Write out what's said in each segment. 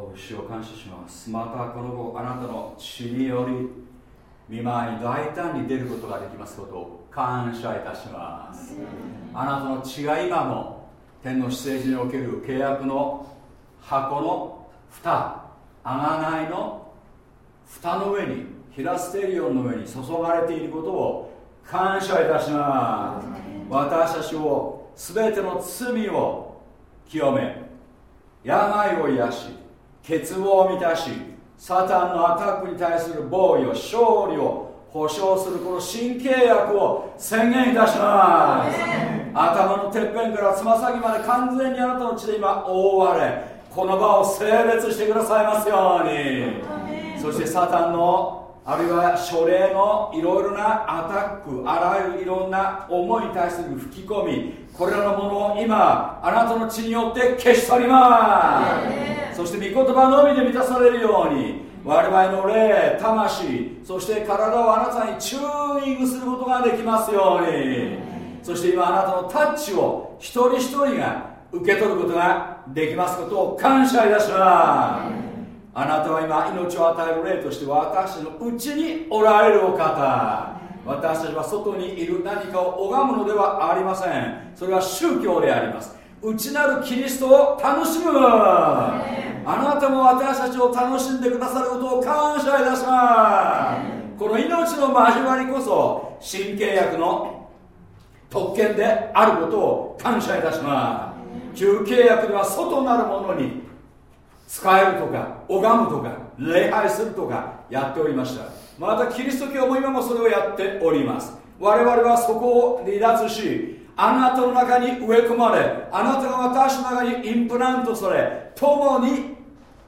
お主を感謝します。またこの後あなたの血により見舞いに大胆に出ることができますことを感謝いたします。あなたの血が今も天の施政における契約の箱の蓋贖いの蓋の上にヒラステリオンの上に注がれていることを感謝いたします。私たちを全ての罪を清め病を癒し欠乏を満たしサタンのアタックに対する防御勝利を保証するこの新契約を宣言いたします。頭のてっぺんからつま先まで完全にあなたの血で今覆われこの場を性別してくださいますように。そしてサタンのあるいは書類のいろいろなアタックあらゆるいろんな思いに対する吹き込みこれらのものを今あなたの血によって消し去ります。そして御言葉のみで満たされるように我々の霊魂そして体をあなたにチューニングすることができますように。そして今あなたのタッチを一人一人が受け取ることができますことを感謝いたしますあなたは今命を与える霊として私のうちにおられるお方。私たちは外にいる何かを拝むのではありません。それは宗教であります。内なるキリストを楽しむ。あなたも私たちを楽しんでくださることを感謝いたします。この命の交わりこそ新契約の特権であることを感謝いたします。旧契約では外なるものに使えるとか拝むとか礼拝するとかやっておりました。またキリスト教も今もそれをやっております。我々はそこを離脱しあなたの中に植え込まれあなたが私の中にインプラントされ共に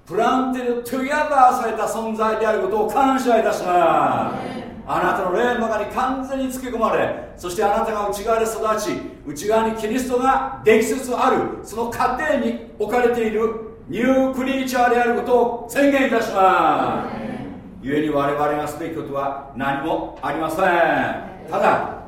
プランテルトゥギャダーされた存在であることを感謝いたします。あなたの霊の中に完全につけ込まれそしてあなたが内側で育ち内側にキリストができつつあるその過程に置かれているニュークリーチャーであることを宣言いたします。故に我々がすべきことは何もありません。ただ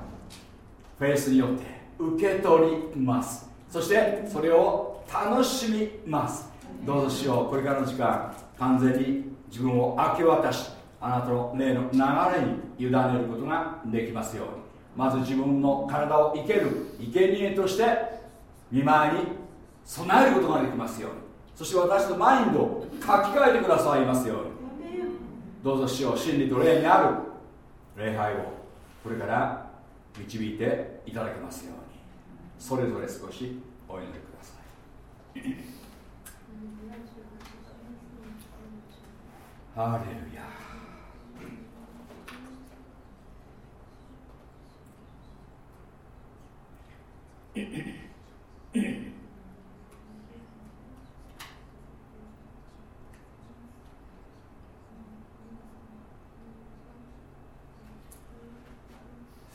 フェイスによって受け取ります。そしてそれを楽しみます。どうぞしよう。これからの時間完全に自分を明け渡しあなたの霊の流れに委ねることができますように。まず自分の体を生ける生贄として見舞いに備えることができますように。そして私のマインドを書き換えてくださいますように。どうぞしよう真理と霊にある。礼拝をこれから導いていただけますように。それぞれ少しお祈りください。ハレルヤ。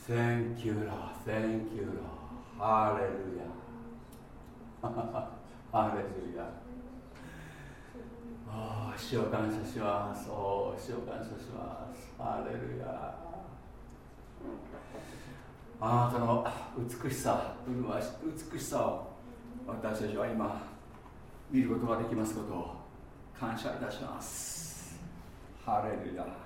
Thank you, Lord. Thank you, Lord. ハレルヤ。ハレルヤ。ああ、主を感謝します。お主を感謝します。ハレルヤ。あなたの美しさ、美しさを私たちは今見ることができますことを感謝いたします。ハレルヤ。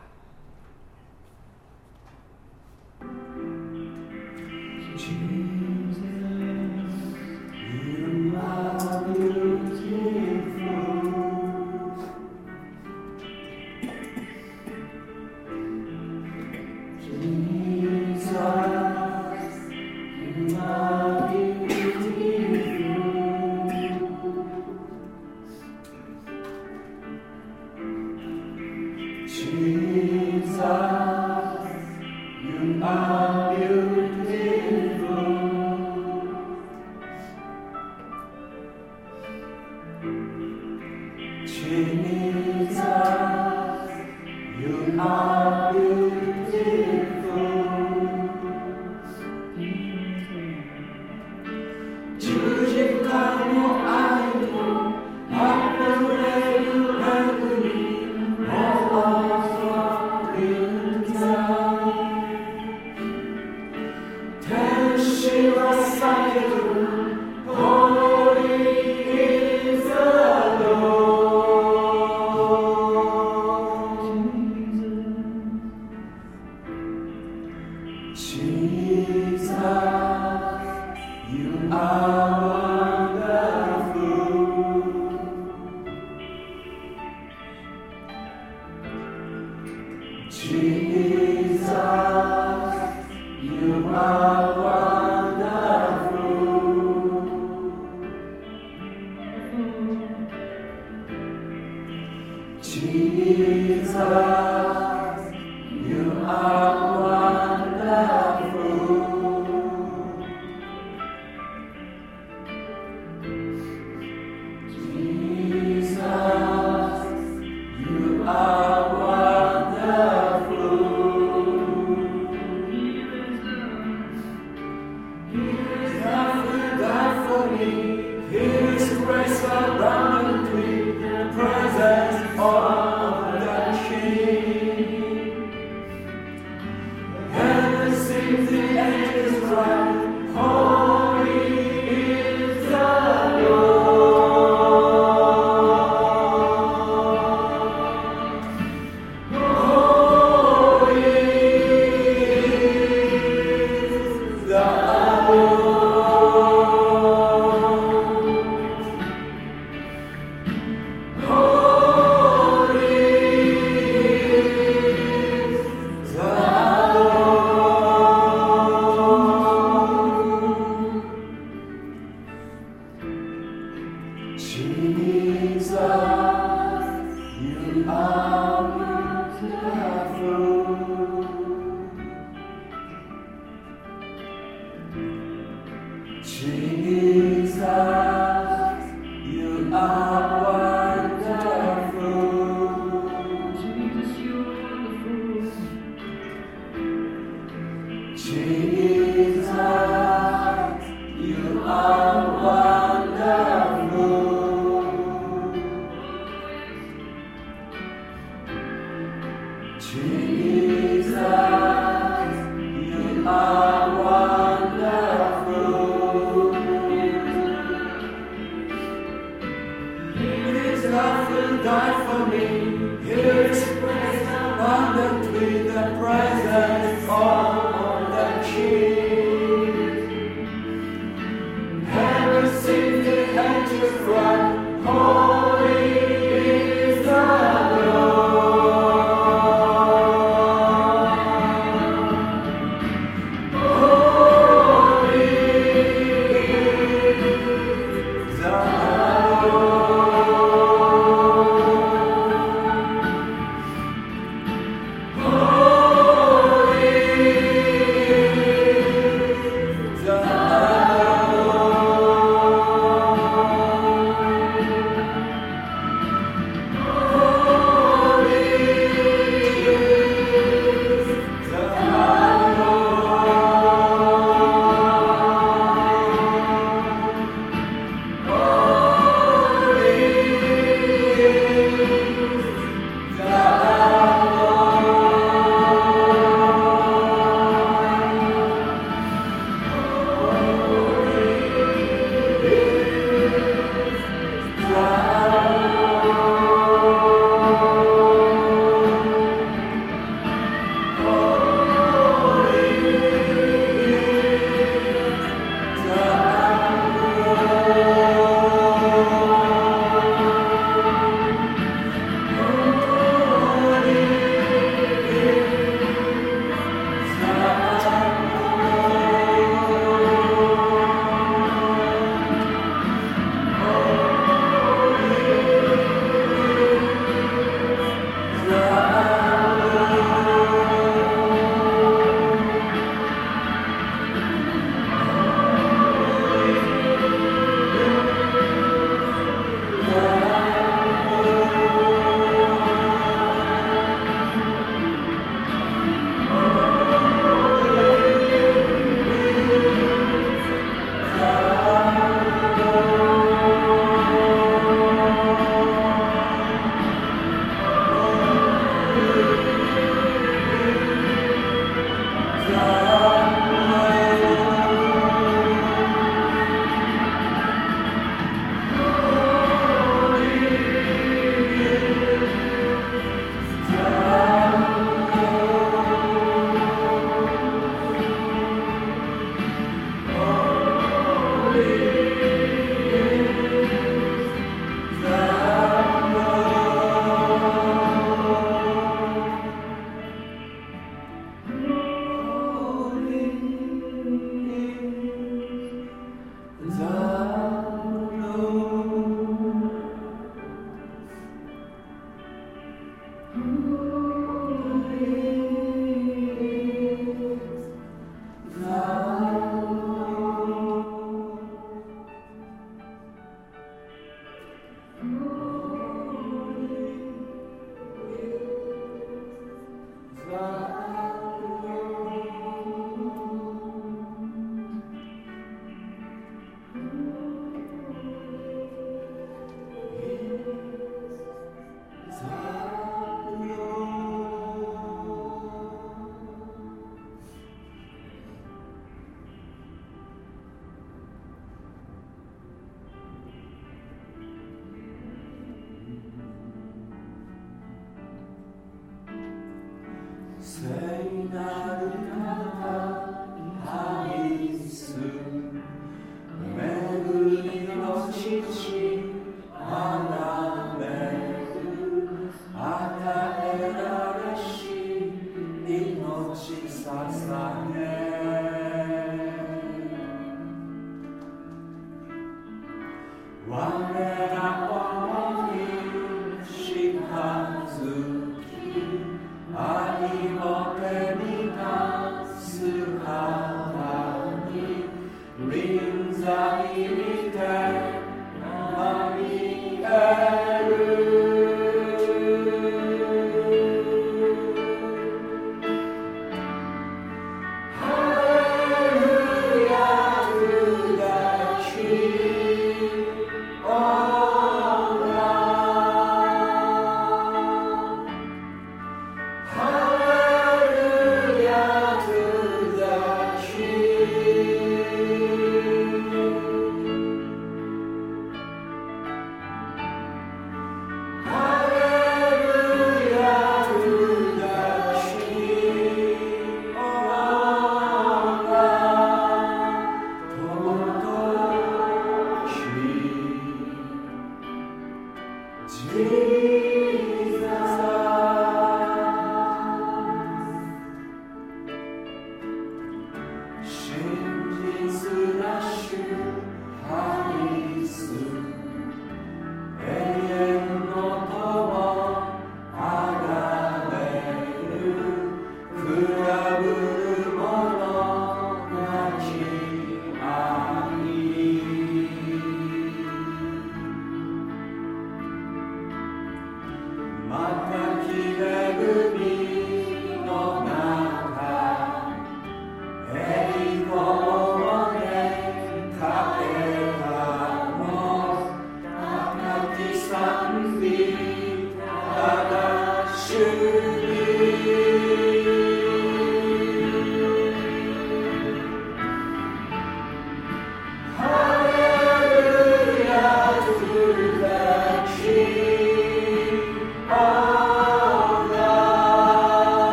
Jesus,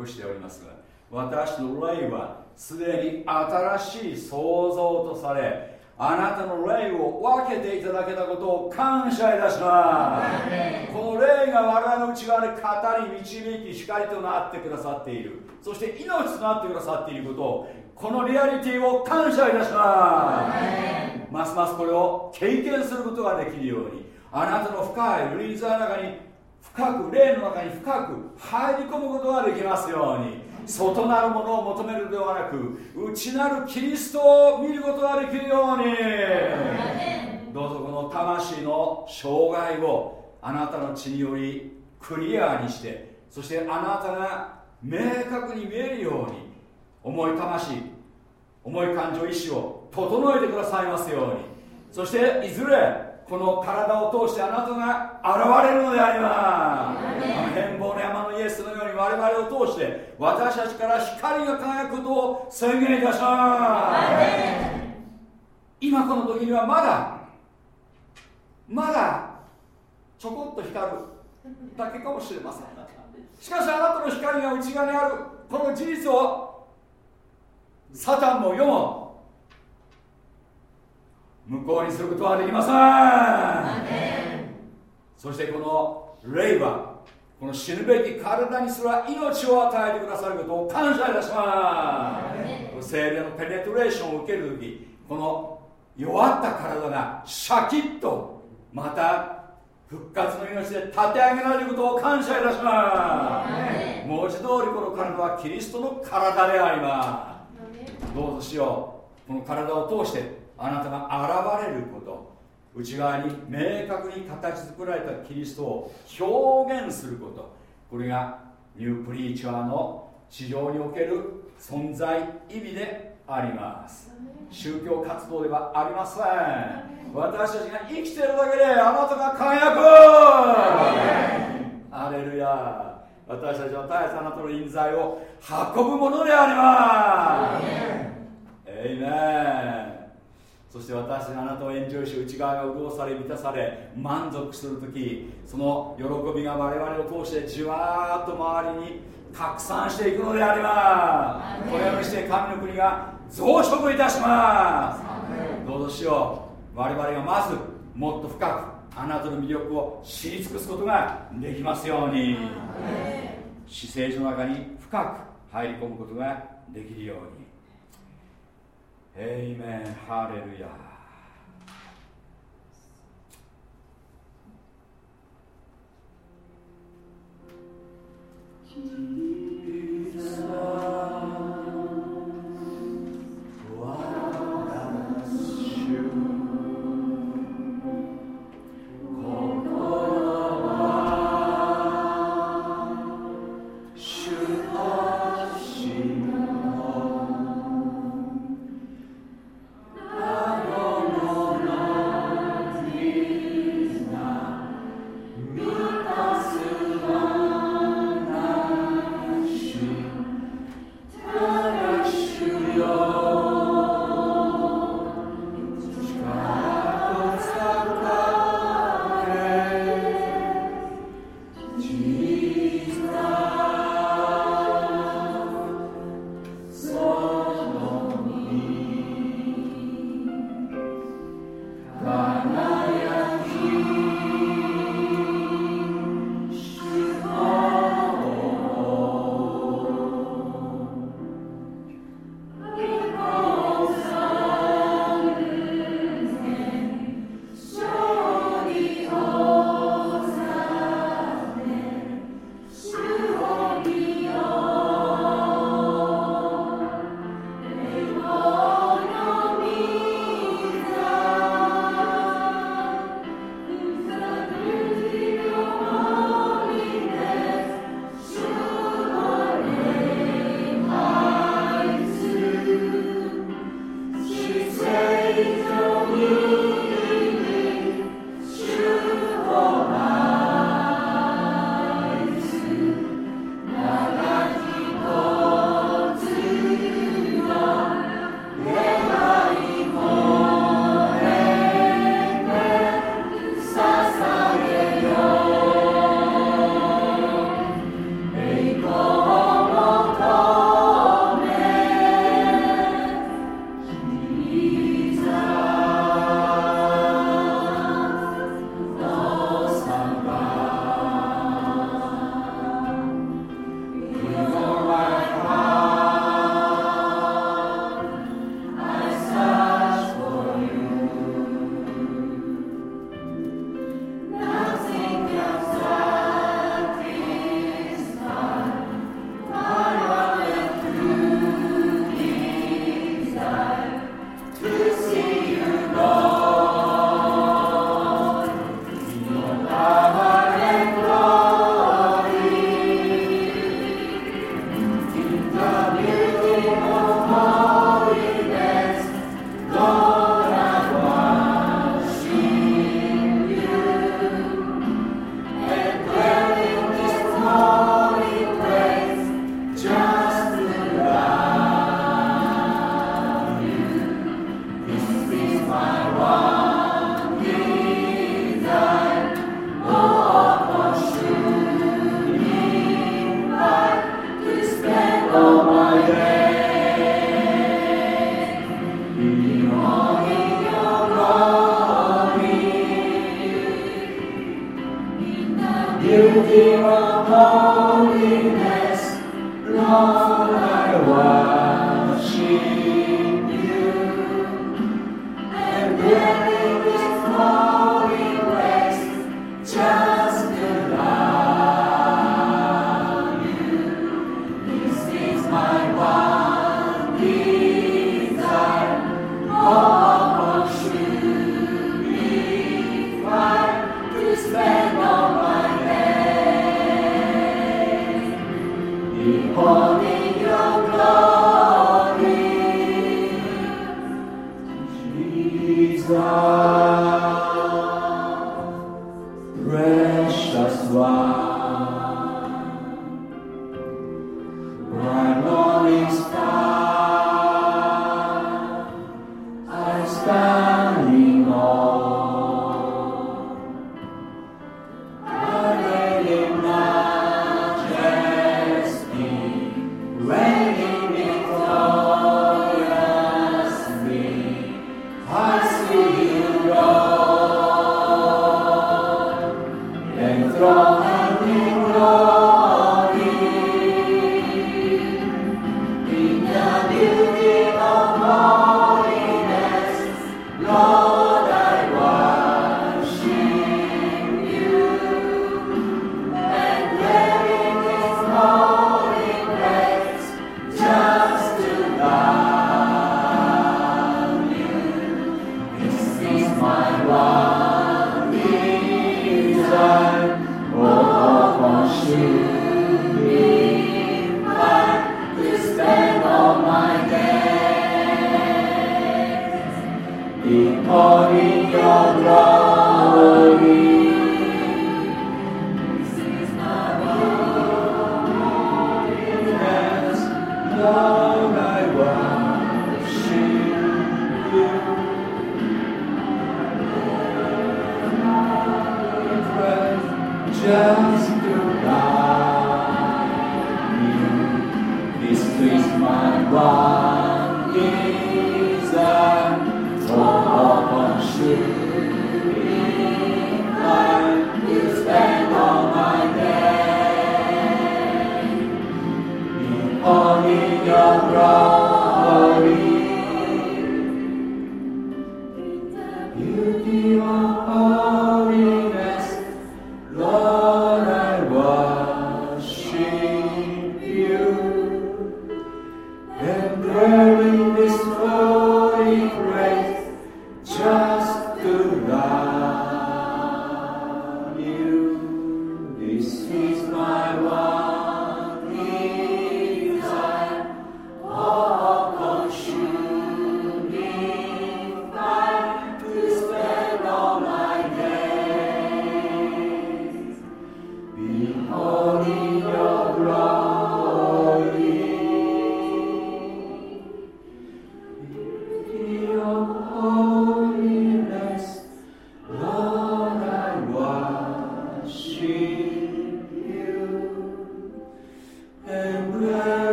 に属しておりますが私の霊はすでに新しい創造とされあなたの霊を分けていただけたことを感謝いたします。この霊が我々の内側で語り導き光となってくださっている。そして命となってくださっていることをこのリアリティを感謝いたします。ますますこれを経験することができるようにあなたの深いリーザーの中に深く霊の中に深く入り込むことができますように。外なるものを求めるのではなく内なるキリストを見ることができるように。どうぞこの魂の障害をあなたの血によりクリアにしてそしてあなたが明確に見えるように重い魂重い感情意志を整えてくださいますように。そしていずれこの体を通してあなたが現れるのであります。変貌の山のイエスのように我々を通して私たちから光が輝くことを宣言いたします。今この時にはまだまだちょこっと光るだけかもしれません。しかしあなたの光が内側にあるこの事実をサタンも世も無効にすることはできません。そしてこの霊はこの死ぬべき体にすら命を与えてくださることを感謝いたします。精霊のペネトレーションを受ける時この弱った体がシャキッとまた復活の命で立て上げられることを感謝いたします。文字通りこの体はキリストの体でありますどうぞしよう。この体を通してあなたが現れること内側に明確に形作られたキリストを表現することこれがニュープリーチャーの地上における存在意味であります。宗教活動ではありません。私たちが生きてるだけであなたが輝くアレルヤ。私たちは絶えずあなたの臨在を運ぶものであります。エイメンそして私があなたをエンジョイし内側が潤され満たされ満足する時その喜びが我々を通してじわーっと周りに拡散していくのであります。これをして神の国が増殖いたします。どうぞしよう。我々がまずもっと深くあなたの魅力を知り尽くすことができますように。姿勢の中に深く入り込むことができるようにエイメンハレルヤ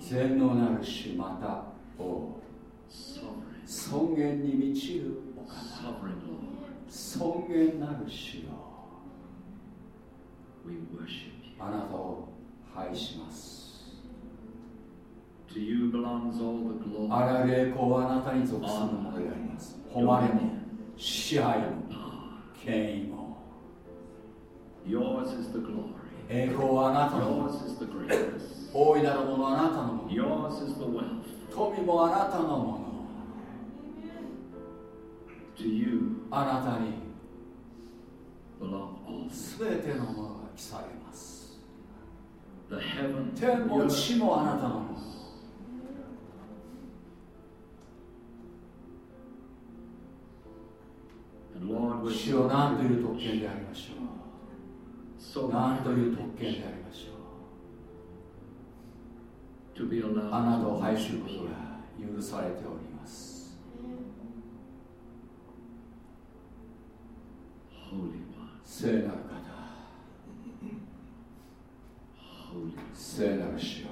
全能なる主また王尊厳に満ちるお方。尊厳なる主よ。あなたを拝します。あらゆる栄光はあなたに属するものであります。誉れも支配も権威も栄光はあなたの大いなるものはあなたのもの。富もあなたのもの。あなたに。全てのものが記されます。天も地もあなたのもの。主よ何という特権でありましょう何という特権でありましょう。あなたを愛することが許されております。聖なる方。聖なる主よ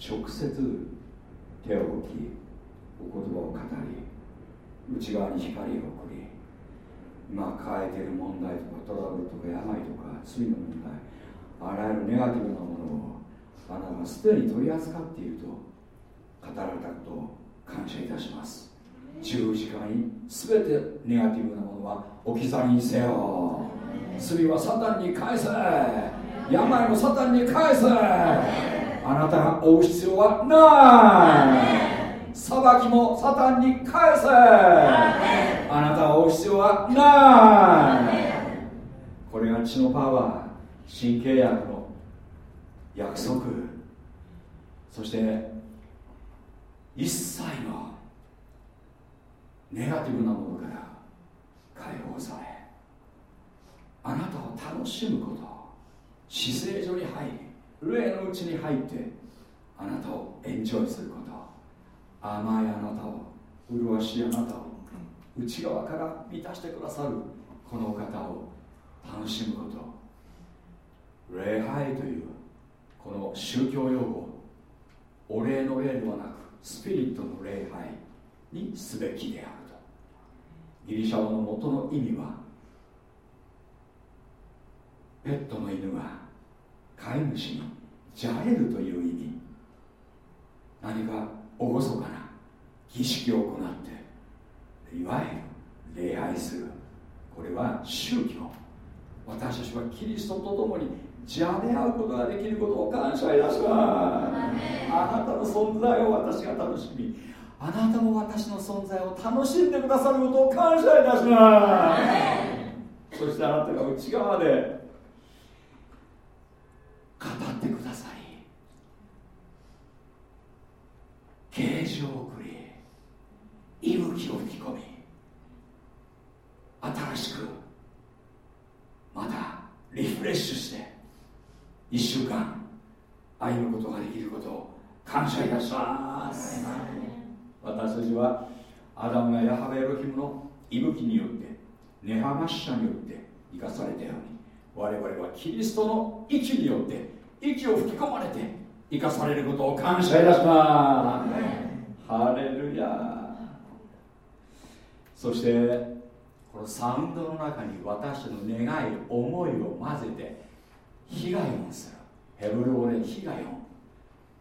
直接手を置きお言葉を語り内側に光を送り今抱えている問題とかトラブルとか病とか罪の問題あらゆるネガティブなものをあなたがすでに取り扱っていると語られたことを感謝いたします。十字架に全てネガティブなものは置き去りにせよ。罪はサタンに返せ。病もサタンに返せ。あなたが追う必要はない。裁きもサタンに返せ。あなたが追う必要はない。これが血のパワー新契約の約束。そして一切のネガティブなものから解放されあなたを楽しむこと。姿勢所に入り霊のうちに入ってあなたをエンジョイすること。甘いあなたを麗しいあなたを。内側から満たしてくださる。この方を楽しむこと。礼拝という。この宗教用語。お礼の礼ではなくスピリットの礼拝にすべきであると。ギリシャ語の元の意味はペットの犬が飼い主にじゃれるという意味。何か厳かな儀式を行っていわゆる礼拝する。これは宗教。私たちはキリストと共にじゃれ合うことができることを感謝いたします。あなたの存在を私が楽しみあなたも私の存在を楽しんでくださることを感謝いたします。そしてあなたが内側で語ってくださり啓示を送り息吹を吹き込み新しくまたリフレッシュして1週間歩むことができることを感謝いたします。私たちはアダムがヤハベエロヒムの息吹によってネハマッシャによって生かされたように我々はキリストの息によって息を吹き込まれて生かされることを感謝いたします。ハレルヤ。そしてこのサウンドの中に私の願い思いを混ぜて被害をする。ヘブル語で被害を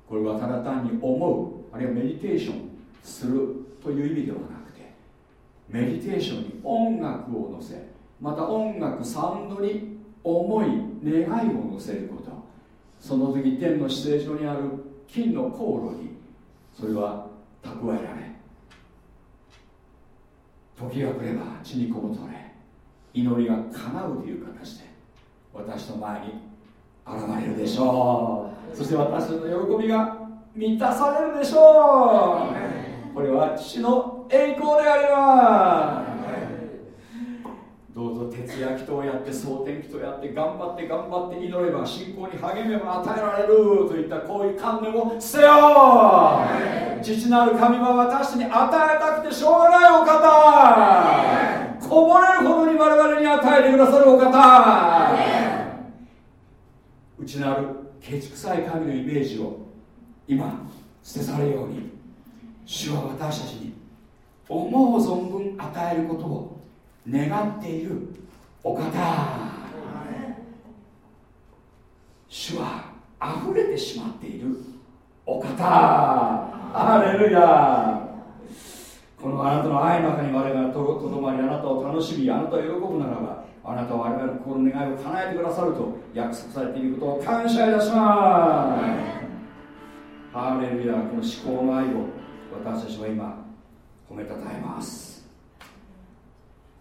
これはただ単に思うあるいはメディテーションするという意味ではなくてメディテーションに音楽を乗せまた音楽サウンドに思い願いを乗せること。その時天の姿勢上にある金の航路にそれは蓄えられ。時が来れば地にこもとれ。祈りが叶うという形で私の前に現れるでしょう。そして私の喜びが満たされるでしょう。これは父の栄光であります。どうぞ徹夜祈祷をやって蒼天祈祷をやって頑張って頑張って祈れば信仰に励めば与えられるといったこういう観念を捨てよう。父なる神は私に与えたくてしょうがないお方。こぼれるほどに我々に与えてくださるお方。内なるケチくさい神のイメージを今捨て去るように主は私たちに思う存分与えることを願っているお方。主は溢れてしまっているお方。アレルヤ。このあなたの愛の中に我々がとどまりあなたを楽しみあなたを喜ぶならばあなたは我々の心の願いを叶えてくださると約束されていることを感謝いたします。ハレルヤ。この思考の愛を私たちは今褒めたたえます。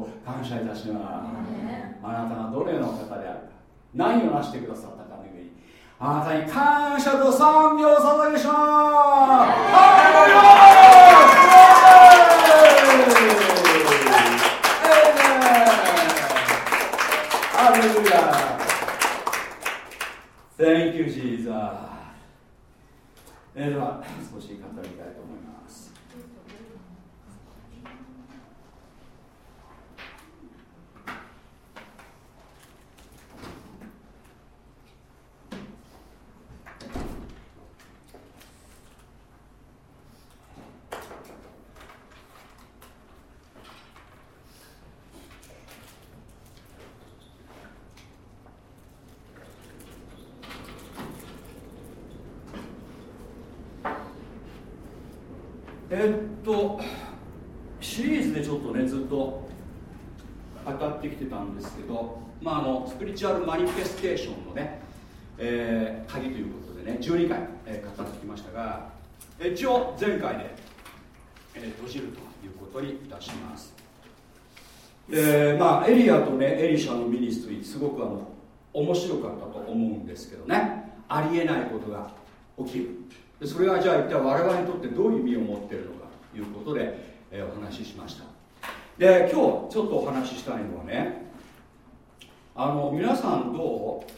を感謝いたします。あなたがどのような方であるか。何をなしてくださったかのに。あなたに感謝と賛美を捧げしますえー、では少し語りたいと思います。えっとシリーズでちょっとねずっと語ってきてたんですけど、まあ、あのスピリチュアルマニフェステーションのね、えー、鍵ということでね12回、えー、語ってきましたが一応前回で、えー、閉じるということにいたします。でまあエリアとねエリシャのミニストリーすごくあの面白かったと思うんですけどねありえないことが起きる。でそれはじゃあ一体我々にとってどういう意味を持っているのかということで、えー、お話ししました。で今日ちょっとお話ししたいのはねあの皆さんどう？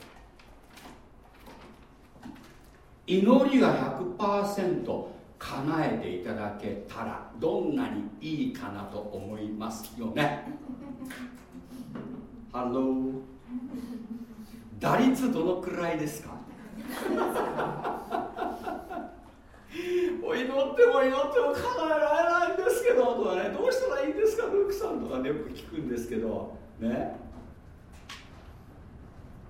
祈りが100%叶えていただけたらどんなにいいかなと思いますよね。ハロー。打率どのくらいですか？もう祈っても祈っても叶えられないんですけどとかねどうしたらいいんですか？ルークさんとかねよく聞くんですけどね？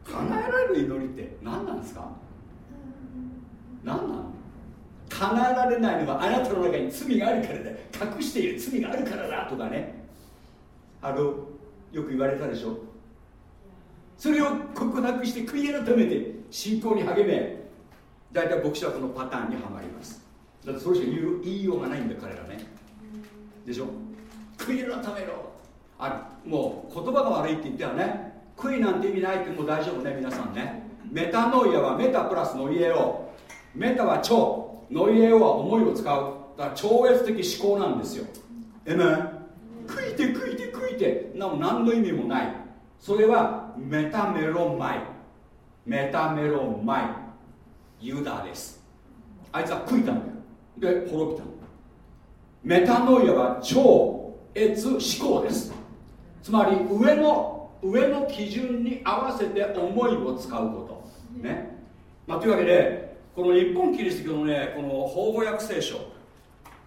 叶えられる祈りって何なんですか？何なの叶えられないのはあなたの中に罪があるからだ。隠している罪があるからだ。とかね。あのよく言われたでしょ？それを告白して悔い改めて信仰に励め大体牧師はこのパターンにはまります。だってそれしか言言いようがないんだ彼らね。でしょ？悔い改めろ。あもう言葉が悪いって言ってはね。悔いなんて意味ないってもう大丈夫ね皆さんね。メタノイアはメタプラスノイエオメタは超ノイエオは思いを使う。だから超越的思考なんですよ。えめ悔いて悔いて悔いて。なも何の意味もない。それはμεταμέλομαι。μεταμέλομαι。ユダです。あいつは悔いたんだよで滅びた。μετάνοιαは超越思考です。つまり上の上の基準に合わせて思いを使うこと。ね、まあ、というわけでこの日本キリスト教のねこの法語訳聖書。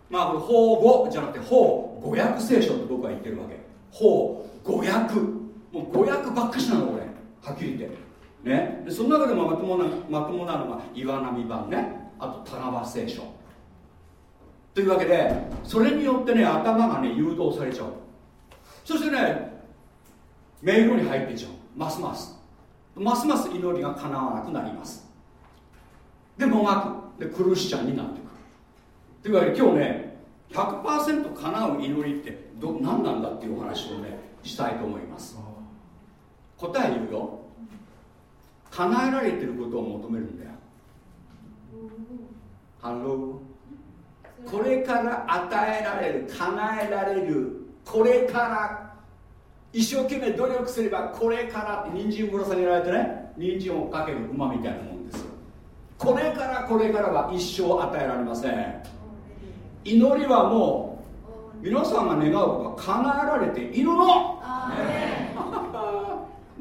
まあこれ法語じゃなくて法語訳聖書って僕は言ってるわけ。法語訳。もう語訳ばっかしなのこれ。はっきり言って。ね、でその中でもまともなまともなのが岩波版ね。あと田川聖書というわけでそれによってね頭がね誘導されちゃう。そしてね迷路に入っていっちゃう。ますます。ますます祈りが叶わなくなります。でもがくでクルシチャンになってくる。というわけで今日ね100%叶う祈りってど何なんだっていうお話をねしたいと思います。答え言うよ。叶えられてることを求めるんだよ。ハローこれから与えられる叶えられるこれから一生懸命努力すればこれから人参ぶら下げられてね人参をかける馬みたいなもんですよ。これからこれからは一生与えられません。祈りはもう皆さんが願うことが叶えられているの。だか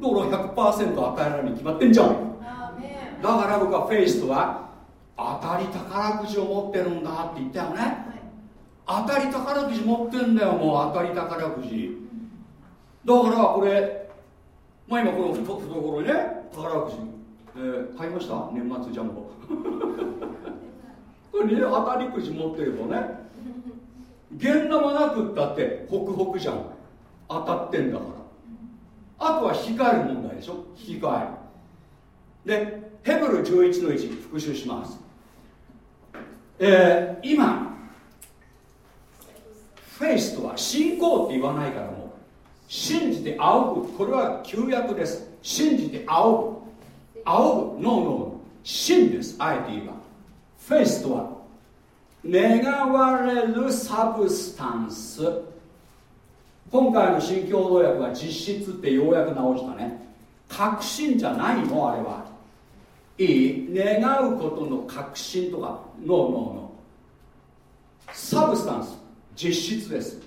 ら100%与えられるに決まってんじゃん。だから僕はフェイスとは当たり宝くじを持ってるんだって言ったよね、当たり宝くじ持ってんだよもう当たり宝くじ。だからこれまあ今この懐にね宝くじ、えー、買いました？年末ジャンボ。これね当たりくじ持ってればね。現玉なくったってホクホクじゃん。当たってんだから。あとは引き換える問題でしょ？引き換え。でヘブル11の1復習しますえー、今フェイスとは信仰って言わないからも信じて仰ぐ。これは旧約です。信じて仰ぐ。仰ぐ。 no no 信ですあえて言えば。フェイスとは願われる substance。今回の新共同訳は実質ってようやく直したね。確信じゃないのあれは。いい。願うことの確信とか no no no。 substance。実質です。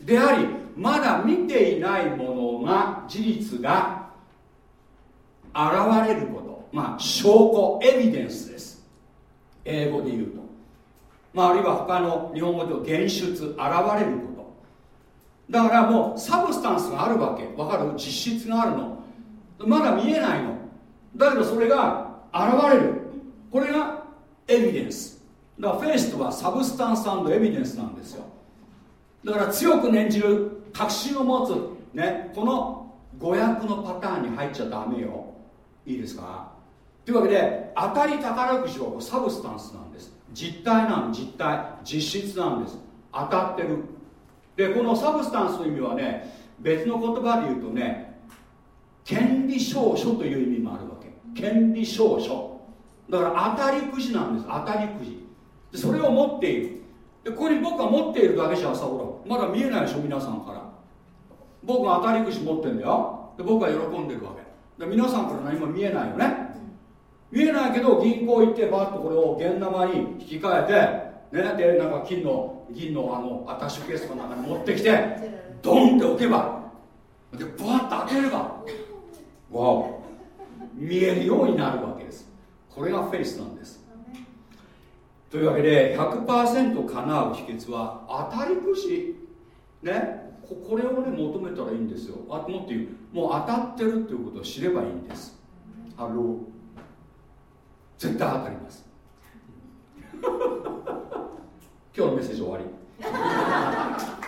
でありまだ見ていないものが事実が現れること。まあ証拠エビデンスです。英語で言うと、まあ、あるいは他の日本語で言うと現出現れること。だからもう substance があるわけ。わかる？実質があるの。まだ見えないの。だけどそれが現れる。これがエビデンスだからフェイスとは substance evidence なんですよ。だから強く念じる確信を持つ、ね、この誤訳のパターンに入っちゃダメよ。いいですか？というわけで当たり宝くじは substance なんです。実体なん実体実質なんです。当たってる。でこの substance の意味はね別の言葉で言うとね権利証書という意味権利証書。だから当たりくじなんです。当たりくじ。それを持っている。でここに僕が持っているだけじゃさほらまだ見えないでしょ皆さんから。僕が当たりくじ持ってんだよ。で僕は喜んでるわけ。で皆さんから何も見えないよね。見えないけど銀行行ってバッとこれを現玉に引き換えてねでなんか金の銀のあのアタッシュケースの中に持ってきてドンって置けば。でバッと開ければ。わお見えるようになるわけです。これがフェイスなんです。というわけで100%叶う秘訣は当たりくじ。ね。これをね求めたらいいんですよ。あもっと言う。もう当たってるっていうことを知ればいいんです。 Hello。絶対当たります。今日のメッセージ終わり。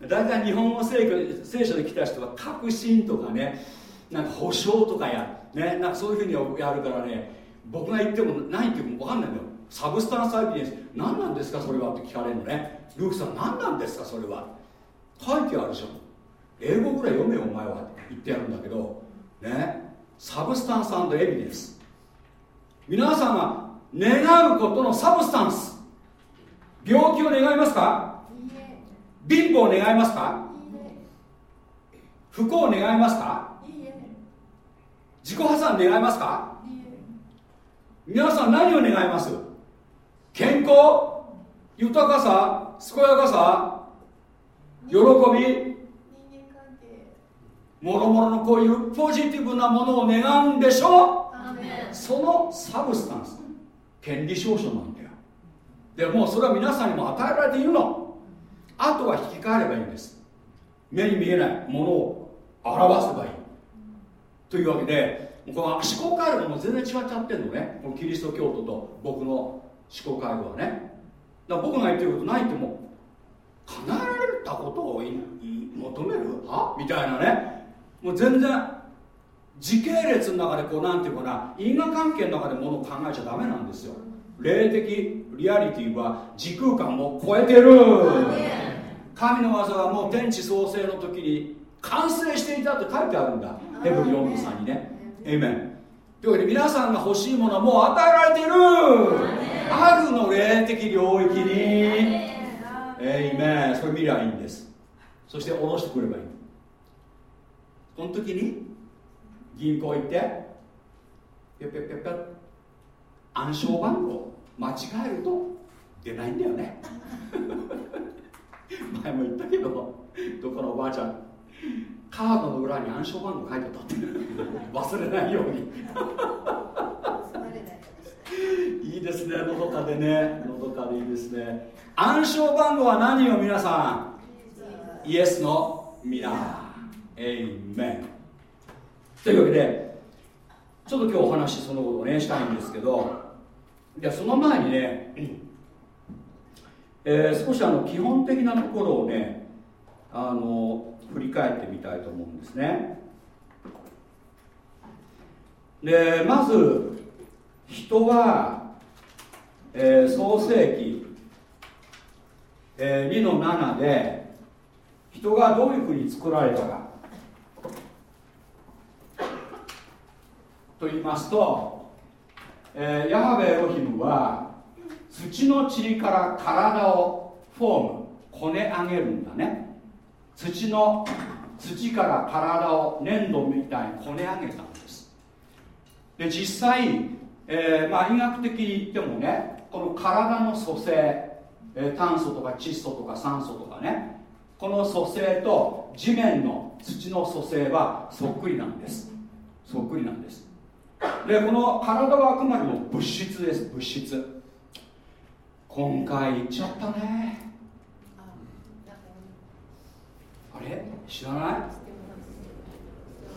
大体日本語聖書で来た人は確信とかねなんか保証とかやねなんかそういうふうにやるからね僕が言っても何言っても分かんないんだよ。サブスタンスアイビデンス。何なんですかそれはって聞かれるのね。ルークさん何なんですかそれは。書いてあるじゃん。英語ぐらい読めよお前はって言ってやるんだけど。ね。サブスタンスエビデンス。皆さんが願うことのサブスタンス。病気を願いますか？貧乏を願いますか？不幸を願いますか？自己破産願いますか？皆さん何を願います？健康？豊かさ？健やかさ？喜び？もろもろのこういうポジティブなものを願うんでしょう？そのサブスタンス。権利証書なんだよ。でもうそれは皆さんにも与えられているのあとは引き換えればいいんです。目に見えないものを表せばいい。というわけでこの思考回路も全然違っちゃってるのね。このキリスト教徒と僕の思考回路はね。だから僕が言ってることないっても叶えられるってことを求めるはみたいなね。もう全然時系列の中でこうなんていうかな。因果関係の中でものを考えちゃダメなんですよ。霊的リアリティは時空間を超えてる。神の技はもう天地創生の時に完成していたって書いてあるんだ。ヘブル4の3にね。エイメンというわけで皆さんが欲しいものはもう与えられている。あるの霊的領域に。エイメンそれ見りゃいいんです。そして下ろしてくればいい。その時に銀行行ってぴゃぴゃぴゃぴゃ暗証番号間違えると出ないんだよね 前も言ったけどどこのおばあちゃんカードの裏に暗証番号書いてたって忘れないように。いいですねのどかでね。のどかでいいですね。暗証番号は何よ皆さん？イエスの皆。エイメン。というわけでちょっと今日お話そのことをねしたいんですけどいやその前にね、えー、少しあの基本的なところをねあの振り返ってみたいと思うんですね。でまず人は、えー、創世記、えー、2の7で人がどういうふうに作られたか。と言いますと、えー、ヤハベエロヒムは土の塵から体をフォームこね上げるんだね。土の土から体を粘土みたいにこね上げたんです。で実際、えー、まあ、医学的に言ってもねこの体の組成、えー、炭素とか窒素とか酸素とかねこの組成と地面の土の組成はそっくりなんです。そっくりなんです。でこの体はあくまでも物質です物質。今回言っちゃったね。あれ？知らない？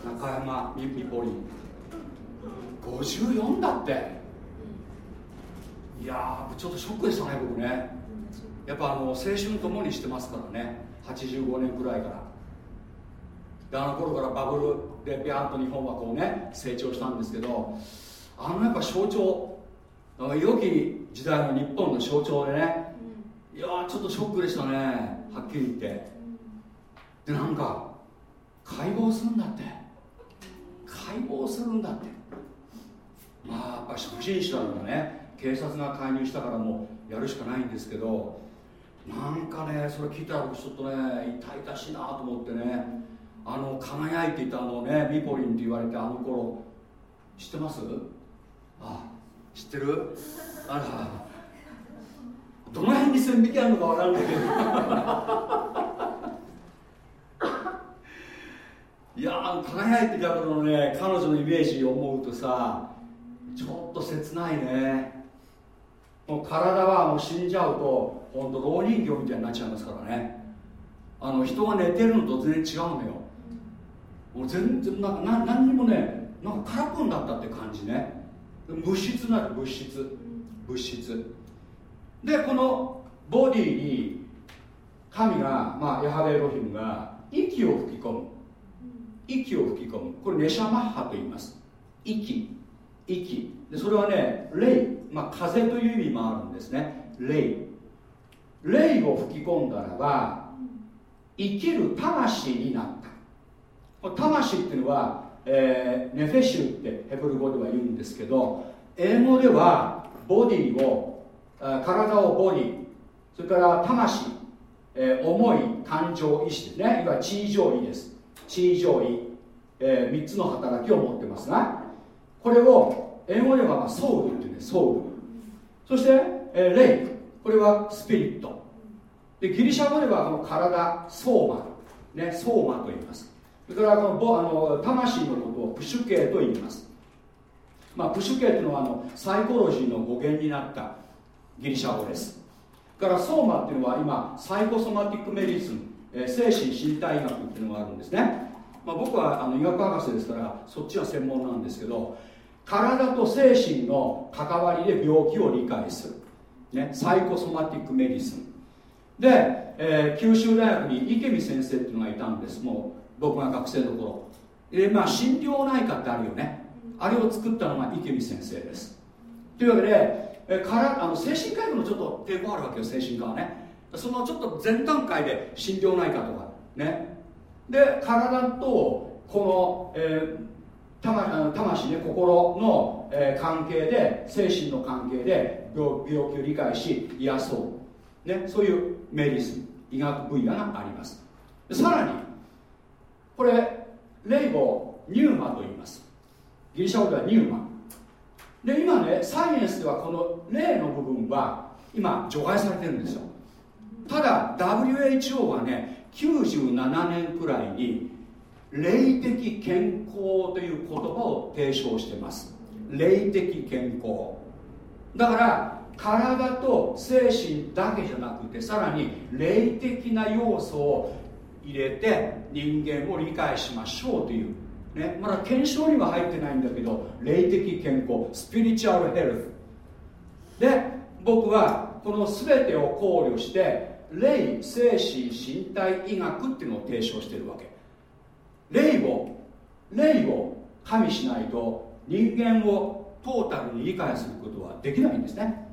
中山みみぽり54だって。いやちょっとショックでしたね僕ね。やっぱあの青春ともにしてますからね。85年くらいから。であの頃からバブルでビャンと日本はこうね成長したんですけどあのやっぱ象徴。良き時代の日本の象徴でね、いやちょっとショックでしたね。はっきり言って。でなんか解剖するんだって。解剖するんだって。まあやっぱ不審者のね警察が介入したからもうやるしかないんですけどなんかねそれ聞いたら僕ちょっとね痛々しいなと思ってね。あの輝いていたあのねミポリンって言われてあの頃知ってます？あ知ってる？あら。どの辺に線引きあるのか分からないけど。いや輝いてた頃のね彼女のイメージを思うとさちょっと切ないね。もう体はもう死んじゃうと本当老人形みたいになっちゃいますからね。あの人が寝てるのと全然違うのよ。もう全然なんかな何にもねなんか空っぽになったって感じね。物質なる物質。物質。でこのボディに神が、まあ、ヤハベエロヒムが息を吹き込む。息を吹き込む。これネシャマッハと言います。息。息。でそれはね霊、まあ、風という意味もあるんですね。霊霊を吹き込んだらば生きる魂になった。魂っていうのは、えー、ネフェシュってヘブル語では言うんですけど英語ではボディを体をボディそれから魂、えー、思い感情意志でね。いわゆる地位上位です。地位上位、えー、3つの働きを持ってますがこれを英語ではソウルっていうんです。ソウル。そして、えー、霊これは spirit。でギリシャ語ではこの体ソーマ、ね、ソーマと言います。それからこのあの魂のことをプシュケーと言います。まあ、プシュケーというのはあのサイコロジーの語源になったギリシャ語です。からソーマっていうのは今 psychosomatic medicine えー、精神身体医学っていうのがあるんですね、まあ、僕はあの医学博士ですからそっちは専門なんですけど体と精神の関わりで病気を理解する、ね、 psychosomatic medicine。で、えー、九州大学に池見先生っていうのがいたんです。もう僕が学生の頃。でまあ心療内科ってあるよね。あれを作ったのが池見先生です。というわけで、えからあの精神科医のちょっと抵抗あるわけよ精神科はね。そのちょっと前段階で心療内科とかね。で体とこの、えー、魂ね心の、えー、関係で精神の関係で病気を理解し癒そう、ね、そういうメディス医学分野があります。さらにこれレイボニューマと言います。ギリシャ語ではニューマで今ねサイエンスではこの霊の部分は今除外されてるんですよ。ただ WHO はね97年くらいに霊的健康という言葉を提唱してます。霊的健康。だから体と精神だけじゃなくてさらに霊的な要素を入れて人間を理解しましょうという、ね、まだ検証には入ってないんだけど霊的健康スピリチュアルヘルスで僕はこの全てを考慮して霊精神身体医学っていうのを提唱してるわけ。霊を霊を加味しないと人間をトータルに理解することはできないんですね。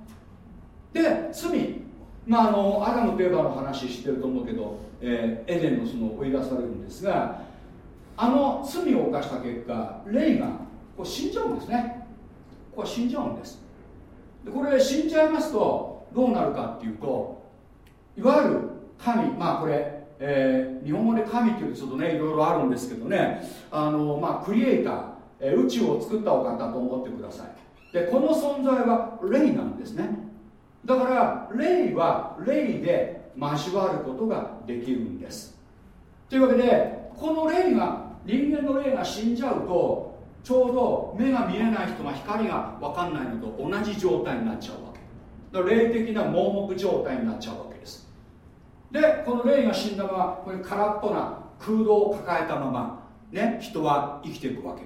で罪まああのアダムとエヴァの話してると思うけど、えー、エデンのその追い出されるんですがあの罪を犯した結果霊がこれ死んじゃうんですね。これ死んじゃうんです。でこれ死んじゃいますとどうなるかっていうといわゆる神まあこれ、えー、日本語で神っていうとちょっとねいろいろあるんですけどね。あの、まあ、クリエイター、えー、宇宙を作ったお方と思ってください。でこの存在は霊なんですね。だから霊は霊で交わることができるんです。というわけでこの霊が人間の霊が死んじゃうとちょうど目が見えない人が光が分かんないのと同じ状態になっちゃうわけ。だから霊的な盲目状態になっちゃうわけです。でこの霊が死んだままこれ空っぽな空洞を抱えたまま、ね、人は生きていくわけ。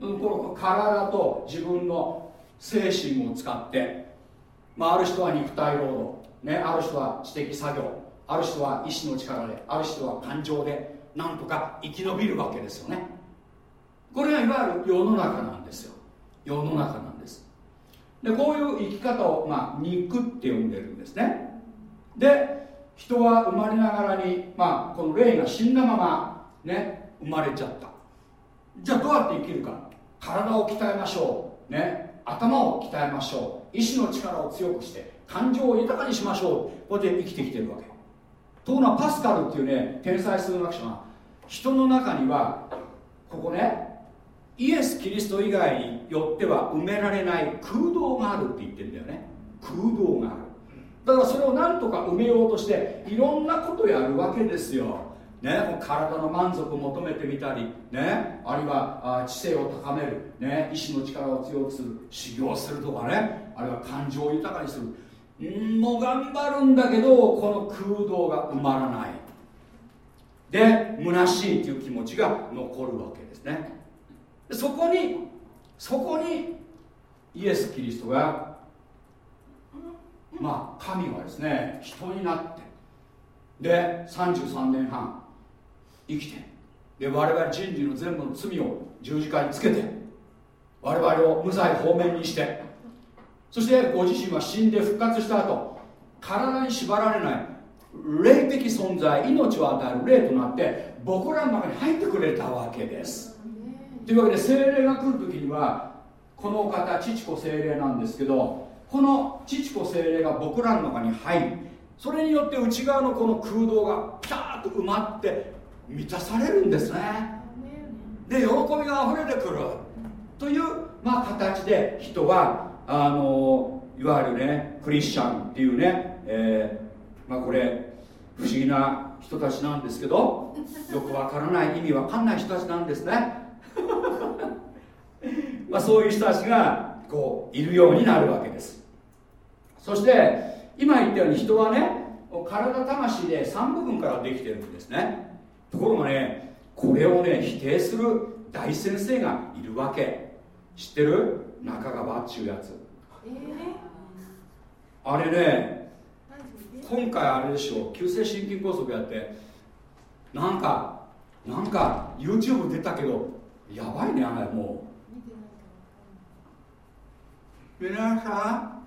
この体と自分の精神を使ってまあ、ある人は肉体労働、ね、ある人は知的作業。ある人は意志の力で。ある人は感情で。なんとか生き延びるわけですよね。これがいわゆる世の中なんですよ。世の中なんです。でこういう生き方を、まあ、肉って呼んでるんですね。で人は生まれながらに、まあ、この霊が死んだままね生まれちゃった。じゃあどうやって生きるか。体を鍛えましょう。ね頭を鍛えましょう。意志の力を強くして感情を豊かにしましょう。こうやって生きてきてるわけ。ところがパスカルっていうね天才数学者が人の中にはここねイエス・キリスト以外によっては埋められない空洞があるって言ってるんだよね。空洞がある。だからそれをなんとか埋めようとしていろんなことやるわけですよ。ね、体の満足を求めてみたり、ね、あるいは知性を高める、ね、意志の力を強くする修行するとかねあるいは感情を豊かにする。んもう頑張るんだけどこの空洞が埋まらない。で虚しいという気持ちが残るわけですね。そこにそこにイエス・キリストがまあ神はですね人になってで33年半生きて。で我々人類の全部の罪を十字架につけて我々を無罪放免にして。そしてご自身は死んで復活した後体に縛られない霊的存在命を与える霊となって僕らの中に入ってくれたわけです。というわけで精霊が来る時にはこの方父子精霊なんですけどこの父子精霊が僕らの中に入りそれによって内側のこの空洞がピタッと埋まって満たされるんですね。で喜びが溢れてくる。という、まあ、形で人はあのいわゆるねクリスチャンっていうね、えー、まあ、これ不思議な人たちなんですけどよくわからない意味わかんない人たちなんですね。まあそういう人たちがこういるようになるわけです。そして今言ったように人はね体魂で3部分からできてるんですね。ところがねこれをね否定する大先生がいるわけ。知ってる？中川っちゅうやつ、えー、あれね今回あれでしょ。急性心筋梗塞やって。なんかなんか YouTube 出たけどやばいねあれもう。皆さ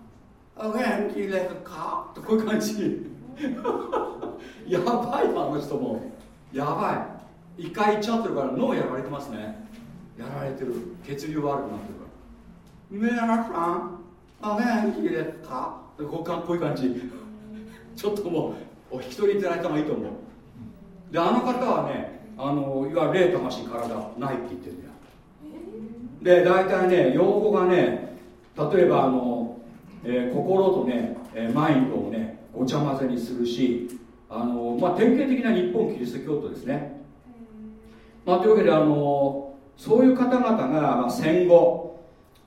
んお元気ですか？ってこういう感じ。やばいわあの人もやばい。一回行っちゃってるから脳やられてますね。やられてる。血流悪くなってるから。皆さん。お元気で。すか？こうこういう感じ。ちょっともうお引き取りいただいた方がいいと思う。であの方はねあのいわゆる霊魂体ないって言ってるんだよ。で大体ね用語がね例えばあの、えー、心とね、えー、マインドをねごちゃ混ぜにするしあの、まあ、典型的な日本キリスト教徒ですね、まあ、というわけであのそういう方々が、まあ、戦後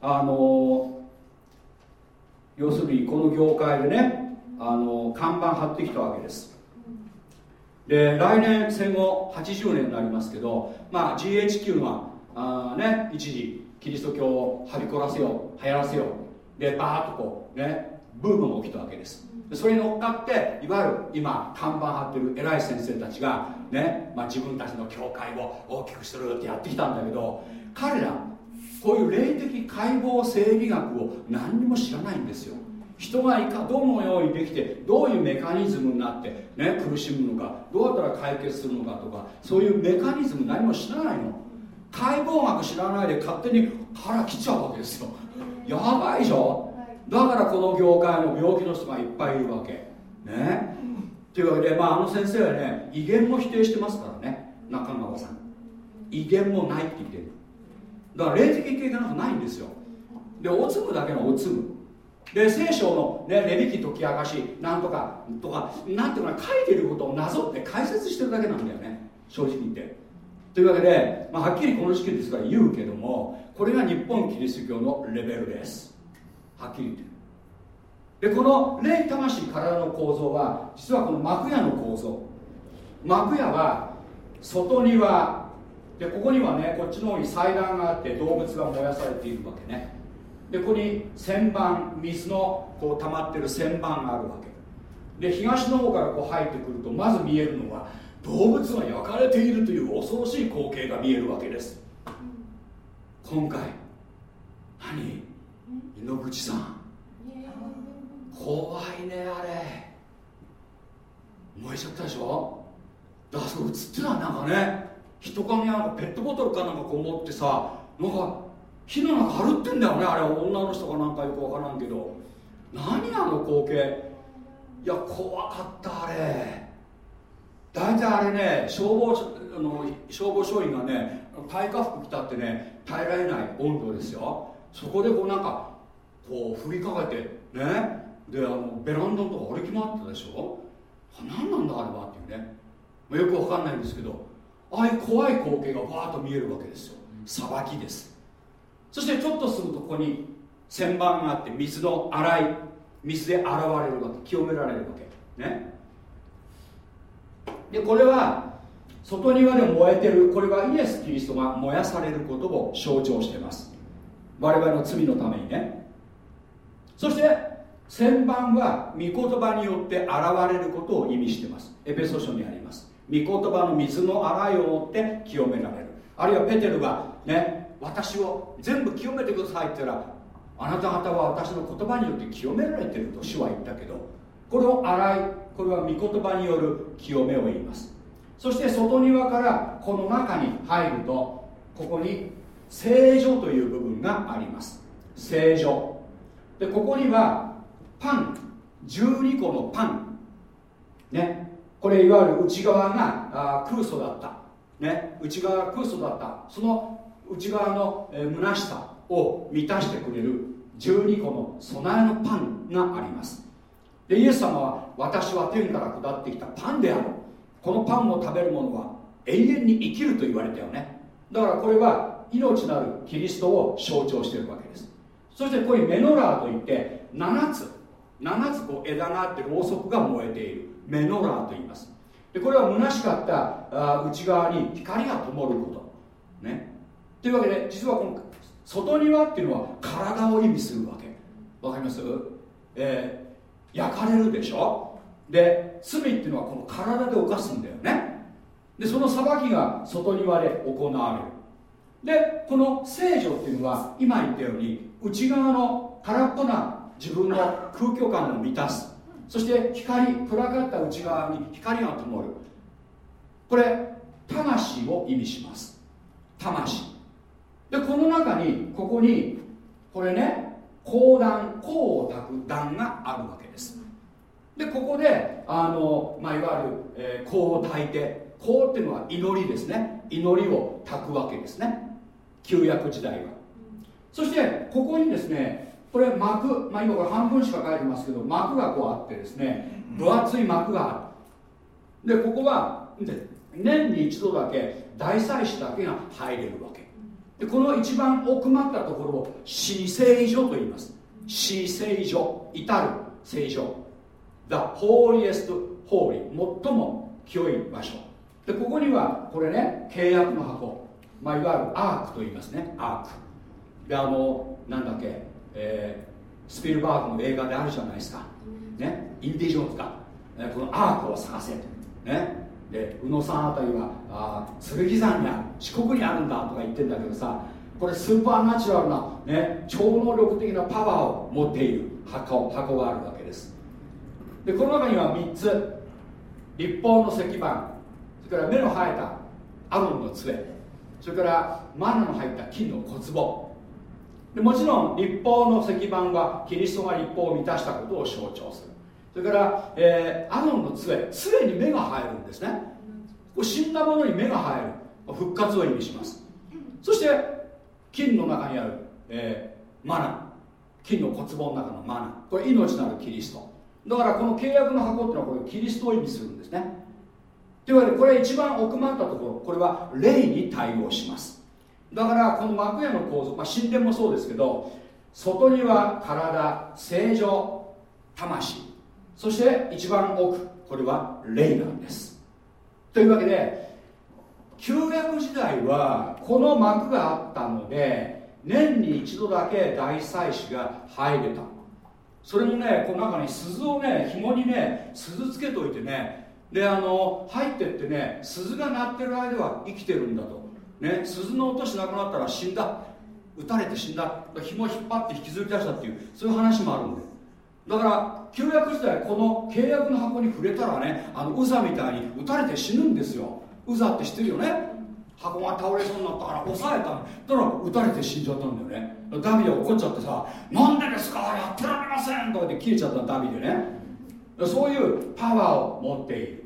あの要するにこの業界でねあの看板貼ってきたわけです。で来年戦後80年になりますけど、まあ、GHQ はあ、ね、一時キリスト教をはびこらせよう流行らせよう。でバーッとこうねブームが起きたわけです。それに乗っかっていわゆる今看板張ってる偉い先生たちがね、まあ、自分たちの教会を大きくするってやってきたんだけど彼らこういう霊的解剖生理学を何にも知らないんですよ。人がいかどのようにできてどういうメカニズムになって、ね、苦しむのかどうやったら解決するのかとかそういうメカニズム何も知らないの。解剖学知らないで勝手に腹切っちゃうわけですよ。やばいでしょ。だからこの業界の病気の人がいっぱいいるわけ。ね。というわけで、まあ、あの先生はね威厳も否定してますからね。中川さん。威厳もないって言ってる。だから霊的経験なんかないんですよ。でおつむだけのおつむ。で聖書の、ね、レビキ解き明かしなんとかとかなんていうか書いてることをなぞって解説してるだけなんだよね。正直言って。というわけで、まあ、はっきりこの時期ですから言うけどもこれが日本キリスト教のレベルです。はっきり言ってる。でこの霊魂体の構造は実はこの幕屋の構造。幕屋は外庭。でここにはねこっちの方に祭壇があって動物が燃やされているわけね。でここに旋盤水のこう溜まってる旋盤があるわけ。で東の方からこう入ってくるとまず見えるのは動物が焼かれているという恐ろしい光景が見えるわけです。今回何？井ノ口さん。怖いねあれ。燃えちゃったでしょ？だそれ映ってないなんかね。人影なんかペットボトルかなんかこう持ってさなんか火の中歩ってんだよねあれ。女の人かなんかよくわからんけど。何あの光景。いや怖かったあれ。大体あれね消防あの消防署員がね耐火服着たってね耐えられない温度ですよ。そこでこうなんかこう振りかけてね。であのベランダのとこ歩き回ってたでしょ。何なんだあれはっていうね。よくわかんないんですけど。ああいう怖い光景がバーッと見えるわけですよ。裁きです。そしてちょっとすぐとここに旋盤があって水の洗い水で洗われるわけ。清められるわけ。ね。でこれは外庭で燃えてるこれはイエス・キリストが燃やされることを象徴しています。我々の罪のためにね。そして旋盤は御言葉によって現れることを意味しています。エペソ書にあります。御言葉の水の洗いを持って清められる。あるいはペテルがね私を全部清めてくださいって言ったらあなた方は私の言葉によって清められてると主は言ったけどこれを洗いこれは御言葉による清めを言います。そして外庭からこの中に入るとここに聖女という部分があります。聖女でここにはパン12個のパン。ね。これいわゆる内側があ空想だった。ね。内側が空想だった。その内側の、え虚しさを満たしてくれる12個の備えのパンがあります。でイエス様は私は天から下ってきたパンである。このパンを食べる者は永遠に生きると言われたよね。だからこれは命なるキリストを象徴しているわけ。そしてここにメノラーといって7つ7つこう枝があってろうそくが燃えている。メノラーと言います。でこれは虚しかったあ内側に光が灯ること。ね。というわけで実はこの外庭っていうのは体を意味するわけ。わかります、えー、焼かれるでしょ？で罪っていうのはこの体で犯すんだよね。でその裁きが外庭で行われる。でこの聖女っていうのは今言ったように内側の空っぽな自分の空虚感を満たす。そして光暗かった内側に光が灯る。これ魂を意味します。魂。でこの中にここにこれね講談香を炊く段があるわけです。でここであの、まあ、いわゆる、えー、を炊いて香っていうのは祈りですね。祈りを炊くわけですね。旧約時代は。そしてここにですねこれ膜、まあ、今これ半分しか書いてますけど膜がこうあってですね分厚い膜がある。でここは年に一度だけ大祭司だけが入れるわけ。でこの一番奥まったところを死聖所と言います。死聖所至る聖所 The holiest holy 最も清い場所。でここにはこれね契約の箱、まあ、いわゆるアークと言いますね。アークであのなんだっけえー、スピルバーグの映画であるじゃないですか、ね、インディ・ジョーンズか、ね、このアークを探せ、ね、で宇野さんあたりはあ剣山にある四国にあるんだとか言ってんだけどさこれスーパーナチュラルな、ね、超能力的なパワーを持っている箱箱があるわけです。でこの中には3つ立法の石板それから目の生えたアロンの杖それからマナの入った金の小壺。でもちろん立法の石板はキリストが立法を満たしたことを象徴する。それから、えー、アロンの杖杖に目が入るんですね。これ死んだものに目が入る。復活を意味します。そして金の中にある、えー、マナ。金の骨壺の中のマナ。これ命なるキリスト。だからこの契約の箱っていうのはこれキリストを意味するんですね。というわけでこれ一番奥まったところこれは霊に対応しますだからこの幕屋の構造、まあ、神殿もそうですけど外には体正常魂。そして一番奥これは霊なんです。というわけで旧約時代はこの幕があったので年に一度だけ大祭司が入れた。それもねこの中に鈴をね紐にね鈴つけといてねであの入ってってね鈴が鳴ってる間は生きてるんだと。ね、鈴の音しなくなったら死んだ。撃たれて死んだ。紐引っ張って引きずり出したっていうそういう話もあるんで。だから旧約時代この契約の箱に触れたらねあのウザみたいに撃たれて死ぬんですよ。ウザって知ってるよね？箱が倒れそうになったから押さえただから撃たれて死んじゃったんだよね。ダビデ怒っちゃってさ「なんでですか？やってられません!」とかで消えちゃったダビデね。そういうパワーを持っている。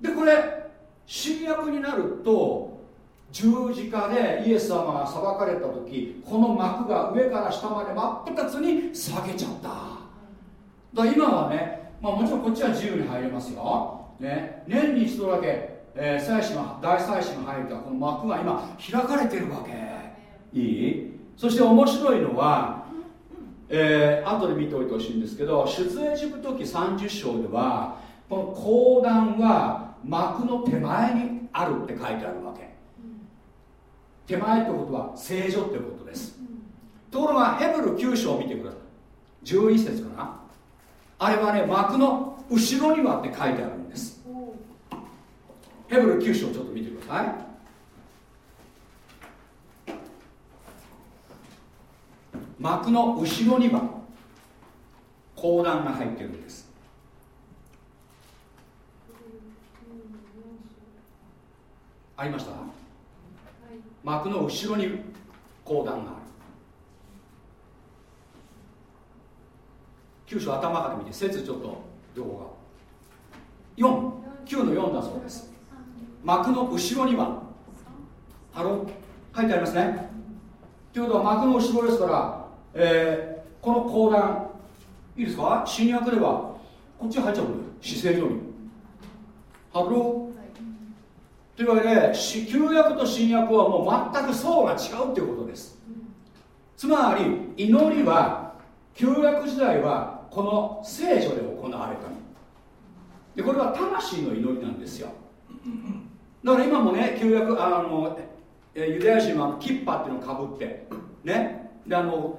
でこれ新約になると十字架でイエス様が裁かれた時この幕が上から下まで真っ二つに下げちゃった。だ今はね、まあ、もちろんこっちは自由に入れますよ、ね、年に一度だけ、えー、祭司が大祭司が入るかこの幕が今開かれてるわけ。いい？そして面白いのはえー、後で見ておいてほしいんですけど出エジプト記30章ではこの講談は幕の手前にあるって書いてあるわけ、手前ってことは聖女ってことです、ところがヘブル9章を見てください。11節かな。あれはね幕の後ろにはって書いてあるんです。ヘブル9章ちょっと見てください。幕の後ろには講談が入ってるんです。ありました、はい、幕の後ろに講談がある。九章頭から見て説ちょっとどこが？49の4だそうです。幕の後ろには。ハロ書いてありますね。ということは幕の後ろですから、えー、この講談いいですか？新約ではこっち入っちゃうんだよ姿勢上に。ハロというわけで旧約と新約はもう全く層が違うっていうことです。つまり祈りは旧約時代はこの聖書で行われたでこれは魂の祈りなんですよ。だから今もね旧約あのユダヤ人はキッパっていうのをかぶってね。であの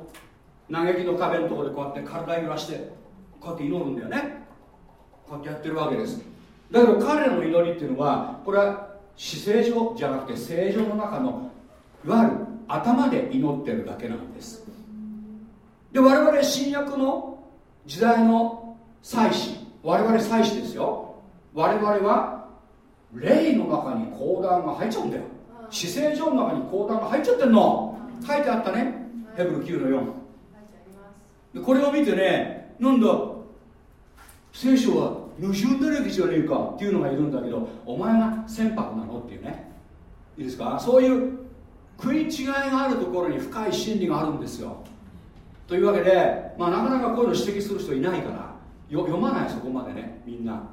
嘆きの壁のところでこうやって体揺らしてこうやって祈るんだよね。こうやってやってるわけです。だけど彼の祈りっていうのはこれは死聖所じゃなくて聖所の中のいわゆる頭で祈ってるだけなんです。で我々新約の時代の祭司我々祭司ですよ。我々は霊の中に講談が入っちゃうんだよ。死聖所の中に講談が入っちゃってんの。書いてあったね。ヘブル9の4これを見てねなんだ聖書は矛盾だらけじゃねえかっていうのがいるんだけどお前が船舶なの？っていうね。いいですか？そういう食い違いがあるところに深い真理があるんですよ。というわけで、まあ、なかなかこういうの指摘する人いないから読まないそこまでねみんな。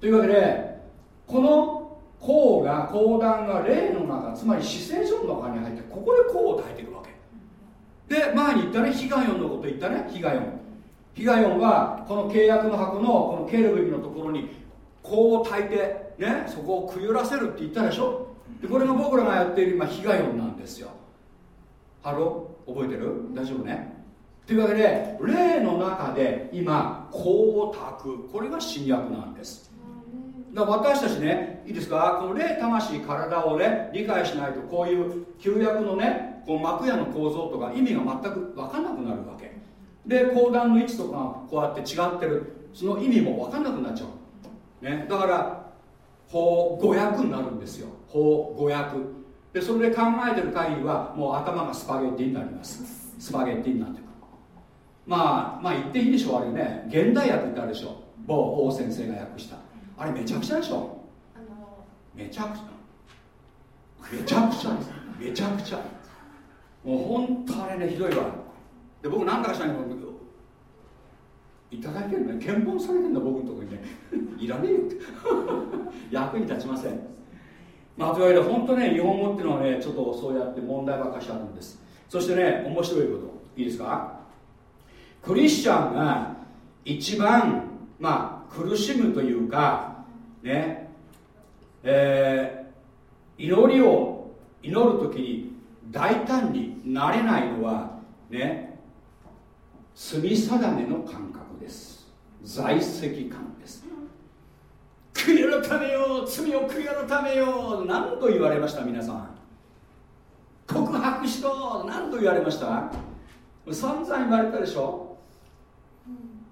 というわけでこの項が講談が霊の中つまり死聖所の中に入ってここで項を炊いてるわけ。で前に言ったねヒガヨンのこと言ったねヒガヨンヒガヨンはこの契約の箱のこのケルビのところに香を焚いてねそこをくゆらせるって言ったでしょ？でこれが僕らがやっている今ヒガヨンなんですよ。 Hello？覚えてる？大丈夫ね？というわけで霊の中で今香を焚く。これが新約なんです。だから私たちねいいですか？この霊魂体をね理解しないとこういう旧約のねこの幕屋の構造とか意味が全く分かんなくなるわけ。で講談の位置とかこうやって違ってる。その意味も分かんなくなっちゃう、ね、だから法語訳になるんですよ。法語訳。でそれで考えてる限りはもう頭がスパゲッティになります。スパゲッティになってくる。まあまあ言っていいでしょうあれね。現代訳ってあるでしょ。某王先生が訳した。あれめちゃくちゃでしょ。めちゃくちゃ。めちゃくちゃ。ですめちゃくちゃ。もう本当あれねひどいわで僕何だかしらんけどいただいてるね。検問されてるんだ僕のところにね。いらねえよって。役に立ちません。まあというわけで本当ね日本語っていうのはねちょっとそうやって問題ばっかしあるんです。そしてね面白いこと。いいですか？クリスチャンが一番まあ苦しむというかねえー、祈りを祈る時に大胆になれないのはね罪定めの感覚です。在籍感です。悔い改めよ罪を悔い改めよ何度言われました皆さん。告白しろ何度言われました？散々言われたでしょ、うん、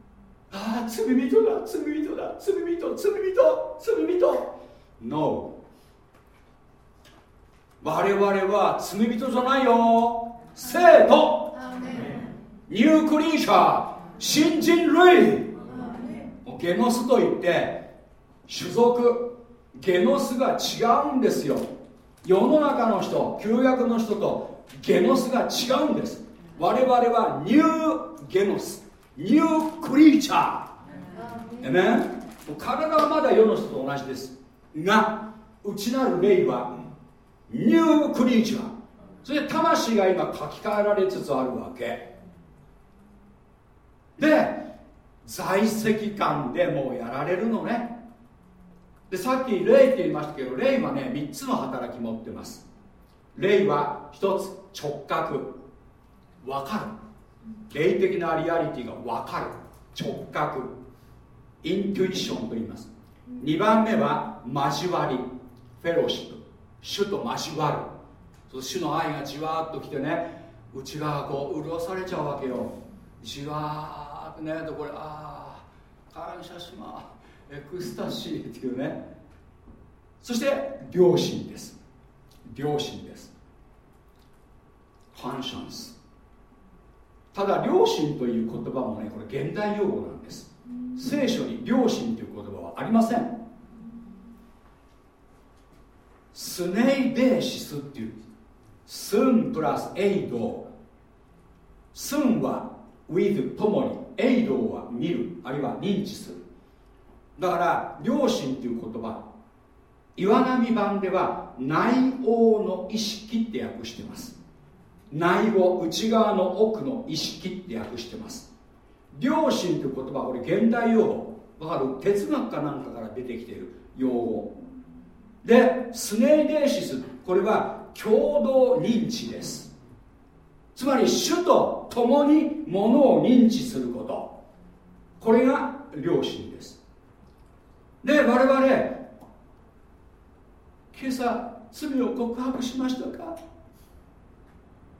ああ罪人だ罪人だ罪人罪人罪人。No 我々は罪人じゃないよ。生徒ニュークリーチャー新人類。ゲノスといって種族ゲノスが違うんですよ。世の中の人旧約の人とゲノスが違うんです。我々はニューゲノスニュークリーチャー。ね体はまだ世の人と同じです。が内なる霊はニュークリーチャー。それで魂が今書き換えられつつあるわけ。で在籍感でもうやられるのね。でさっき霊って言いましたけど霊はね3つの働き持ってます。霊は1つ直覚。分かる？霊的なリアリティが分かる。直覚。 Intuition と言います。2番目は交わり。 Fellowship。主と交わる。そ主の愛がじわっときてね内側こう潤されちゃうわけよ。じわーねとこれああ感謝しまエクスタシーっていうね。そして良心です。良心です。カンシャンスただ良心という言葉もねこれ現代用語なんです。聖書に良心という言葉はありません。スネイデーシスっていう。スンプラスエイド。スンは with ともに。エイドは見るあるいは認知する。だから良心っていう言葉岩波版では内王の意識って訳してます。内王内側の奥の意識って訳してます。良心という言葉これ現代用語わかる？哲学かなんかから出てきている用語。でスネイデーシスこれは共同認知です。つまり主と共にものを認知すること。これが良心です。で我々今朝罪を告白しましたか？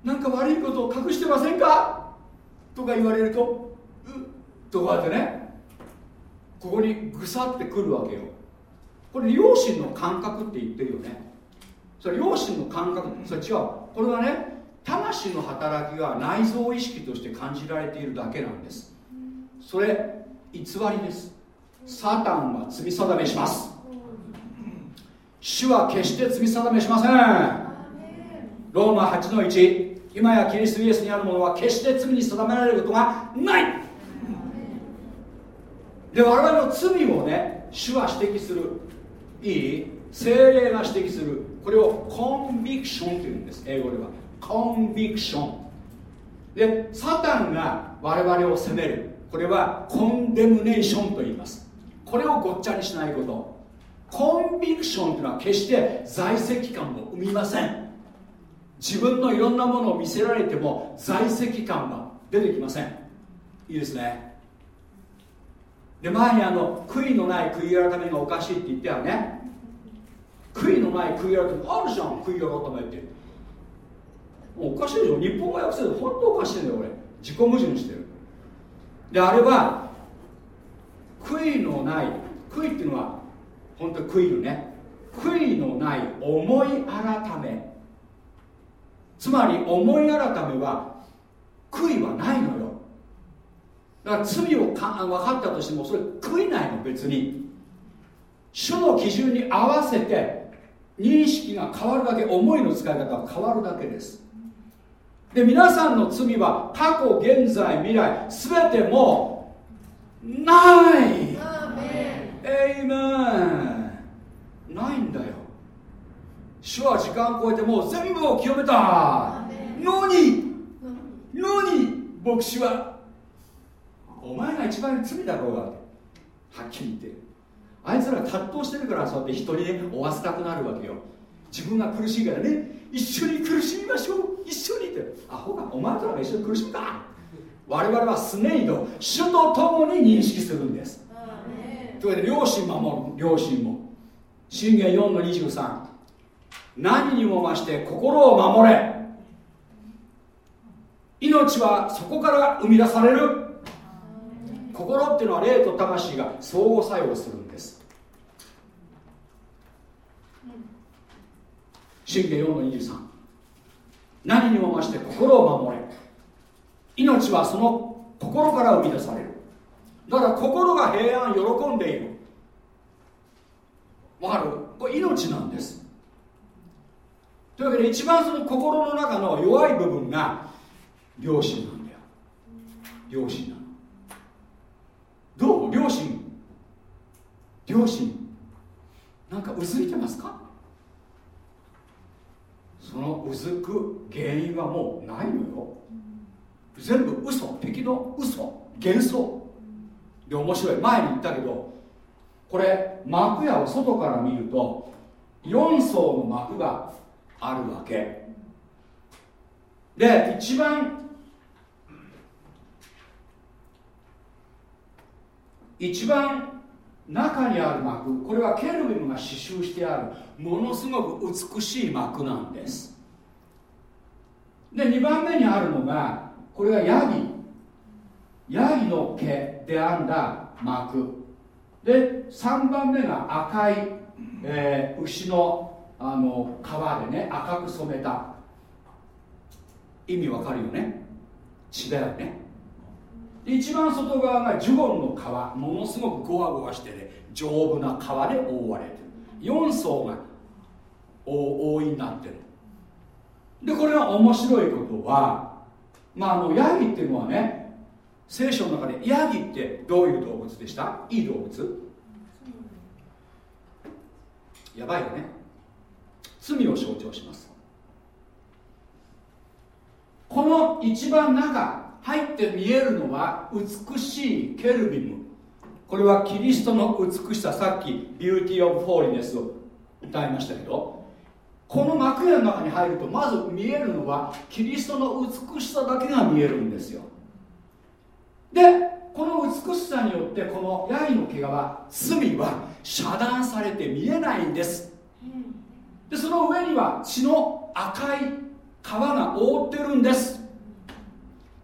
何か悪いことを隠してませんか？とか言われるとうとかってねここにぐさってくるわけよ。これ良心の感覚って言ってるよね。それ良心の感覚それ違う。これはね魂の働きが内臓意識として感じられているだけなんです。それ偽りです。サタンは罪定めします。主は決して罪定めしません。ローマ8の1今やキリストイエスにあるものは決して罪に定められることがない。で我々の罪をね主は指摘する。いい？精霊が指摘する。これをコンビクションというんです。英語では。コンビクションでサタンが我々を責める。これはコンデムネーションと言います。これをごっちゃにしないこと。コンビクションというのは決して在籍感を生みません。自分のいろんなものを見せられても在籍感が出てきません。いいですね。で前にあの悔いのない悔い改めがおかしいって言ったよね。悔いのない悔い改めあるじゃん。悔い改めって。おかしいでしょ。日本語訳すると本当おかしいんだよ俺。自己矛盾してる。であれは悔いのない悔いっていうのは本当悔いるね。悔いのない思い改め。つまり思い改めは悔いはないのよ。だから罪をか分かったとしてもそれ悔いないの別に。主の基準に合わせて認識が変わるだけ思いの使い方が変わるだけです。で皆さんの罪は過去現在未来全てもうない。エイメンないんだよ。主は時間を超えてもう全部を清めた。のにのに牧師はお前が一番罪だろうが。はっきり言って。あいつら葛藤してるからそうやって人にね追わせたくなるわけよ自分が苦しいからね。一緒に苦しみましょう。一緒にって。アホかお前とらが一緒に苦しむか。我々はスネイド。主と共に認識するんです。というわけで両親守る。両親も。信玄4の23何にも増して心を守れ。命はそこから生み出される。心っていうのは霊と魂が相互作用するんです信玄4の23何にも増して心を守れ。命はその心から生み出される。だから心が平安喜んでいる。わかる？これ命なんです。というわけで一番その心の中の弱い部分が良心なんだよ。良心なの。どう？良心。良心。なんかうずいてますか？そのうずく原因はもうないのよ。全部嘘。敵の嘘。幻想。で面白い。前に言ったけどこれ幕屋を外から見ると4層の幕があるわけ。で一番一番中にある幕これはケルビムが刺繍してあるものすごく美しい幕なんです。で2番目にあるのがこれがヤギ。ヤギの毛で編んだ幕。で3番目が赤い、えー、牛のあの皮でね赤く染めた。意味わかるよね。血だよね。一番外側がジュゴンの皮ものすごくゴワゴワしてね丈夫な皮で覆われてる。4層が覆いになってる。でこれが面白いことはまああのヤギっていうのはね聖書の中でヤギってどういう動物でした？いい動物？やばいよね。罪を象徴します。この一番中入って見えるのは美しいケルビム。これはキリストの美しさ。さっき Beauty of Holiness を歌いましたけどこの幕屋の中に入るとまず見えるのはキリストの美しさだけが見えるんですよ。でこの美しさによってこのヤギの毛皮罪は遮断されて見えないんです。でその上には血の赤い皮が覆ってるんです。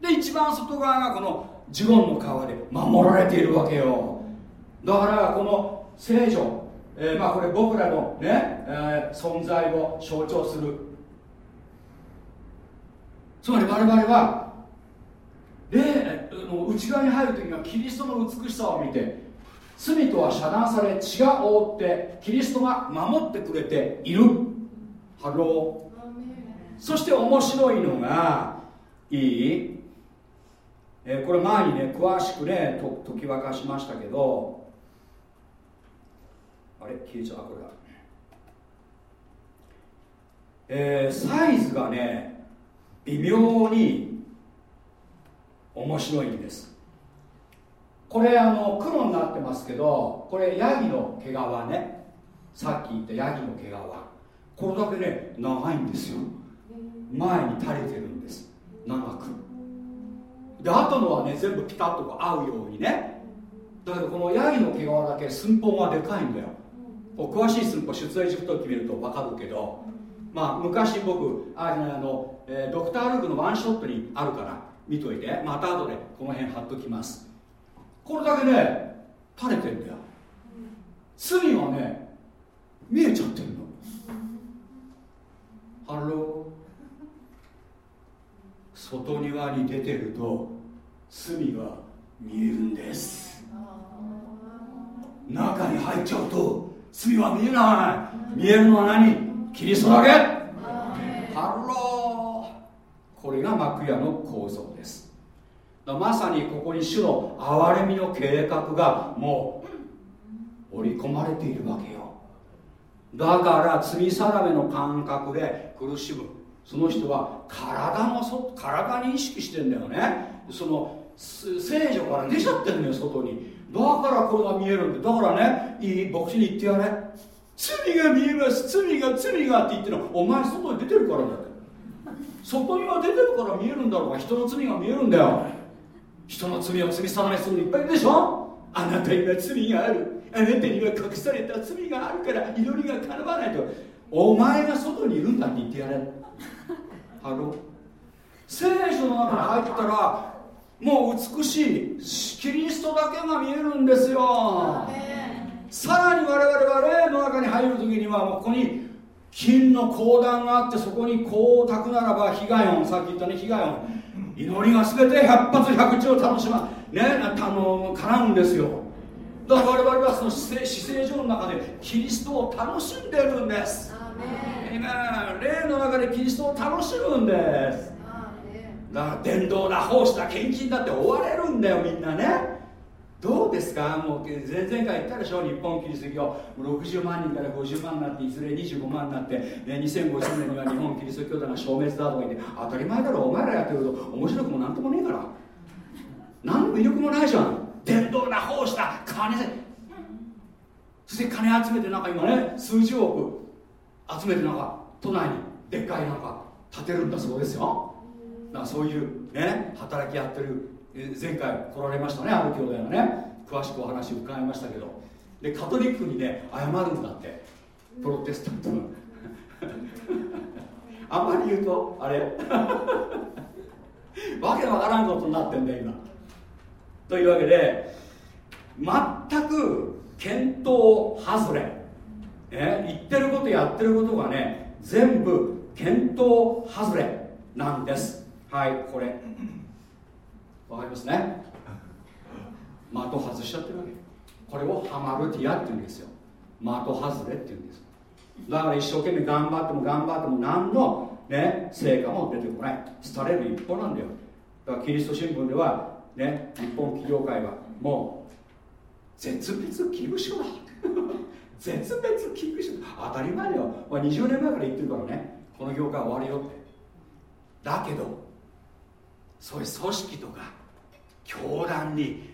で一番外側がこの呪言の皮で守られているわけよ。だからこの聖女、えー、まあこれ僕らのね、えー、存在を象徴する。つまり我々は霊の内側に入る時にはキリストの美しさを見て罪とは遮断され血が覆ってキリストが守ってくれている。 Hello。そして面白いのがいい、えー、これ前にね詳しくね解き明かしましたけどあれ？消えちゃう。これだ。えー、サイズがね微妙に面白いんです。これあの黒になってますけどこれヤギの毛皮ね。さっき言ったヤギの毛皮。これだけね長いんですよ。前に垂れてるんです。長く。で後のはね全部ピタッと合うようにね。だけどこのヤギの毛皮だけ寸法がでかいんだよ。詳しい寸法出エジプトって見ると分かるけど。まあ昔僕あの、えー、ドクター・ルークのワンショットにあるから見といて。また後でこの辺貼っときます。これだけね垂れてんだよ。罪はね見えちゃってんの。 Hello。外庭に出てると罪が見えるんです。中に入っちゃうと罪は見えない。見えるのは何？キリストだけハロー。これが幕屋の構造です。まさにここに主の憐れみの計画がもう織り込まれているわけよ。だから罪定めの感覚で苦しむその人は体のそ体に意識してんだよね。その聖所から出ちゃってるのよ外に。だからこれが見えるんだだからねいい牧師に言ってやれ。罪が見えます。罪が罪がって言ってるの。お前外に出てるからだって外には出てるから見えるんだろうが。人の罪が見えるんだよ。人の罪を罪定めするのいっぱいいるでしょ。あなたには罪がある。あなたには隠された罪があるから祈りが叶わないと。お前が外にいるんだって言ってやれ。ハロ聖書の中に入ったらもう美しいキリストだけが見えるんですよ。さらに我々は霊の中に入る時にはもうここに金の講談があってそこにこう炊くならば被害音さっき言ったね被害音。祈りが全て百発百中を楽しまねあの絡むんですよ。だから我々はその姿勢上の中でキリストを楽しんでるんです。霊の中でキリストを楽しむんです。だから伝道だ奉仕だ献金だって追われるんだよみんなね。どうですか？もう前々回言ったでしょ日本キリスト教。60万人から50万になっていずれ25万になって、ね、2050年には日本キリスト教団が消滅だとか言って当たり前だろお前らやってること。面白くもなんともねえから。何の魅力もないじゃん。伝道だ奉仕だ。金でそして金集めてなんか今ね数十億集めてなんか都内にでっかいなんか建てるんだそうですよ。だからそういうね働きやってる前回来られましたねある兄弟がね。詳しくお話伺いましたけど。でカトリックにね謝るんだって。プロテスタントの。あんまり言うとあれ。わけわからんことになってんだ今。というわけで全く見当外れ、ね、言ってることやってることがね全部見当外れなんです。はいこれ。わかりますね？的外しちゃってるわけ。これをハマルティアって言うんですよ。的外れって言うんですだから一生懸命頑張っても頑張っても何の、ね、成果も出てこない。廃れる一方なんだよ。だからキリスト新聞ではね、日本企業界はもう絶滅危惧種だ。絶滅危惧種当たり前よ、まあ、20年前から言ってるからね。この業界終わるよって。だけどそういう組織とか教団に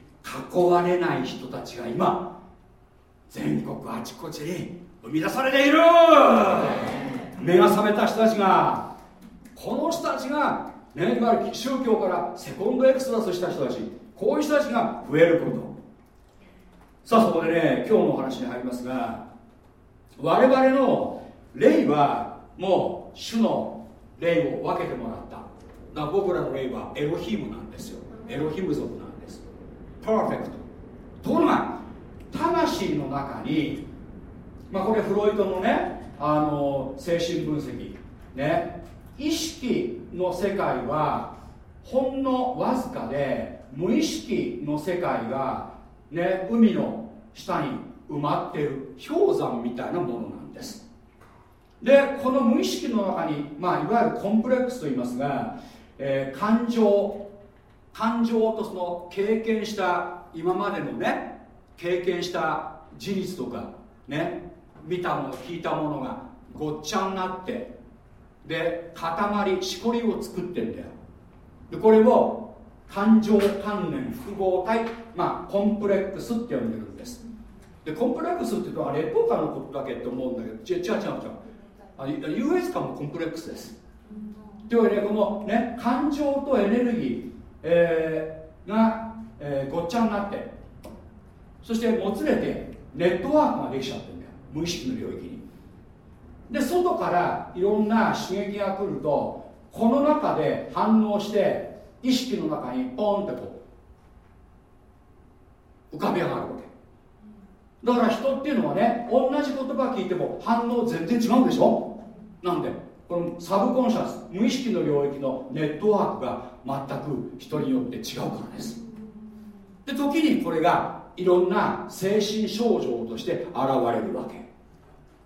囲われない人たちが今全国あちこちに生み出されている。目が覚めた人たちがこの人たちがね、いわゆる宗教からセコンドエクスダスした人たちこういう人たちが増えること。さあそこでね今日のお話に入りますが我々の霊はもう主の霊を分けてもらった。だ僕らの霊はエロヒムなんですよ。エロヒム族なんです。パーフェクト。ところが魂の中にまあこれフロイトのねあの精神分析ね意識の世界はほんのわずかで無意識の世界がね海の下に埋まっている氷山みたいなものなんです。でこの無意識の中に、まあ、いわゆるコンプレックスと言いますが、えー、感情感情とその経験した今までのね経験した事実とかね見たもの聞いたものがごっちゃになってで塊しこりを作ってんだよ。でこれを感情関連複合体まあコンプレックスって呼んでるんです。でコンプレックスっていうのは劣等感のことだけって思うんだけど違う違う違う優越感もコンプレックスです。というわけでこのね感情とエネルギー、えー、が、えー、ごっちゃになってそしてもつれてネットワークができちゃってるんだよ。無意識の領域に。で外からいろんな刺激が来るとこの中で反応して意識の中にポンってこう浮かび上がるわけ。だから人っていうのはね同じ言葉聞いても反応全然違うでしょ？なんでこのサブコンシャス無意識の領域のネットワークが全く人によって違うからです。で時にこれがいろんな精神症状として現れるわけ。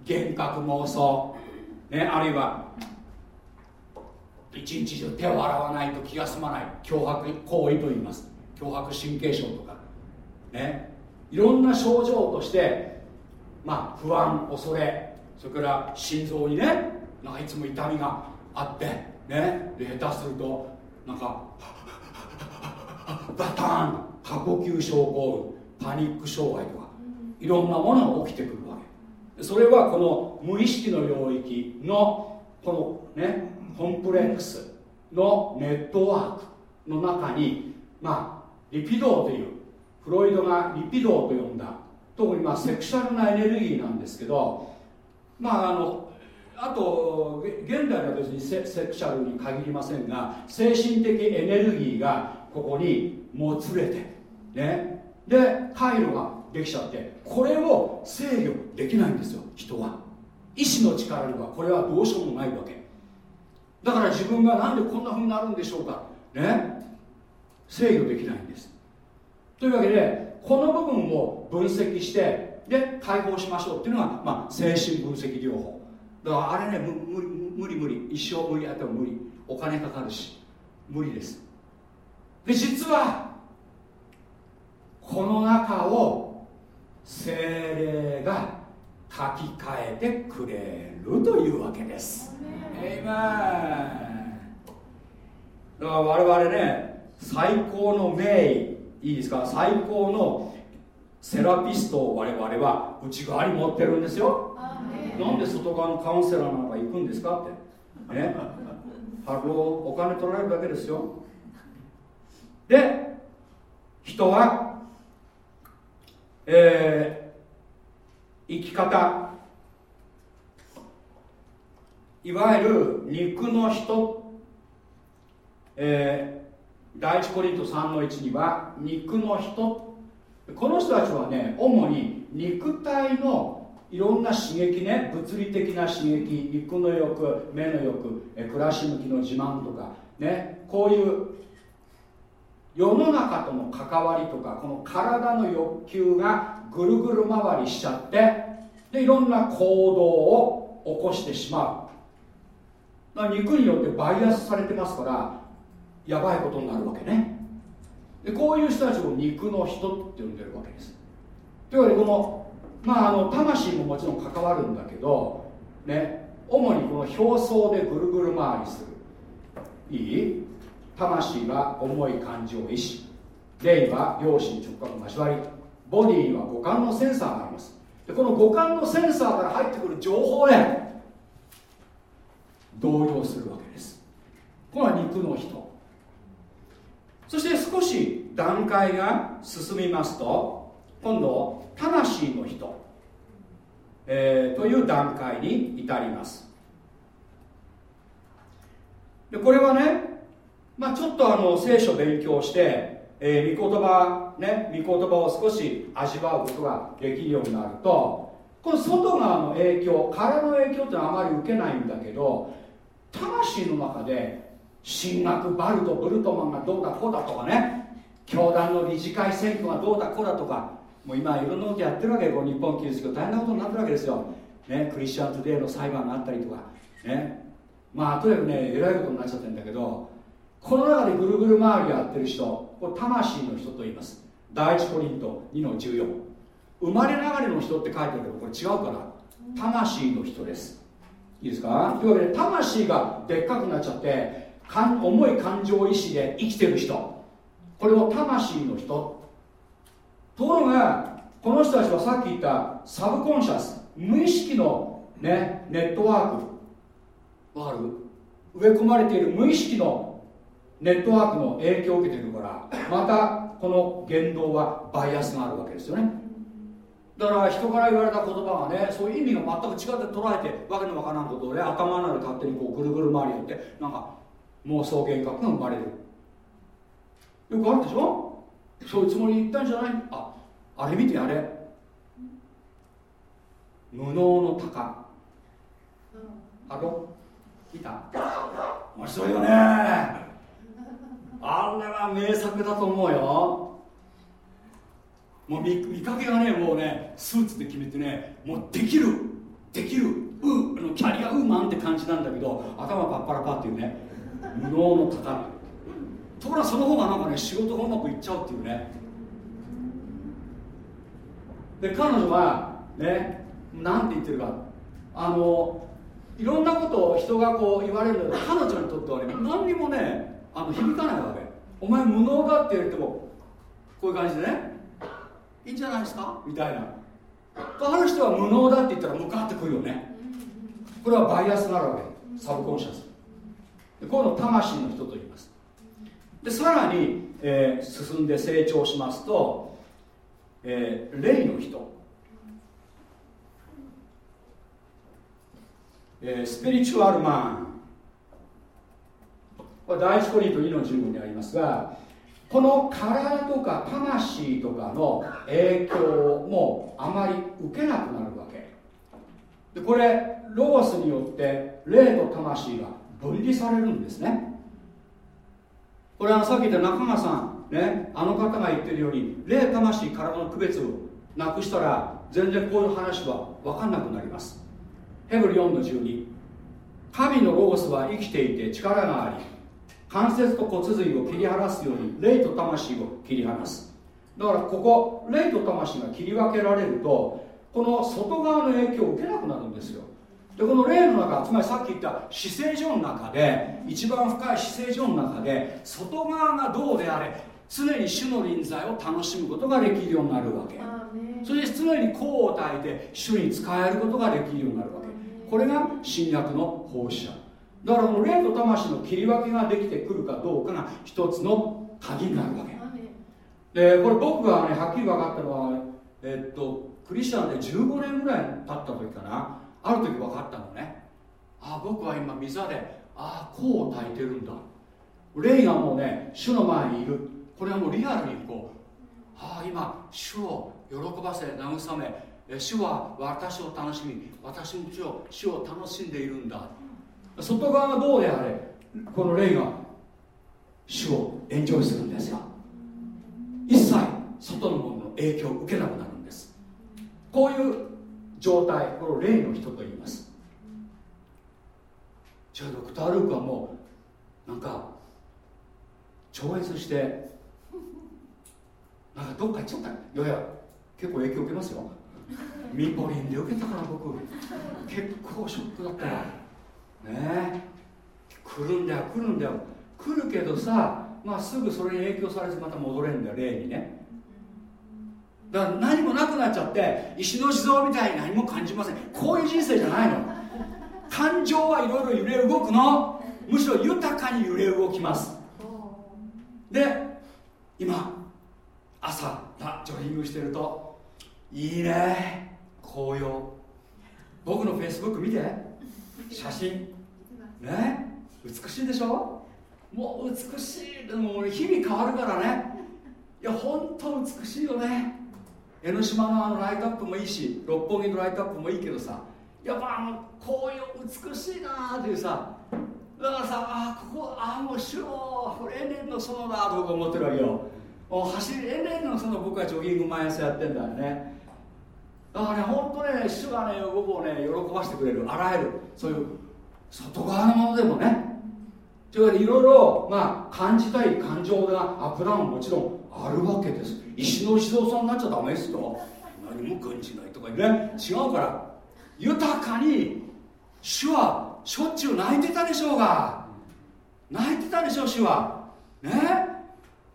幻覚妄想、ね、あるいは一日中手を洗わないと気が済まない脅迫行為と言います。脅迫神経症とか。ね。いろんな症状としてまあ不安恐れそれから心臓にねなんかいつも痛みがあってね。で下手するとなんかバターン過呼吸症候群パニック障害とかいろんなものが起きてくるわけ。それはこの無意識の領域のこのねコンプレックスのネットワークの中にまあリピドーというフロイドがリピドーと呼んだ特にまあセクシャルなエネルギーなんですけどまああのあと現代は別にセクシャルに限りませんが精神的エネルギーがここにもつれてね。で回路ができちゃってこれを制御できないんですよ人は。意志の力にはこれはどうしようもないわけ。だから自分がなんでこんなふうになるんでしょうか。ね。制御できないんです。というわけでこの部分を分析してで解放しましょうっていうのが、まあ、精神分析療法。だからあれね無理無理無理。一生無理やっても無理。お金かかるし。無理です。で実はこの中を精霊が書き換えてくれるというわけです。だから我々ね最高の名医いいですか最高のセラピストを我々は内側に持ってるんですよ。なんで外側のカウンセラーなんか行くんですかって。ね。ハローお金取られるだけですよ。で人はえー、生き方いわゆる肉の人、えー第一コリント3の1には肉の人。この人たちはね主に肉体のいろんな刺激ね物理的な刺激肉の欲目の欲え暮らし向きの自慢とかねこういう世の中との関わりとかこの体の欲求がぐるぐる回りしちゃってでいろんな行動を起こしてしまう。肉によってバイアスされてますからやばいことになるわけね。でこういう人たちを肉の人って呼んでるわけです。というわけでこのまああの魂ももちろん関わるんだけどね主にこの表層でぐるぐる回りする。いい？魂は重い感情意志霊は良心直角交わりボディには五感のセンサーがあります。でこの五感のセンサーから入ってくる情報で動揺するわけです。これは肉の人。そして少し段階が進みますと今度魂の人、えー、という段階に至ります。でこれはね、まあ、ちょっとあの聖書勉強して、えー、御言葉ね御言葉を少し味わうことができるようになるとこの外側の影響体の影響ってのはあまり受けないんだけど魂の中で進学バルトブルトマンがどうだこうだとかね教団の理事会選挙がどうだこうだとかもう今いろんなことやってるわけよ日本キリスト教。大変なことになってるわけですよ、ね、クリスチャントゥデイの裁判があったりとか。ね。まあとにかくねえらいことになっちゃってるんだけどこの中でぐるぐる回りやってる人これ魂の人と言います。第一コリント2の14生まれながらの人って書いてあるけどこれ違うから魂の人です。いいですか？というわけで魂がでっかくなっちゃって重い感情意志で生きてる人。これを魂の人。ところがこの人たちはさっき言ったサブコンシャス無意識の、ね、ネットワーク。わかる？植え込まれている無意識のネットワークの影響を受けてるからまたこの言動はバイアスがあるわけですよね。だから人から言われた言葉がねそういう意味が全く違って捉えてわけのわからんことをね頭の中で勝手にこうぐるぐる回りやってなんか妄想幻覚が生まれる。よくあるでしょ？そういうつもりで言ったんじゃない？ああれ見てあれ。無能の鷹。あろ見た？面白いよね。あれは名作だと思うよ。もう見見かけがねもうねスーツで決めてねもうできるできるうあのキャリアウーマンって感じなんだけど頭パッパラパっていうね無能の鷹ところがその方がなんかね仕事がうまくいっちゃうっていうね。で彼女はねなんて言ってるか。あのいろんなことを人がこう言われるんだけど彼女にとってはね何にもねあの響かないわけ。お前無能だって言われてもこういう感じでね。いいんじゃないですか？みたいな。ある人は無能だって言ったら向かってくるよね。これはバイアスがあるわけサブコンシャス。でこの魂の人と言います。でさらに、えー、進んで成長しますと、えー、霊の人、えー、スピリチュアルマンこれ第一コリント2の15にありますがこの体とか魂とかの影響もあまり受けなくなるわけ。でこれロゴスによって霊と魂が分離されるんですね。これはさっき言った中川さんねあの方が言ってるように霊魂体の区別をなくしたら全然こういう話は分かんなくなります。ヘブル4の12神のロゴスは生きていて力があり関節と骨髄を切り離すように霊と魂を切り離す。だからここ霊と魂が切り分けられるとこの外側の影響を受けなくなるんですよ。でこの霊の中つまりさっき言った死聖所の中で一番深い死聖所の中で外側がどうであれ常に主の臨在を楽しむことができるようになるわけ。それで常に功を耐えて主に使えることができるようになるわけ。これが新約の奉仕者だからこの霊と魂の切り分けができてくるかどうかが一つの鍵になるわけ。でこれ僕がねはっきり分かったのはえっとクリスチャンで15年ぐらい経った時かな。ある時分かったのね。あ僕は今溝でああこう炊いてるんだ。霊がもうね主の前にいる。これはもうリアルにこうああ今主を喜ばせ慰め主は私を楽しみ私も主を楽しんでいるんだ外側がどうであれこの霊が主をエンジョイするんですよ。一切外のものの影響を受けなくなるんです。こういう状態これを霊の人と言います。じゃあドクター・ルークはもうなんか超越してなんかどっか行っちゃった。いやいや結構影響受けますよ。ミポリンで受けたから僕結構ショックだったよね来るんだよ来るんだよ。来るけどさまあすぐそれに影響されてまた戻れるんだよ霊にね。だから何もなくなっちゃって石の地蔵みたいに何も感じません。こういう人生じゃないの。感情はいろいろ揺れ動くの。むしろ豊かに揺れ動きます。で今朝ジョギングしてるといいね紅葉。僕のフェイスブック見て。写真？ね？美しいでしょ？もう美しい。でも日々変わるからね。いや本当美しいよね。江ノ島のあのライトアップもいいし六本木のライトアップもいいけどさやっぱあの紅葉美しいなーっていうさだからさあここあもう白エレンの園だと僕思ってるわけよ。もう走りエレンの園僕はジョギング毎朝やってんだよねだからね本当ね主がね僕をね喜ばしてくれるあらゆるそういう外側のものでもね。というわけでいろいろ、まあ、感じたい感情がアップダウンもちろんあるわけです。石の石堂さんになっちゃダメですよ。何も感じないとかね。違うから。豊かに主はしょっちゅう泣いてたでしょうが。泣いてたでしょう主は。ね？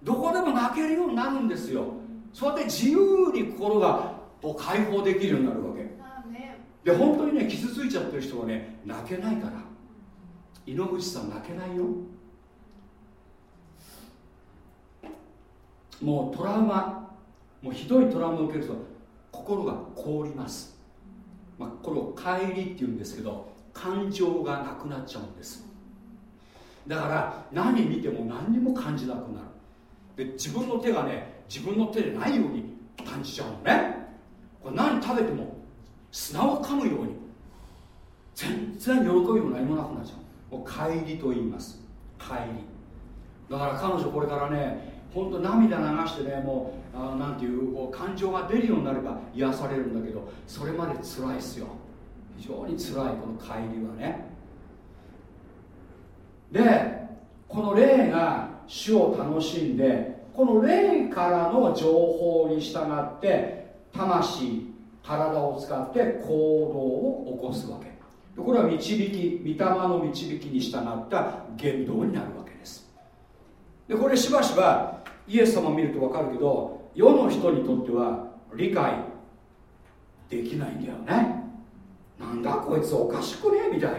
どこでも泣けるようになるんですよ。そうやって自由に心がこう解放できるようになるわけ。で本当にね傷ついちゃってる人はね泣けないから。井ノ口さん泣けないよ。もうトラウマもうひどいトラウマを受けると心が凍ります、まあ、これを帰りっていうんですけど感情がなくなっちゃうんです。だから何見ても何にも感じなくなる。で自分の手がね自分の手でないように感じちゃうのねこれ何食べても砂を噛むように全然喜びも何もなくなっちゃう。もう帰りと言います。帰り。だから彼女これからね本当涙流してねもうあなんていうこう感情が出るようになれば癒されるんだけどそれまで辛いっすよ。非常に辛いこの帰りはね。でこの霊が主を楽しんでこの霊からの情報に従って魂体を使って行動を起こすわけ。これは導き御霊の導きに従った言動になるわけです。でこれしばしばイエス様を見ると分かるけど世の人にとっては理解できないんだよね。なんだこいつおかしくね？みたいな。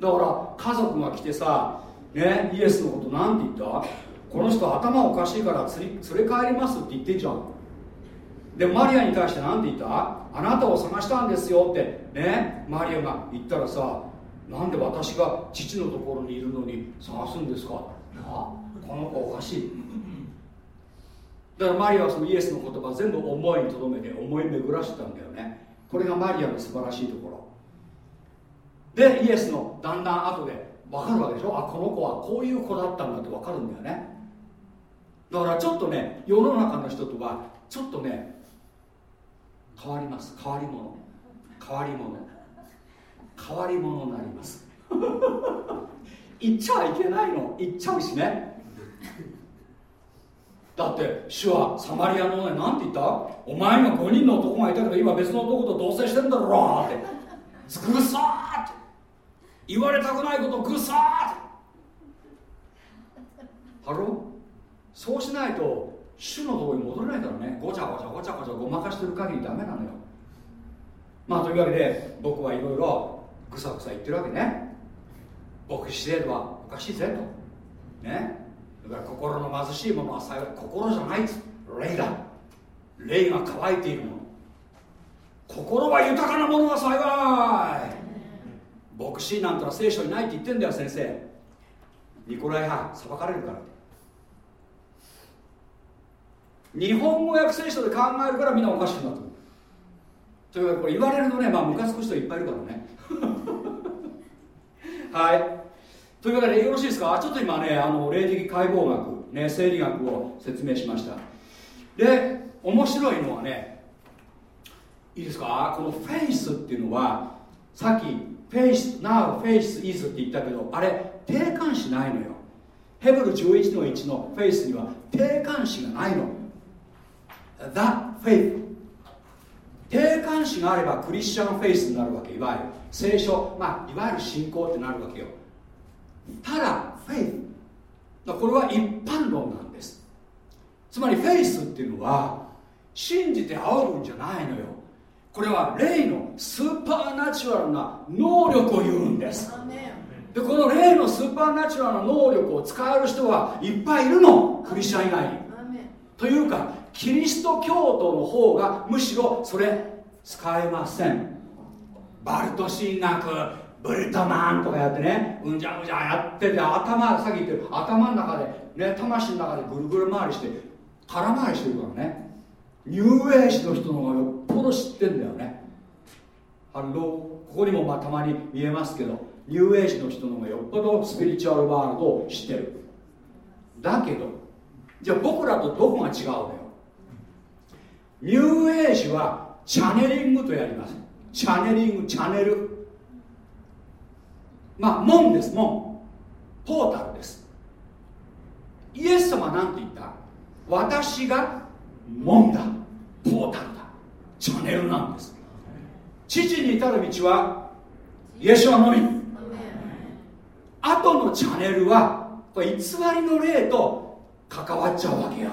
だから家族が来てさ、ね、イエスのこと何て言った？この人頭おかしいから連れ帰りますって言ってんじゃん。でマリアに対して何て言った？あなたを探したんですよって。ね？マリアが言ったらさなんで私が父のところにいるのに探すんですか？いやこの子おかしい。だからマリアはそのイエスの言葉全部思いにとどめて思い巡らしてたんだよね。これがマリアの素晴らしいところ。でイエスのだんだん後で分かるわけでしょ？あこの子はこういう子だったんだって分かるんだよね。だからちょっとね世の中の人とはちょっとね変わります。変わり者。変わり者。変わり者になります。言っちゃいけないの。言っちゃうしね。だって主はサマリアのね何て言った？お前が5人の男がいたけど今別の男と同棲してんだろって。ぐさーって言われたくないことぐさーってハロそうしないと主のところに戻れないからね。ごちゃごちゃごちゃごちゃごまかしてる限りダメなのよ。まあというわけで僕はいろいろぐさぐさ言ってるわけね。牧師制度はおかしいぜと。ね。だから心の貧しいものは幸い心じゃないっつ霊だ。霊が乾いているもの。心は豊かなものが幸い。牧師なんてのは聖書にないって言ってんだよ先生。ニコライ派裁かれるから。日本語訳聖書で考えるからみんなおかしくなってるというわけでこれ言われるとねまあムカつく人いっぱいいるからね。はい。というわけでよろしいですか？ちょっと今ねあの霊的解剖学、ね、生理学を説明しました。で面白いのはねいいですか？このフェイスっていうのはさっきフェイス now フェイス is って言ったけどあれ定冠詞ないのよ。ヘブル11の1のフェイスには定冠詞がないの。The faith. 定冠詞があれば Christian faith になるわけ。いわゆる聖書、まあ、いわゆる信仰ってなるわけよ。ただフェイスこれは一般論なんです。つまりフェイスっていうのは信じて仰ぐんじゃないのよ。これは霊のスーパーナチュラルな能力を言うんです。でこの霊のスーパーナチュラルな能力を使える人はいっぱいいるの。クリスチャン以外に。というかキリスト教徒の方がむしろそれ使えません。バルト神学ブルトマンとかやってねうんじゃうんじゃやってて頭さっき言ってる頭の中でね魂の中でぐるぐる回りして空回りしてるからね。ニューエイジの人の方がよっぽど知ってんだよね。ハローここにもまたまに見えますけどニューエイジの人の方がよっぽど spiritual world を知ってる。だけどじゃあ僕らとどこが違うのニューエイジはチャネリングとやります。チャネリングチャネル。まあ門です。門。ポータルです。イエス様は何て言った？私が門だ。ポータルだ。チャネルなんです。父に至る道はイエスはのみ。後のチャネルは偽りの霊と関わっちゃうわけよ。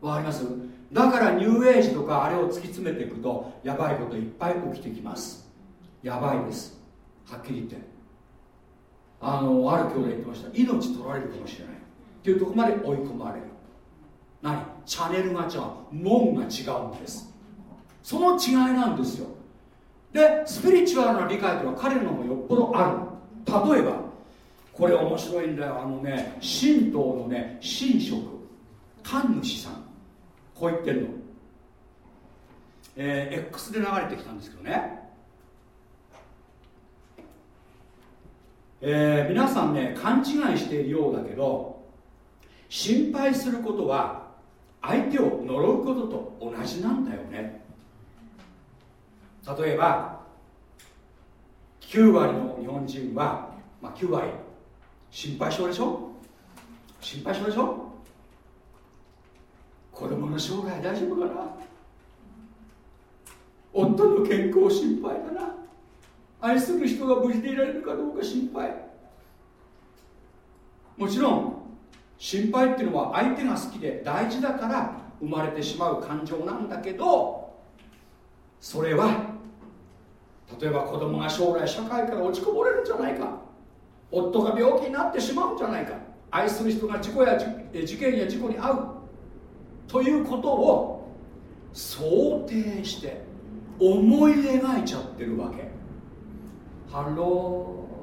わかります？だからニューエイジとかあれを突き詰めていくとやばいこといっぱい起きてきます。やばいです。はっきり言って。あのある兄弟言ってました。命取られるかもしれない。っていうとこまで追い込まれる。何？チャンネルが違う門が違うんです。その違いなんですよ。でスピリチュアルな理解というのは彼のもよっぽどある。例えばこれ面白いんだよ。あのね神道のね神職。神主さん。こう言ってるの。えー、X で流れてきたんですけどね。えー、皆さんね勘違いしているようだけど心配することは相手を呪うことと同じなんだよね。例えば9割の日本人は、まあ、9割心配性でしょ？心配性でしょ？子供の将来大丈夫かな？夫の健康心配だな？愛する人が無事でいられるかどうか心配もちろん心配っていうのは相手が好きで大事だから生まれてしまう感情な？んだけどそれは例えば子供が将来社会から落ちこぼれるんじゃな？いか夫が病気にな？ってしまうんじゃな？いか愛する人が事故や事件や事故に遭うということを想定して思い描いちゃってるわけ。ハロー。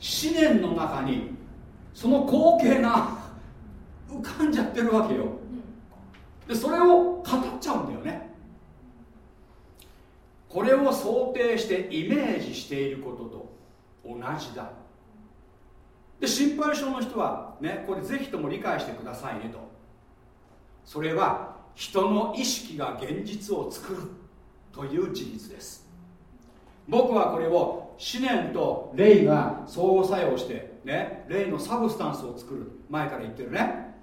思念の中にその光景が浮かんじゃってるわけよ。でそれを語っちゃうんだよね。これを想定してイメージしていることと同じだ。で心配性の人はねこれぜひとも理解してくださいねと。それは人の意識が現実を作るという事実です。僕はこれを思念と霊が相互作用してね霊の substance を作る。前から言ってるね。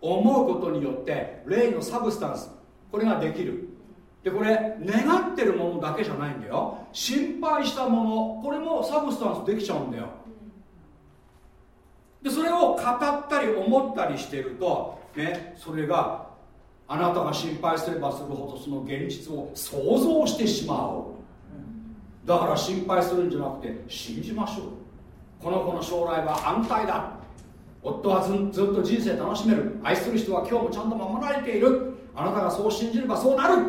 思うことによって霊の substance これができる。でこれ願ってるものだけじゃないんだよ。心配したものこれも substance できちゃうんだよ。でそれを語ったり思ったりしてるとねそれがあなたが心配すればするほどその現実を想像してしまう。だから心配するんじゃなくて信じましょう。この子の将来は安泰だ。夫はずずっと人生楽しめる。愛する人は今日もちゃんと守られている。あなたがそう信じればそうなる。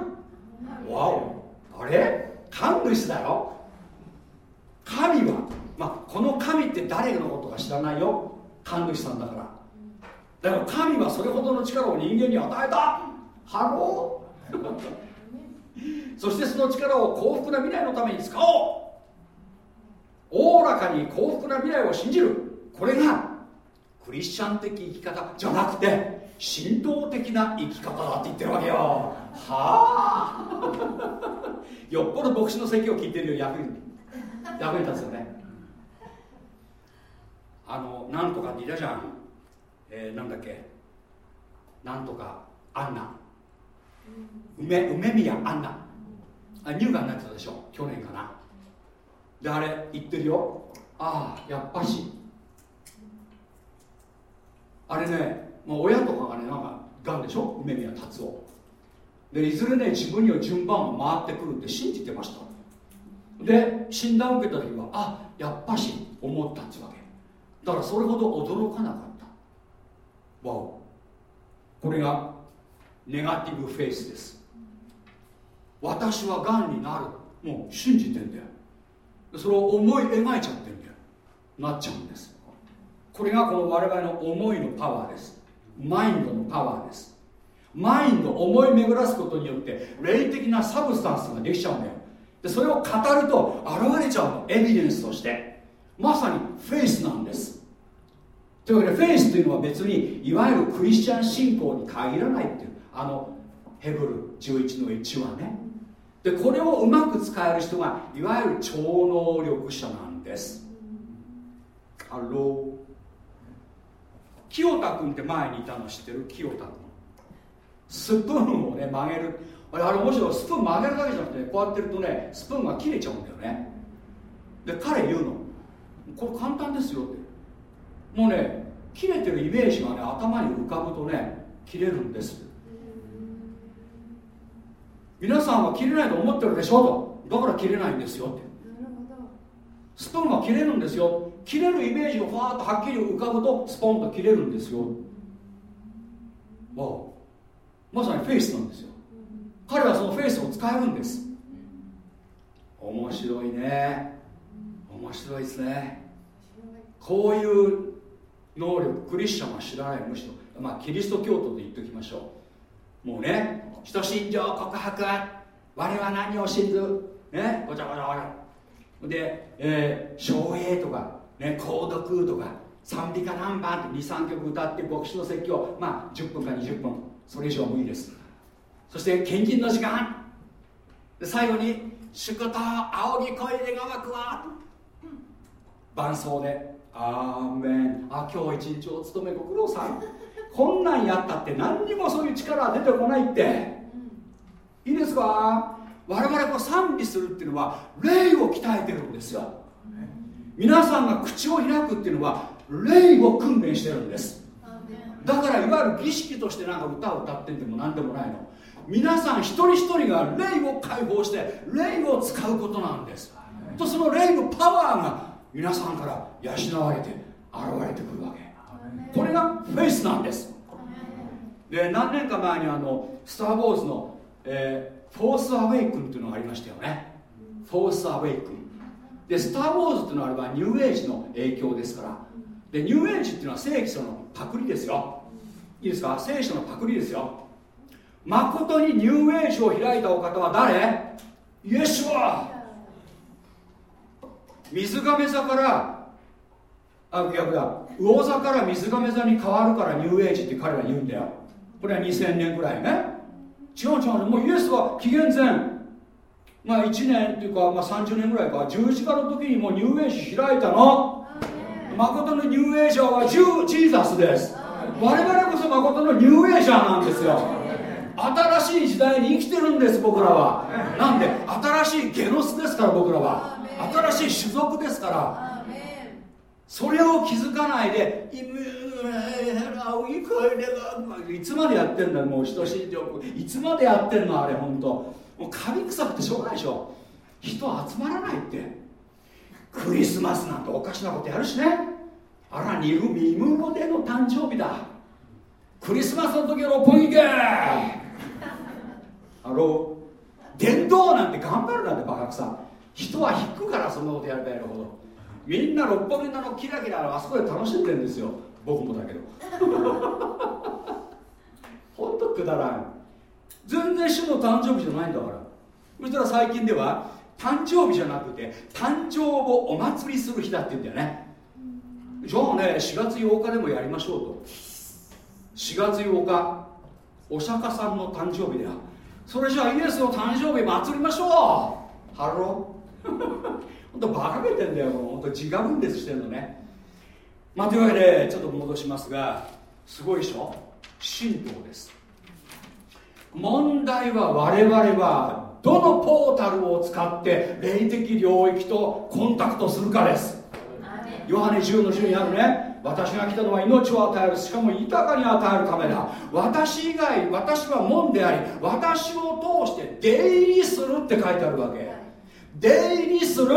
わお。あれ？神主だよ。神は、まあ、この神って誰のことか知らないよ。神主さんだから。だから神はそれほどの力を人間に与えた。ハロー。そしてその力を幸福な未来のために使おう。おおらかに幸福な未来を信じる。これがクリスチャン的生き方じゃなくて神道的な生き方だって言ってるわけよ。はあ。よっぽど牧師の説教を聞いてるよ役に。役に立つよね。あのなんとかっていたじゃん、えー、なんだっけ。なんとかアンナ。梅梅宮アンナ。あ乳がんになってたでしょ。去年かな。であれ言ってるよ。ああやっぱし。あれね、まあ、親とかがねなんかがんでしょ。梅宮達夫。でいずれね自分には順番が回ってくるって信じてました。で診断を受けた時はあやっぱし思ったってわけだからそれほど驚かなかった。わおこれがネガティブフェイスです。私はがんになる。もう信じてんだよ。それを思い描いちゃってんだよ。なっちゃうんです。これがこの我々の思いのパワーです。マインドのパワーです。マインド思い巡らすことによって霊的な substance ができちゃうんだよ。でそれを語ると現れちゃうの。エビデンスとして。まさにフェイスなんです。というわけでフェイスというのは別にいわゆるクリスチャン信仰に限らないっていうあのヘブル11の1はね。でこれをうまく使える人がいわゆる超能力者なんです。ハロー清田君って前にいたの知ってる？清田君。スプーンをね曲げる。あれあれ面白い。スプーン曲げるだけじゃなくて、ね、こうやってるとねスプーンが切れちゃうんだよね。で彼言うの。これ簡単ですよって。もうね切れてるイメージがね頭に浮かぶとね切れるんです。皆さんは切れないと思ってるでしょと。だから切れないんですよって。スプーンは切れるんですよ。切れるイメージがファーッとはっきり浮かぶとスポンと切れるんですよ。わまさにフェイスなんですよ。彼はそのフェイスを使えるんです。面白いね。面白いですね。こういう能力クリスチャンは知らないむしろ。まあキリスト教徒で言っておきましょう。もうね人信条告白我は何を信ずねごちゃごちゃごちゃ。で、えー、翔平とか、ね、購読とか賛美歌何番？って23曲歌って牧師の説教。まあ10分か20分。それ以上無理です。そして献金の時間。で最後に「祝祷仰ぎ声でがわくわ」伴奏で「アーメンあ今日一日お勤めご苦労さん。こんなんやったって何にもそういう力は出てこないって。いいですか？我々こう賛美するっていうのは霊を鍛えてるんですよ。皆さんが口を開くっていうのは霊を訓練してるんです。だからいわゆる儀式としてなんか歌を歌ってんでも何でもないの。皆さん一人一人が霊を解放して霊を使うことなんです。とその霊のパワーが皆さんから養われて現れてくるわけ。これがフェイスなんです。で何年か前にあの「スター・ウォーズの」えー、フォース・アウェイクンっていうのがありましたよね。フォース・アウェイクンで「スター・ウォーズ」っていうのはあればニューエイジの影響ですから。でニューエイジっていうのは聖書のパクリですよ。いいですか？聖書のパクリですよ。誠にニューエイジを開いたお方は誰？イエスは水亀座からあ逆だ魚座から水亀座に変わるからニューエイジって彼は言うんだよ。これは2000年ぐらいね。違う違う。もうイエスは紀元前。まあ1年っていうか、まあ、30年ぐらいか。十字架の時にもうニューエイジ開いたの。誠のニューエイジャーはジュジーザスです。我々こそ誠のニューエイジャーなんですよ新しい時代に生きてるんです僕らは。なんで新しいゲノスですから僕らは。新しい種族ですから。それを気づかないでいつまでやってんだもう人信条いつまでやってんのあれ本当もうカビ臭くてしょうがないでしょ。人集まらないって。クリスマスなんておかしなことやるしね。あら身室での誕生日だ。クリスマスの時の六本木ゲー。ハロー伝道なんて頑張るなんてバカくさ人は引くからそんなことやればやるほど。みんな六本木のキラキラあそこで楽しんでるんですよ。僕もだけど。ほんとくだらん。全然主の誕生日じゃないんだから。そしたら最近では誕生日じゃなくて誕生をお祭りする日だって言うんだよね。じゃあね4月8日でもやりましょうと。4月8日お釈迦さんの誕生日だよ。それじゃあイエスの誕生日祭りましょう。ハロー。本当バカげてんだよ本当自我分裂してんのね。まあというわけでちょっと戻しますがすごいでしょ？神道です。問題は我々はどのポータルを使って霊的領域とコンタクトするかです。ヨハネ10の10にあるね私が来たのは命を与えるしかも豊かに与えるためだ。私以外私は門であり私を通して出入りするって書いてあるわけ。出入りする。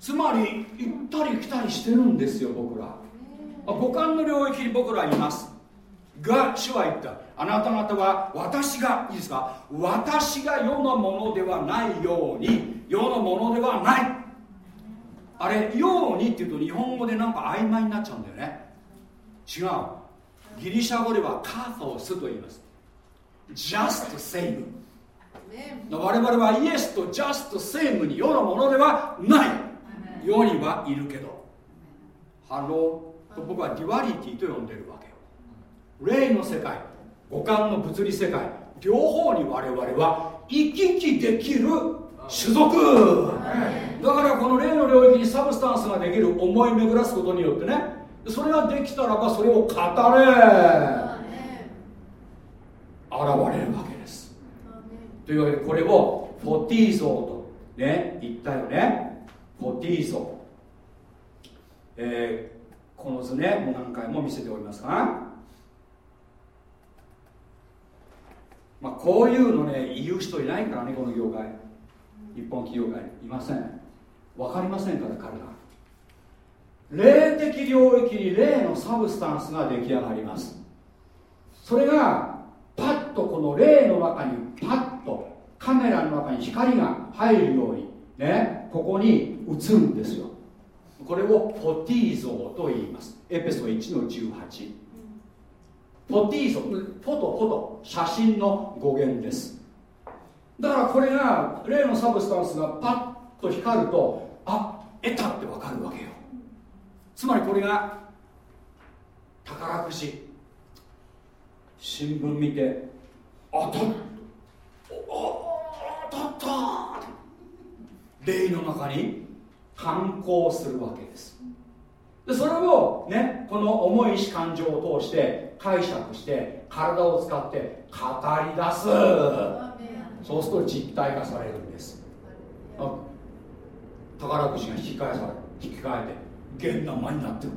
つまり行ったり来たりしてるんですよ僕ら。五感の領域に僕らいます。が主は言った。あなた方は私がいいですか？私が世のものではないように世のものではないあれようにっていうと日本語でなんか曖昧になっちゃうんだよね。違う。ギリシャ語ではκαθώς と言います。Just same 我々はイエスと just same に世のものではない世にはいるけど。ハローと僕は duality と呼んでるわけよ。霊の世界五感の物理世界両方に我々は行き来できる種族。だからこの霊の領域にサブスタンスができる思い巡らすことによってね。それができたらばそれを語れ。現れるわけです。というわけでこれをフォティーゾーとね言ったよね。フォティーゾー、えー、この図ねもう何回も見せておりますがまあこういうのね言う人いないからねこの業界。日本企業界いません。分かりませんから彼ら。霊的領域に霊のサブスタンスが出来上がります。それがパッとこの霊の中にパッとカメラの中に光が入るようにねここに映るんですよ。これをフォティー像と言います。エペソ1の18フォティー像フォトフォト写真の語源です。だからこれが例のサブスタンスがパッと光るとあ得たって分かるわけよ。つまりこれが宝くじ。新聞見て当たっ当たった。霊の中に反抗するわけです。でそれをねこの重い意志感情を通して解釈して体を使って語り出す。そうすると実体化されるんです。宝くじが引き返され引き換えて現生になってる。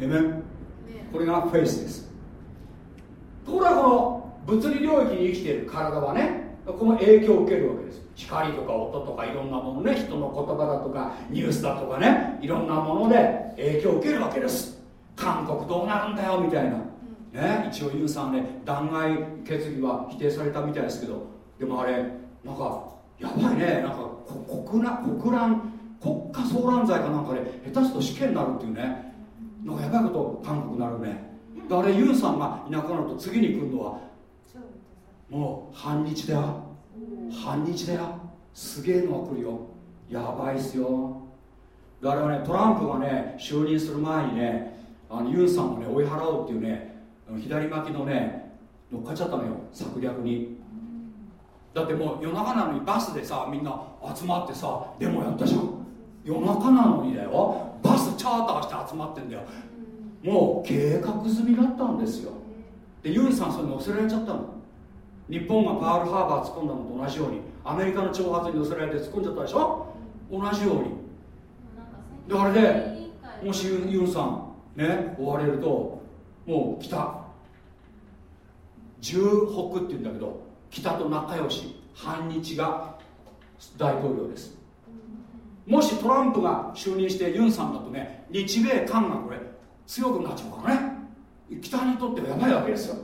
えめこれがフェイスです。ところがこの物理領域に生きている体はねこの影響を受けるわけです。光とか音とかいろんなものね人の言葉だとかニュースだとかねいろんなもので影響を受けるわけです。韓国どうなるんだよみたいな、ね、一応ユンさんね弾劾決議は否定されたみたいですけどでもあれなんかやばいね。なんか国難国乱国家騒乱罪かなんかで下手すと死刑になるっていうね。なんかやばいこと韓国なるね。あれユンさんがいなくなると次に来るのはもう反日だよ。反日だよ。すげえのが来るよ。やばいっすよ。だからねトランプがね就任する前にねあのユンさんをね追い払おうっていうね左巻きのね乗っかっちゃったのよ。策略に。だってもう夜中なのにバスでさみんな集まってさデモやったじゃん。夜中なのにだよ。バスチャーターして集まってんだよ。もう計画済みだったんですよ。でユンさんそれ乗せられちゃったの。日本がパールハーバー突っ込んだのと同じようにアメリカの挑発に乗せられて突っ込んじゃったでしょ。同じように。であれでもしユンさんね追われるともう北重北っていうんだけど北と仲良し反日が大統領です。もしトランプが就任してユンさんだとね日米韓がこれ強くなっちゃうからね。北にとってはやばいわけですよ。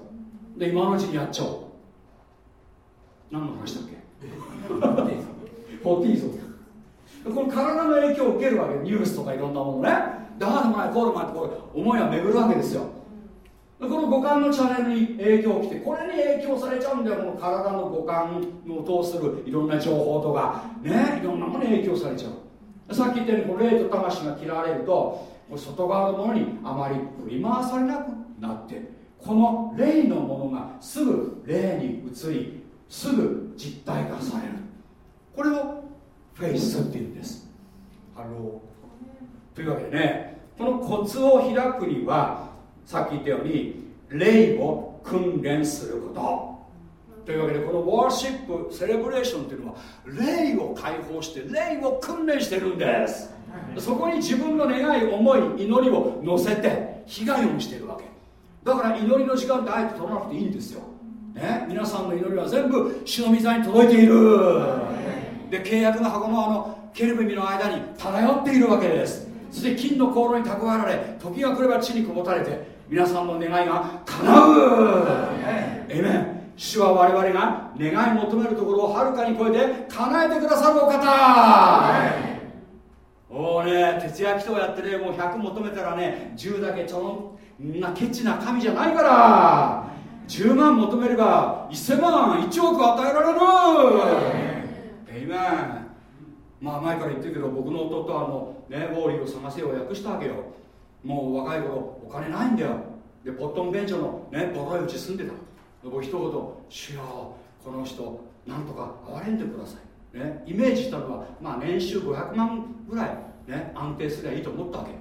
で今のうちにやっちゃおう。何の話だっけ？フォティーゾこの体の影響を受けるわけニュースとかいろんなものね。だからでもないこうでもないこう思いは巡るわけですよ。この五感のチャンネルに影響をきてこれに影響されちゃうんだよこの体の五感を通するいろんな情報とかねいろんなものに影響されちゃう。さっき言ったようにこの霊と魂が嫌われると外側のものにあまり振り回されなくなってこの霊のものがすぐ霊に移りすぐ実体化される。これをフェイスっていうんです。ハロー。というわけでねこのコツを開くにはさっき言ったように霊を訓練すること。というわけでこの worship celebration っていうのは霊を解放して霊を訓練してるんです。そこに自分の願い思い祈りを乗せて被害をしてるわけ。だから祈りの時間ってあえて取らなくていいんですよ、ね、皆さんの祈りは全部主の御座に届いている。で契約の箱のあのケルビミの間に漂っているわけです。そして金の香炉に蓄えられ時が来れば地にこぼたれて皆さんの願いが叶う。えめん主は我々が願い求めるところをはるかに超えて叶えてくださるお方。おおね徹夜祈祷やってねもう100求めたらね10だけちょんなケチな神じゃないから。10万求めれば1000万1億与えられる。えいめんまあ前から言ってるけど僕の弟はもうねウォーリーを探せよ訳したわけよ。もう若い頃お金ないんだよ。でポットン便所のねボロいうち住んでた。僕一言「主よこの人なんとか憐れんでください」ね、イメージしたのは、まあ、年収500万ぐらい、ね、安定すればいいと思ったわけ。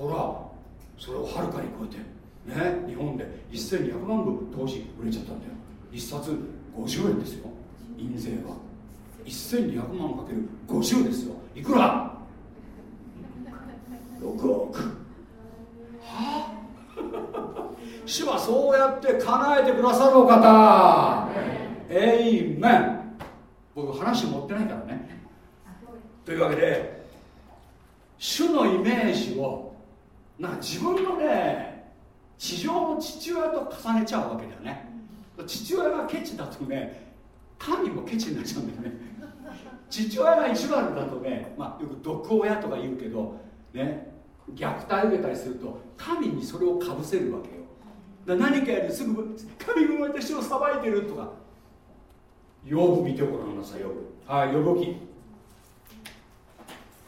とらそれをはるかに超えて、ね、日本で1200万部当時売れちゃったんだよ。1冊50円ですよ。印税は。1200万かける50ですよ。いくら ?6 億。主はそうやって叶えてくださるお方。エイメン。僕話持ってないからね。というわけで主のイメージをなんか自分のね地上の父親と重ねちゃうわけだよね。父親がケチだとね神もケチになっちゃうんだよね。父親が意地悪だとね、まあ、よく毒親とか言うけどね。虐待受けたりすると神にそれをかぶせるわけよ。だ何かやるすぐ神が私を裁いてるとか。呼ぶ見てごらんなさい呼ぶはい呼ぶ記。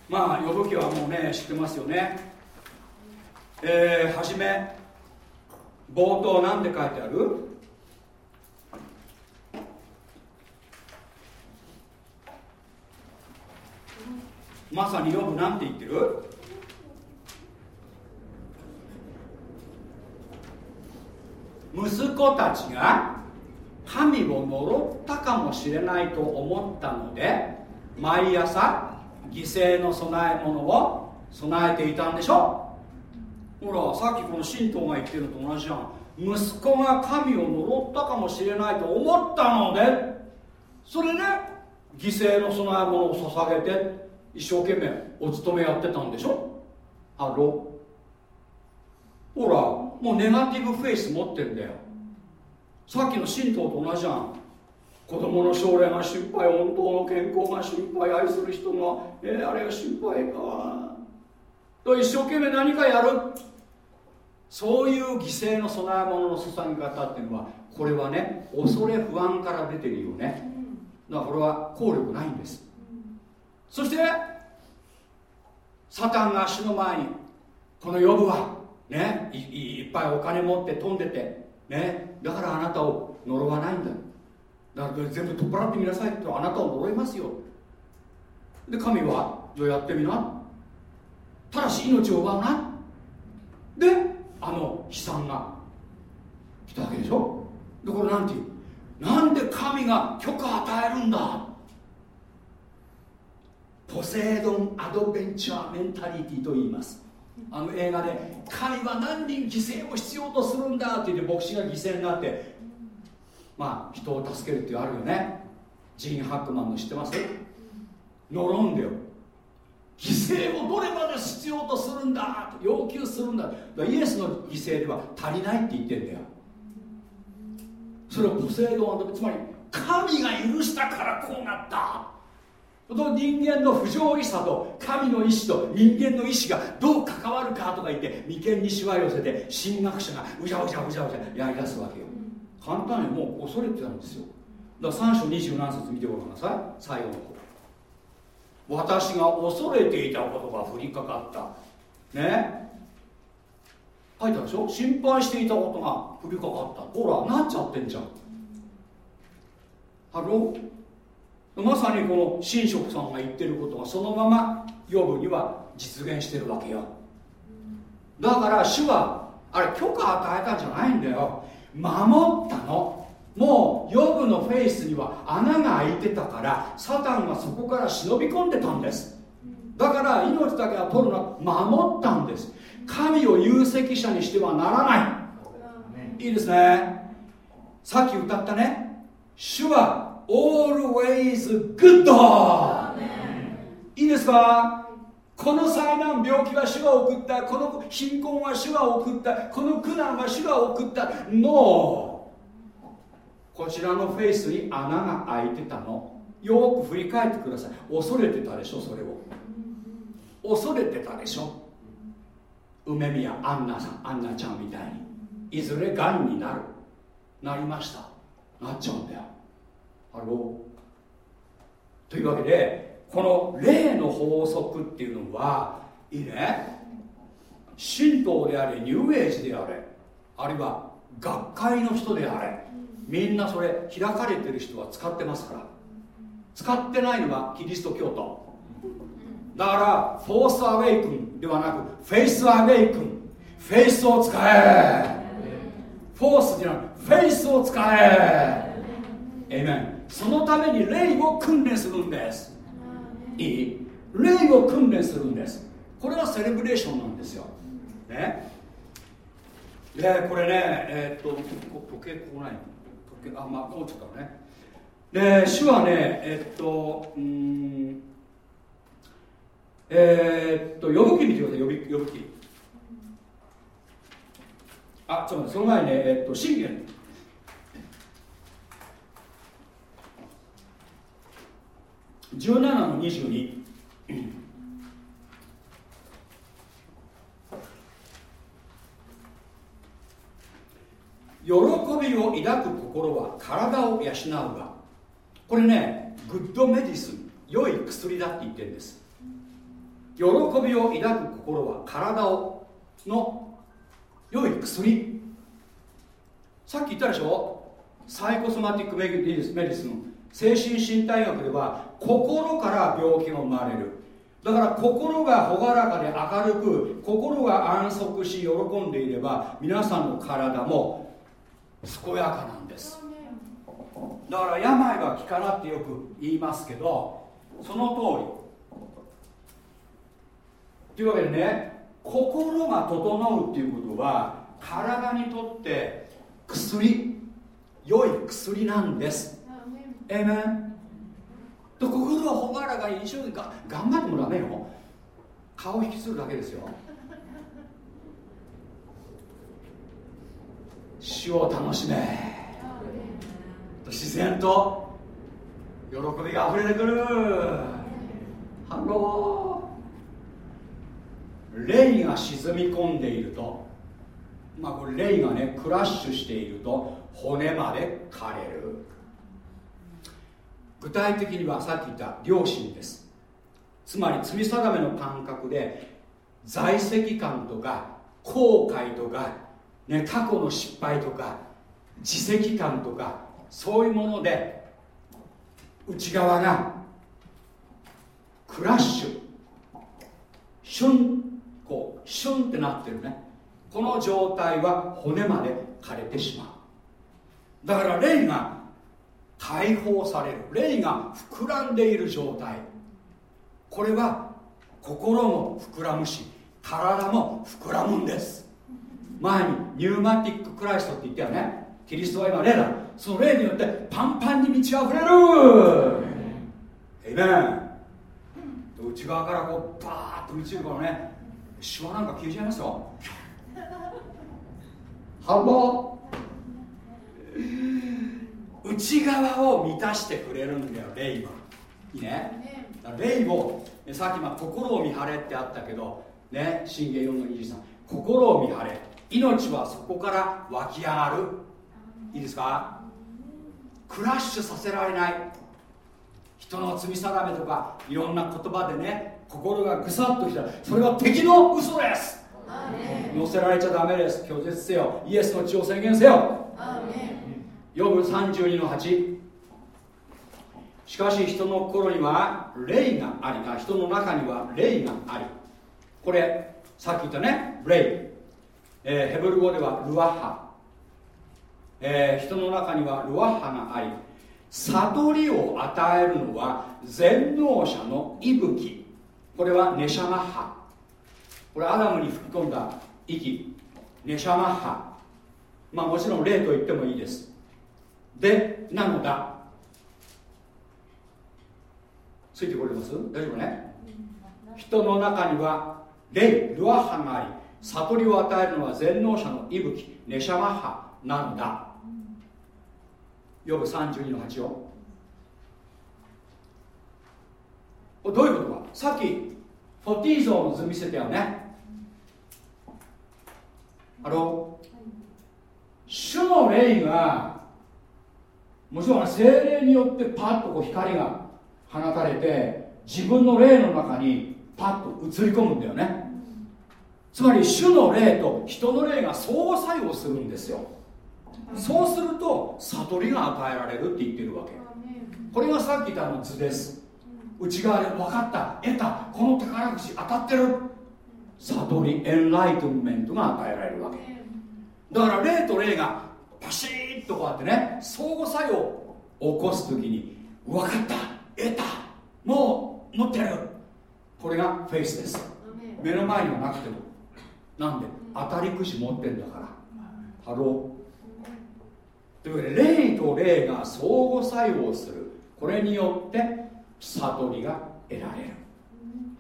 まあ呼ぶ記はもうね知ってますよね。えー、はじめ冒頭何て書いてある？まさに呼ぶなんて言ってる？息子たちが神を呪ったかもしれないと思ったので毎朝犠牲の供え物を備えていたんでしょ？ほらさっきこの神道が言ってるのと同じじゃん。息子が神を呪ったかもしれないと思ったのでそれで犠牲の供え物を捧げて一生懸命お勤めやってたんでしょ？あろほらもうネガティブフェイス持ってんだよ。さっきの神道と同じじゃん。子供の将来が心配本当の健康が心配愛する人が、えー、あれが心配か。と一生懸命何かやる。そういう犠牲の供え物の捧げ方っていうのはこれはね恐れ不安から出てるよね。だからこれは効力ないんです。そしてサタンが足の前にこのヨブはねいっぱいお金持って飛んでてねだからあなたを呪わないんだ。だから全部取っ払ってみなさいってあなたを呪いますよ。で神はじゃあやってみな？ただし命を奪うな。であの悲惨が来たわけでしょ？でこれなんていう？なんで神が許可与えるんだ？ポセイドンアドベンチャーメンタリティと言います。あの映画で神は何人犠牲を必要とするんだって言って牧師が犠牲になってまあ人を助けるっていうあるよね。ジーン・ハックマンの知ってます？呪んでよ。犠牲をどれまで必要とするんだと要求するんだ。イエスの犠牲では足りないって言ってんだよ。それをポセイドンつまり神が許したからこうなった。の人間の不条理さと神の意志と人間の意志がどう関わるかとか言って眉間にしわ寄せて神学者がうじゃうじゃうじゃうじゃやりだすわけよ。簡単にもう恐れてたんですよ。だから3章20何節見てごらんなさい。最後の方。私が恐れていたことが降りかかった。ね。書いてあるでしょ？心配していたことが降りかかった。ほらなっちゃってんじゃん。 Hello。まさにこの神職さんが言ってることがそのままヨブには実現してるわけよ。だから主はあれ許可与えたんじゃないんだよ。守ったの。もう予部のフェイスには穴が開いてたからサタンがそこから忍び込んでたんです。だから命だけは取るのは守ったんです。神を有責者にしてはならない。いいですね。さっき歌ったね。主は always good いいですか？この災難病気は主が送った。この貧困は主が送った。この苦難は主が送った。ノーこちらのフェイスに穴が開いてたの。よく振り返ってください。恐れてたでしょ？それを。恐れてたでしょ？梅宮アンナさんアンナちゃんみたいに。いずれがんになる。なりました。なっちゃうんだよハローというわけでこの霊の法則っていうのはいいね？神道であれニューエイジであれあるいは学会の人であれみんなそれ開かれてる人は使ってますから。使ってないのはキリスト教徒。だから Force awaken ではなくフェイスアウェイクンフェイスを使え。フォースじゃなくフェイスを使え。エメンそのために霊を訓練するんです。いい。霊を訓練するんです。これが celebration なんですよ。ね。でこれねえー、っと時計こうない。時計あまあこうちょっとね。で主はねえっとうんえー、っと呼ぶ気見てください呼ぶ気あちょっと待ってその前にねえっと信玄17の22喜びを抱く心は体を養うが。これね good medicine 良い薬だって言ってるんです。喜びを抱く心は体をの良い薬。さっき言ったでしょ？ psychosomatic medicine。精神身体学では心から病気が生まれる。だから心が朗らかで明るく心が安息し喜んでいれば皆さんの体も健やかなんです。だから病は気からってよく言いますけどその通り。というわけでね心が整うっていうことは体にとって薬良い薬なんです。えめんと心が朗らかに一生懸命頑張ってもダメよ。顔引きするだけですよ。主を楽しめ。自然と喜びが溢れてくる。 Hello。霊が沈み込んでいると。まあこれ霊がねクラッシュしていると骨まで枯れる。具体的にはさっき言った良心です。つまり罪定めの感覚で在籍感とか後悔とか、ね、過去の失敗とか自責感とかそういうもので内側がクラッシュシュンこうシュンってなってるね。この状態は骨まで枯れてしまう。だから霊が解放される。霊が膨らんでいる状態。これは心も膨らむし体も膨らむんです。前に pneumatic Christ って言ったよね。キリストは今霊だ。その霊によってパンパンに満ち溢れる。エイメン内側からこうバーッと満ちるからね。シワなんか消えちゃいますよ。ハロー内側を満たしてくれるんだよ霊は。いいね？霊をさっきまあ心を見張れってあったけどね信玄4の23心を見張れ。命はそこから湧き上がる。いいですか？クラッシュさせられない。人の罪定めとかいろんな言葉でね心がぐさっときた。らそれは敵の嘘です。乗せられちゃダメです。拒絶せよ。イエスの血を宣言せよヨブ32の8しかし人の心には霊がありあ人の中には霊があり。これさっき言ったね霊、えー、ヘブル語ではルワッハ、えー、人の中にはルワッハがあり。悟りを与えるのは全能者の息吹。これはネシャマッハ。これアダムに吹き込んだ息。ネシャマッハ。まあもちろん霊と言ってもいいです。でなのだ。ついてこれます？大丈夫ね？人の中には霊ルアハがあり悟りを与えるのは全能者の息吹ネシャマッハなんだ。ヨブ32の8をどういうことか？さっきフォティーゾーの図見せたよね。あの主の霊がもちろん精霊によってパッとこう光が放たれて自分の霊の中にパッと映り込むんだよね。つまり主の霊と人の霊が相互作用するんですよ。そうすると悟りが与えられるって言ってるわけ。これがさっき言ったの図です。内側で分かった。得た。この宝くじ当たってる。悟りエンライトメントが与えられるわけ。だから霊と霊がパシッとこうやってね相互作用を起こす時に分かった得たもう持ってるこれがフェイスです。目の前にはなくても。なんで当たりくじ持ってんだから。ハローというわけで霊と霊が相互作用する。これによって悟りが得られる。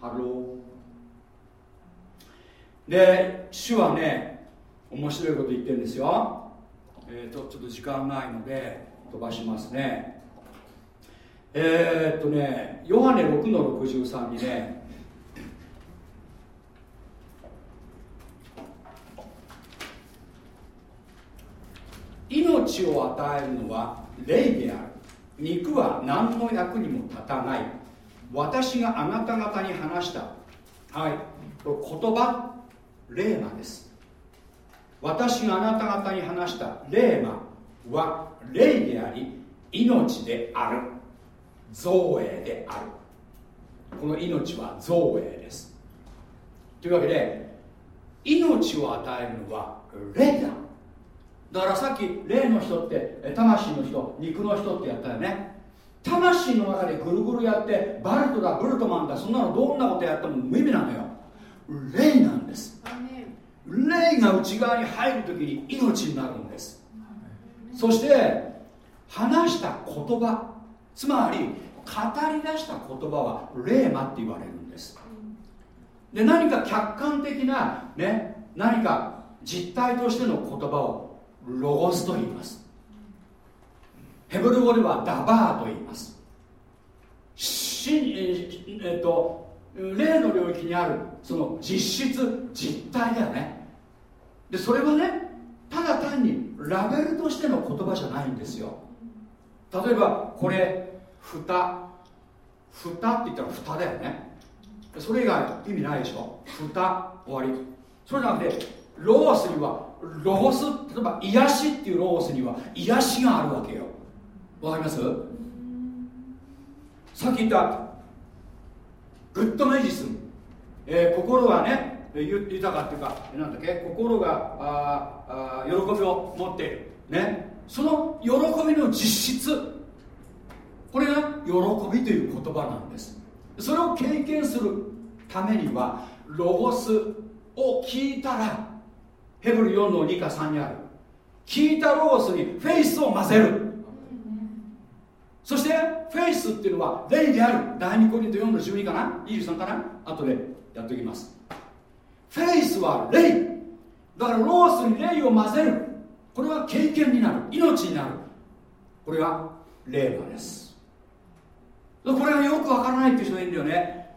ハローで主はね面白いこと言ってるんですよえーと、ちょっと時間ないので飛ばしますね。えー、っとねヨハネ6の63にね命を与えるのは霊である。肉は何の役にも立たない。私があなた方に話した。はい。言葉霊魔です。私があなた方に話した霊魔は霊であり命である。造営である。この命は造営です。というわけで命を与えるのは霊だ。だからさっき霊の人って魂の人肉の人ってやったよね。魂の中でぐるぐるやってバルトだブルトマンだそんなのどんなことやっても無意味なのよ。霊なんです。霊が内側に入る時に命になるんです。そして話した言葉つまり語り出した言葉は霊魔って言われるんです。で何か客観的な、ね、何か実体としての言葉をロゴスと言います。ヘブル語ではダバーと言います。えっと霊の領域にあるその実質実体だよね。でそれはねただ単にラベルとしての言葉じゃないんですよ。例えばこれ蓋。蓋って言ったら蓋だよね。それ以外意味ないでしょ。蓋終わり。それなくてロースにはロゴス。例えば癒しっていうロゴスには癒しがあるわけよ。わかります？さっき言った good medicine、えー、心がね豊かっていうかなんだっけ？心がああ喜びを持っている。ね。その喜びの実質これが喜びという言葉なんです。それを経験するためにはロゴスを聞いたらヘブル4の2か3にある。聞いたロゴスにフェイスを混ぜる。そしてフェイスっていうのは霊である。第2コリント4の12かな？23かな？後でやっておきます。フェイスは霊。だからロースに霊を混ぜる。これは経験になる。命になる。これが霊魔です。これがよくわからないっていう人がいるんだよね。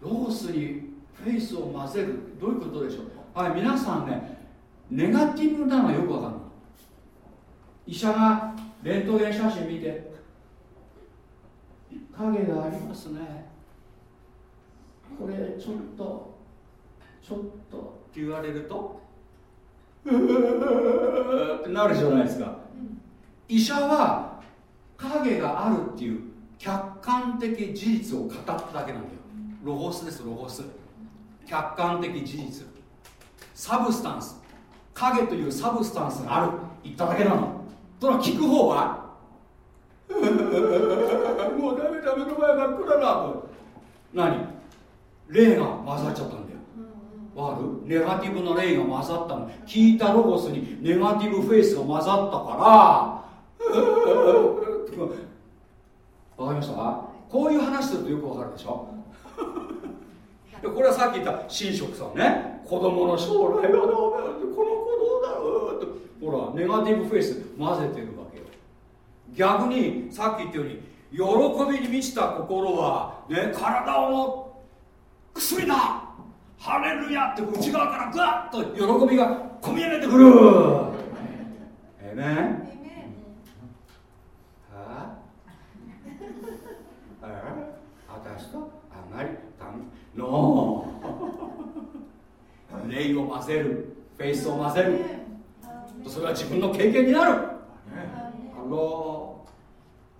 ロースにフェイスを混ぜる。どういうことでしょう？はい皆さんねネガティブなのはよくわかんない。医者がレントゲン写真見て。影がありますね。これちょっとちょっとって言われるとうーってなるじゃないですか。医者は影があるっていう客観的事実を語っただけなんだよ。ロゴスですロゴス。客観的事実。サブスタンス。影というサブスタンスがある。言っただけなの。その聞く方は？もうダメダメの前真っ暗だと何？霊が混ざっちゃったんだよ。わかる？ネガティブな霊が混ざったの。聞いたロゴスにネガティブフェイスが混ざったから。わかりました？こういう話するとよくわかるでしょ？でこれはさっき言った神職さんね。子供の将来はどうだこの子どうだろうとほらネガティブフェイス混ぜてるわけよ。逆にさっき言ったように喜びに満ちた心は、ね、体を薬だハレルヤって内側からガッと喜びが込み上げてくる。えめん私とあんまりたんノー霊を混ぜる。フェイスを混ぜる。それは自分の経験になる。あの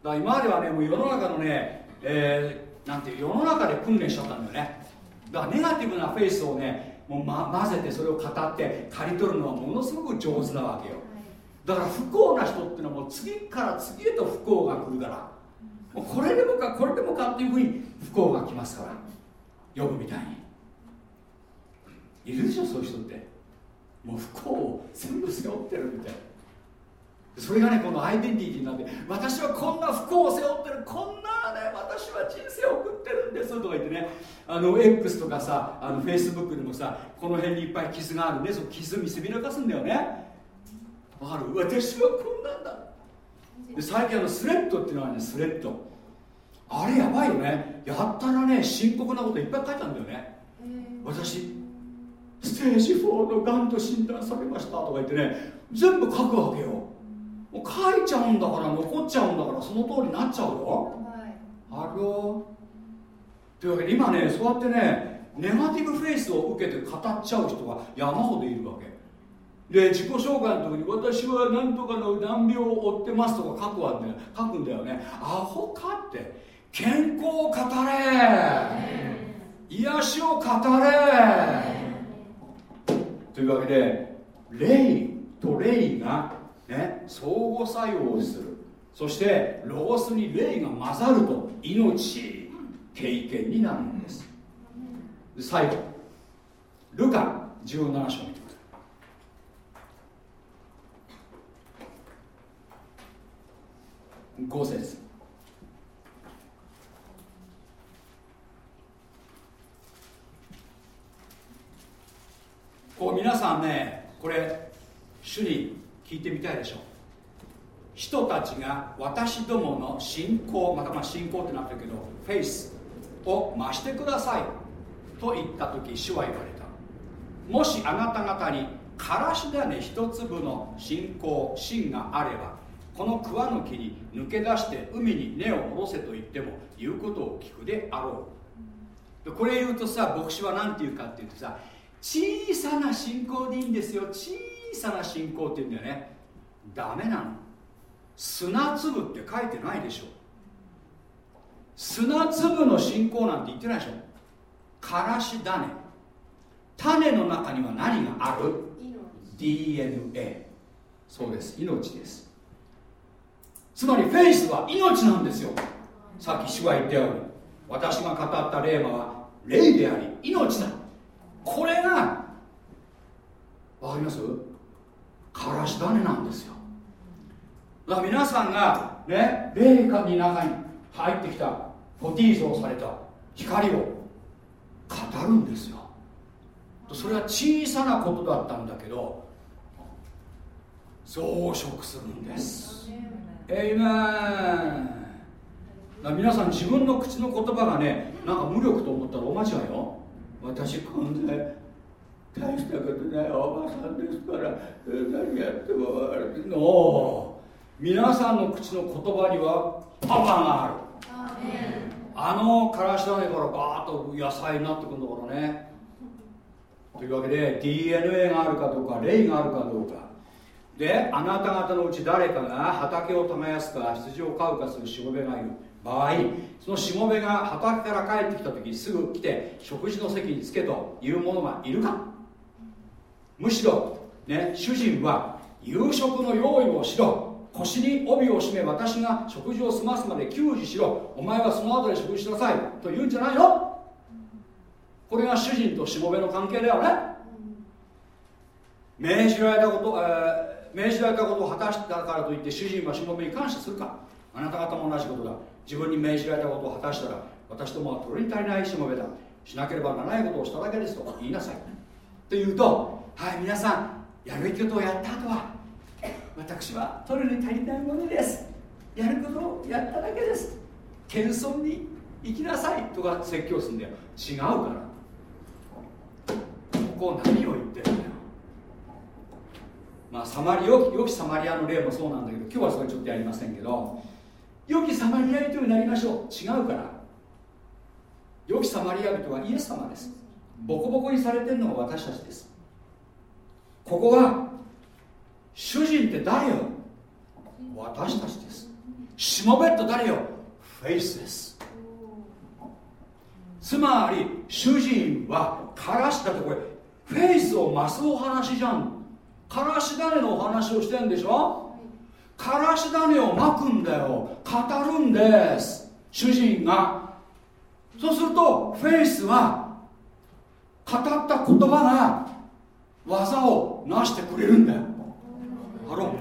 だ今まではねもう世の中のね、えー、なんていう世の中で訓練しちゃったんだよね。だからネガティブなフェイスをねもう、ま、混ぜてそれを語って刈り取るのはものすごく上手なわけよ。だから不幸な人っていうのはもう次から次へと不幸が来るから。もうこれでもかこれでもかっていうふうに不幸が来ますから。呼ぶみたいに。いるでしょそういう人ってもう不幸を全部背負ってるみたい。それがねこのアイデンティティになって私はこんな不幸を背負ってるこんなね私は人生を送ってるんですとか言ってね。あの X とかさあの Facebook でもさこの辺にいっぱい傷があるんでその傷見せびらかすんだよね。わかる？私はこんなんだ。で最近あのスレッドっていうのはねスレッド。あれやばいよね。やったらね深刻なこといっぱい書いたんだよね。私ステージ4のがんと診断されましたとか言ってね全部書くわけよ。もう書いちゃうんだから残っちゃうんだからその通りになっちゃうよ、はい、あろというわけで今ねそうやってねネガティブフェイスを受けて語っちゃう人が山ほどいるわけ。で自己紹介の時に私は何とかの難病を負ってますとか書くわね書くんだよね。アホかって。健康を語れ。癒しを語れというわけで霊と霊が、ね、相互作用する。そしてロゴスに霊が混ざると命経験になるんです。最後ルカ17章見て5節。こう皆さんねこれ主に聞いてみたいでしょう。人たちが私どもの信仰またまあ信仰ってなってるけどフェイスを増してくださいと言った時主は言われた。もしあなた方にからし種一粒の信仰芯があればこの桑の木に抜け出して海に根を下ろせと言っても言うことを聞くであろう。これ言うとさ牧師は何て言うかっていうとさ小さな信仰でいいんですよ。小さな信仰って言うんだよね。ダメなの。砂粒って書いてないでしょ。砂粒の信仰なんて言ってないでしょ。からし種。種の中には何がある？DNA そうです。命です。つまりフェイスは命なんですよ。さっき主が言ったように。私が語った霊魔は霊であり命だこれがわかります？からし種なんですよ。だから皆さんがね霊下に中に入ってきたフォティーゾをされた光を語るんですよ。それは小さなことだったんだけど増殖するんです。エイメン。皆さん自分の口の言葉がねなんか無力と思ったらお間違いよ。私こんな大したことないおばさんですから何やってもの皆さんの口の言葉にはパワーがある。あのからし種からバーッと野菜になってくるんだからね。というわけで DNA があるかどうか霊があるかどうか。であなた方のうち誰かが畑を耕すか羊を飼うかするしもべがいる場合そのしもべが畑から帰ってきた時すぐ来て食事の席につけという者がいるか。むしろ、ね、主人は夕食の用意をしろ腰に帯を締め私が食事を済ますまで給仕しろお前はその後で食事しなさいと言うんじゃないの？これが主人としもべの関係だよね。命じられたこと、えー命じられたことを果たしたからといって主人はしもべに感謝するか。あなた方も同じことだ。自分に命じられたことを果たしたら私どもは取り足りないしもべだしなければならないことをしただけですと言いなさい。と言うとはい皆さんやるべきことをやった後は私は取るに足りないものです。やることをやっただけです。謙遜に生きなさい。とか説教するんだよ。違うから。ここ何を言ってるんだよ。まあサマリ良き良きサマリアの例もそうなんだけど今日はそれちょっとやりませんけど良きサマリア人になりましょう。違うから。良きサマリア人はイエス様です。ボコボコにされてるのが私たちです。ここは主人って誰よ？私たちです。しもべって誰よ？フェイスです。つまり主人はからしだってこれフェイスを増すお話じゃん。からし種のお話をしてんでしょ？からし種をまくんだよ。語るんです。主人が。そうするとフェイスは語った言葉が技を成してくれるんだよ。ハロ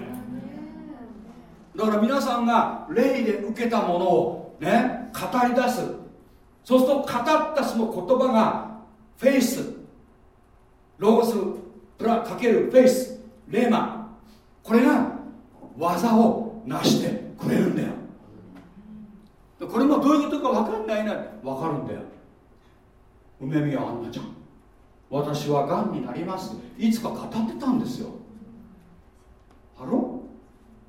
だから皆さんが霊で受けたものをね語り出す。そうすると語ったその言葉がフェイス。ロゴスプラかけるフェイス。レーマ。これが技を成してくれるんだよ。これもどういうことか分かんないな。分かるんだよ。梅宮アンナちゃん。私はがんになります。いつか語ってたんですよ。ハロ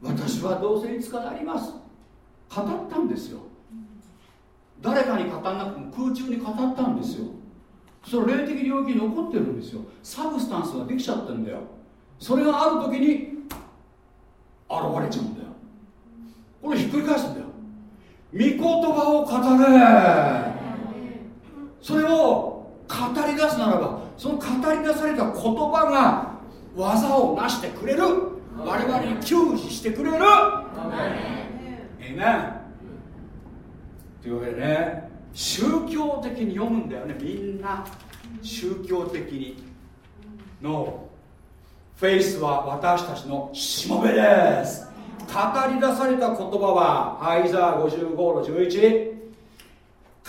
私はどうせいつかなります。語ったんですよ。誰かに語らなくても空中に語ったんですよ。その霊的領域に残ってるんですよ。サブスタンスができちゃってるんだよ。それがある時に現れちゃうんだよ。これひっくり返すんだよ。御言葉を語れ。それを語り出すならばその語り出された言葉が技を成してくれる。我々に給仕してくれる。えめんというわけでね宗教的に読むんだよねみんな。宗教的に。のフェイスは私たちのしもべです。語り出された言葉はアイザー55の11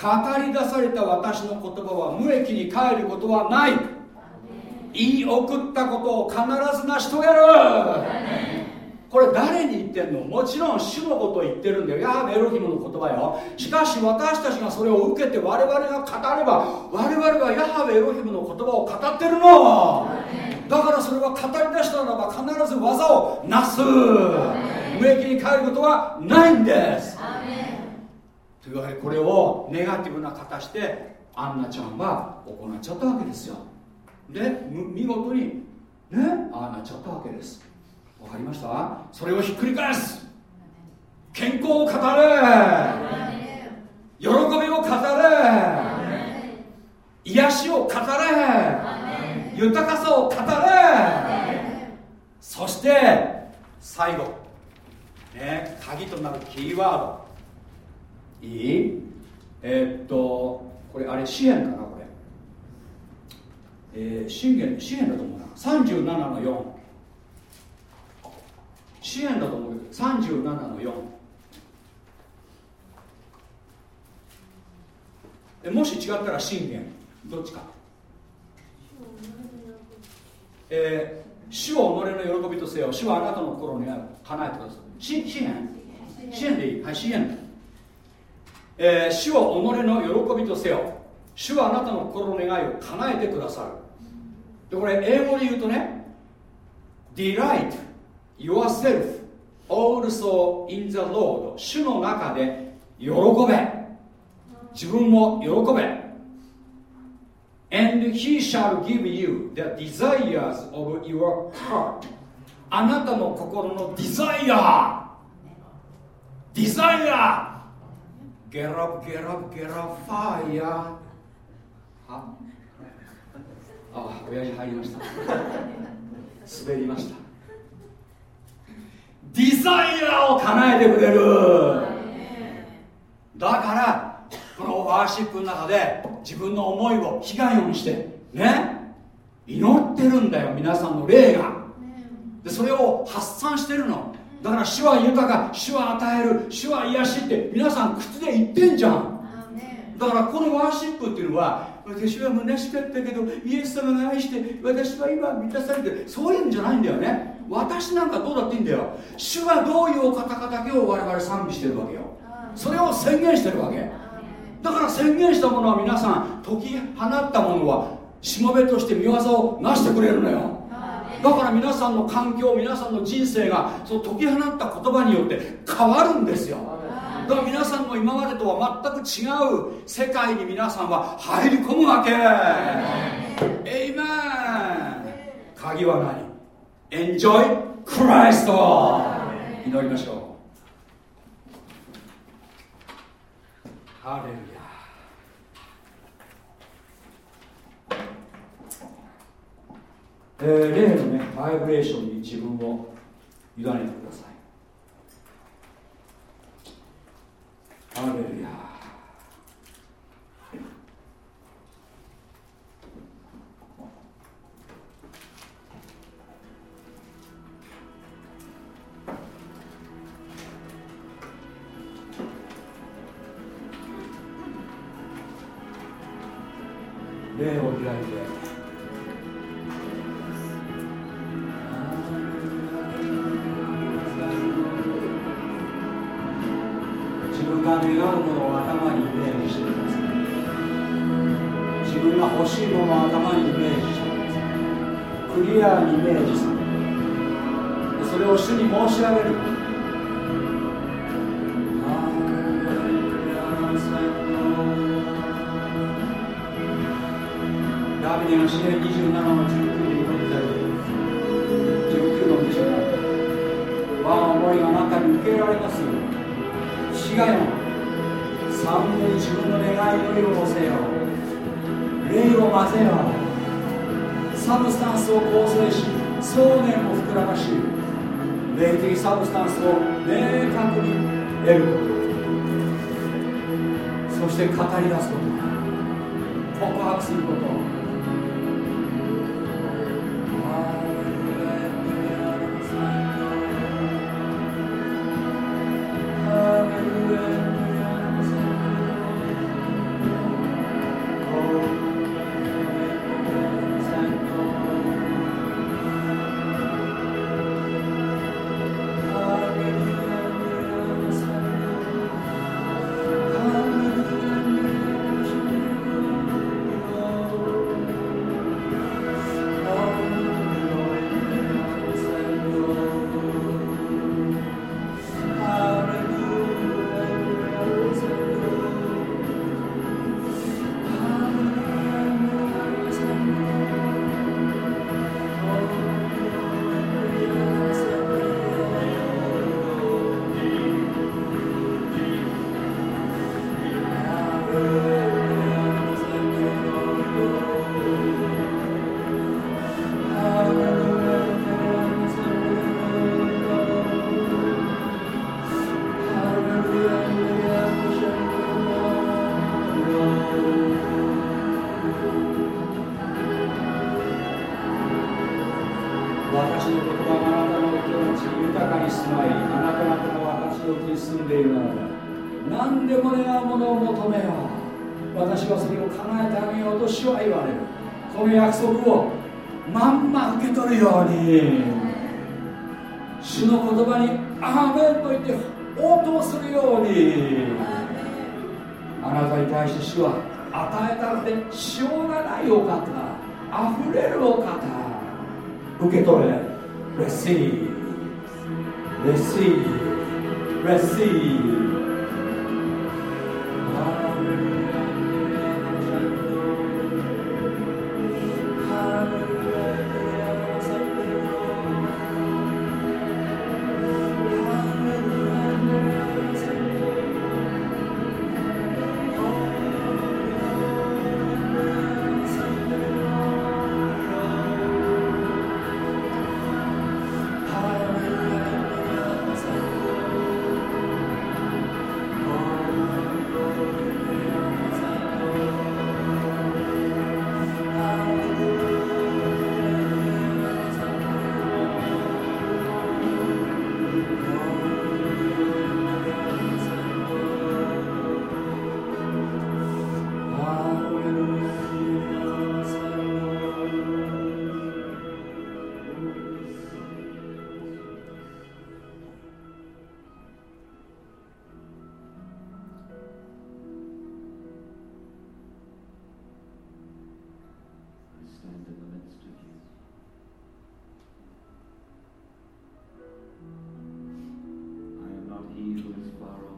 語り出された私の言葉は無益に帰ることはない。言い送ったことを必ず成し遂げる。これ誰に言ってんの？もちろん主のことを言ってるんだよ。ヤーベエロヒムの言葉よ。しかし私たちがそれを受けて我々が語れば我々はヤハベエロヒムの言葉を語ってるの。だからそれは語り出したならば必ず技をなす。無益に帰ることはないんです。というわけでこれをネガティブな形でアンナちゃんは行っちゃったわけですよ。で見事にねああなっちゃったわけですわかりました？それをひっくり返す。健康を語れ。喜びを語れ。癒しを語れ。豊かさを語れ。そして最後。ね鍵となるキーワード。いい？えー、っとこれあれ支援かなこれ。えー、信玄支援だと思うな。37の4支援だと思うけど37の4もし違ったら信玄。どっちか。えー、主を己の喜びとせよ。主はあなたの心に叶えてください。支援。支援でいい。はい支援。えー、主を己の喜びとせよ。主はあなたの心の願いを叶えてくださる。でこれ英語で言うとね Delight yourself also in the Lord 主の中で喜べ自分も喜べ And he shall give you the desires of your heart あなたの心のディザイアディザイア Get up, get up, get up, fire はあ親父入りました滑りましたザイアを叶えてくれる。だからこのワーシップの中で自分の思いを被害をしてね祈ってるんだよ皆さんの霊が。でそれを発散してるの。だから主は豊か主は与える主は癒しって皆さん口で言ってんじゃん。だからこのワーシップっていうのは私は虚しかったけどイエス様が愛して私は今満たされてそういうんじゃないんだよね。私なんかどうだっていいんだよ。主がどういうお方かだけを我々賛美してるわけよ。それを宣言してるわけ。だから宣言したものは皆さん解き放ったものはしもべとして見業をなしてくれるのよ。だから皆さんの環境皆さんの人生がその解き放った言葉によって変わるんですよだから皆さんの今までとは全く違う世界に皆さんは入り込むわけ。エイメン鍵は何？エンジョイクライスト祈りましょう。ハレルヤ。えー、例のねバイブレーションに自分を委ねてください。ハレルヤ受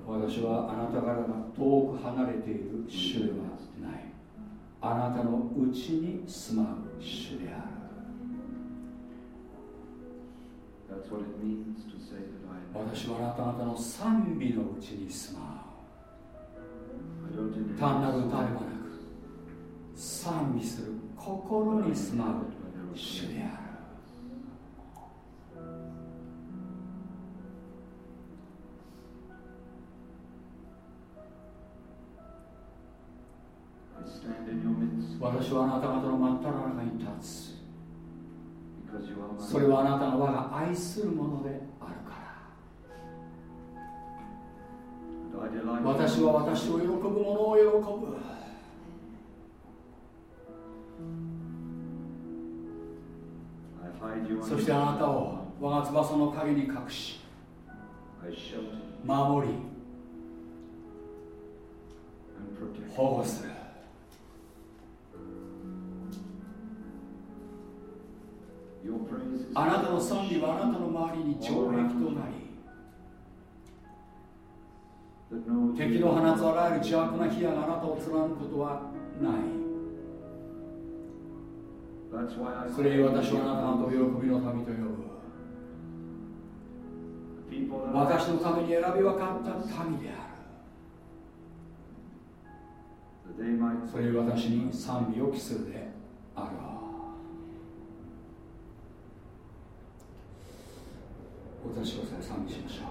私はあなたからが遠く離れている主ではない。あなたのうちに住まう主である。私はあなたの賛美のうちに住まう。単なる歌ではなく、賛美する心に住まう主である私はあなた方の真っ只中に立つ。それはあなたの我が愛するものであるから。私は私を喜ぶ者を喜ぶ。してあなたを我が翼の陰に隠し守り保護する。あなたの賛美はあなたの周りに城壁となり敵の放つあらゆる邪悪な火矢があなたを貫くことはない。それに私はあなたの喜びの民と呼ぶ私のために選び分かった民である。それに私に賛美を期するであろう私を賛美しましょう。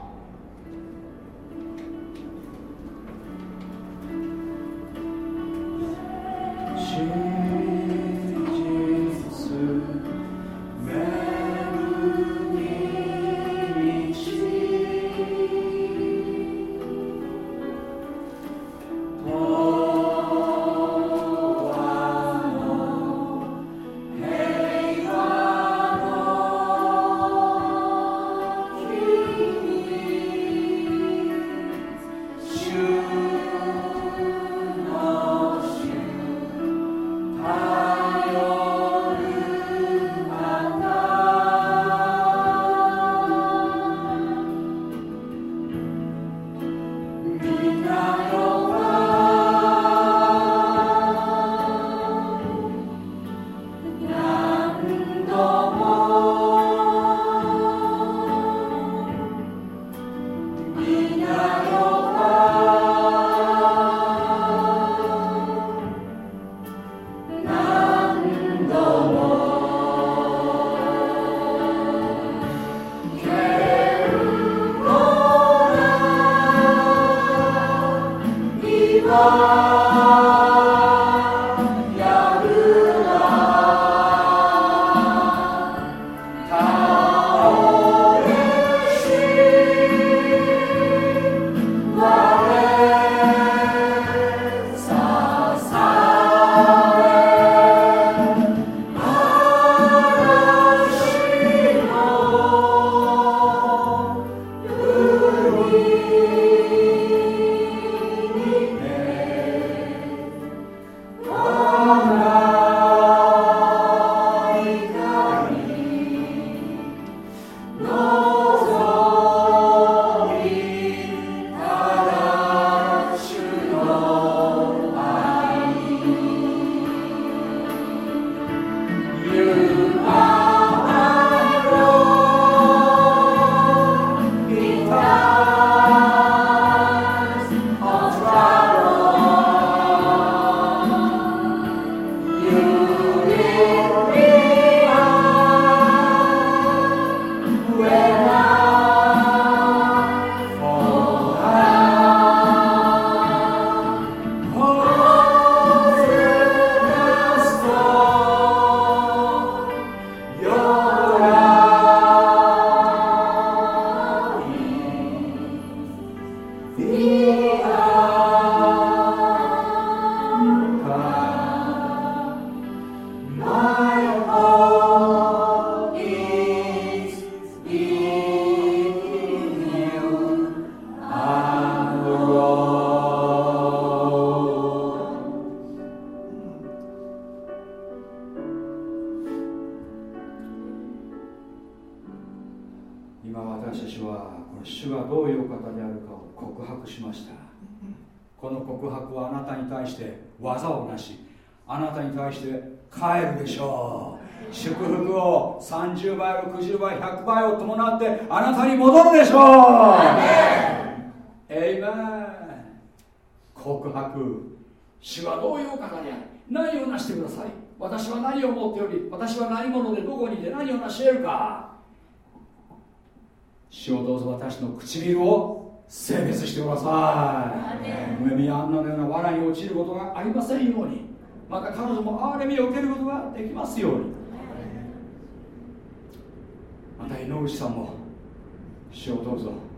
30倍60倍100倍を伴ってあなたに戻るでしょう。エイメン。告白。主はどういうお方であり何を成してください？私は何を持っており私は何者でどこにいて何を成しているか。主をどうぞ私の唇を性別してください。無みあんなのような藁に落ちることがありませんように。また彼女も憐れみを受けることができますようにまた井上さんも主をどうぞ。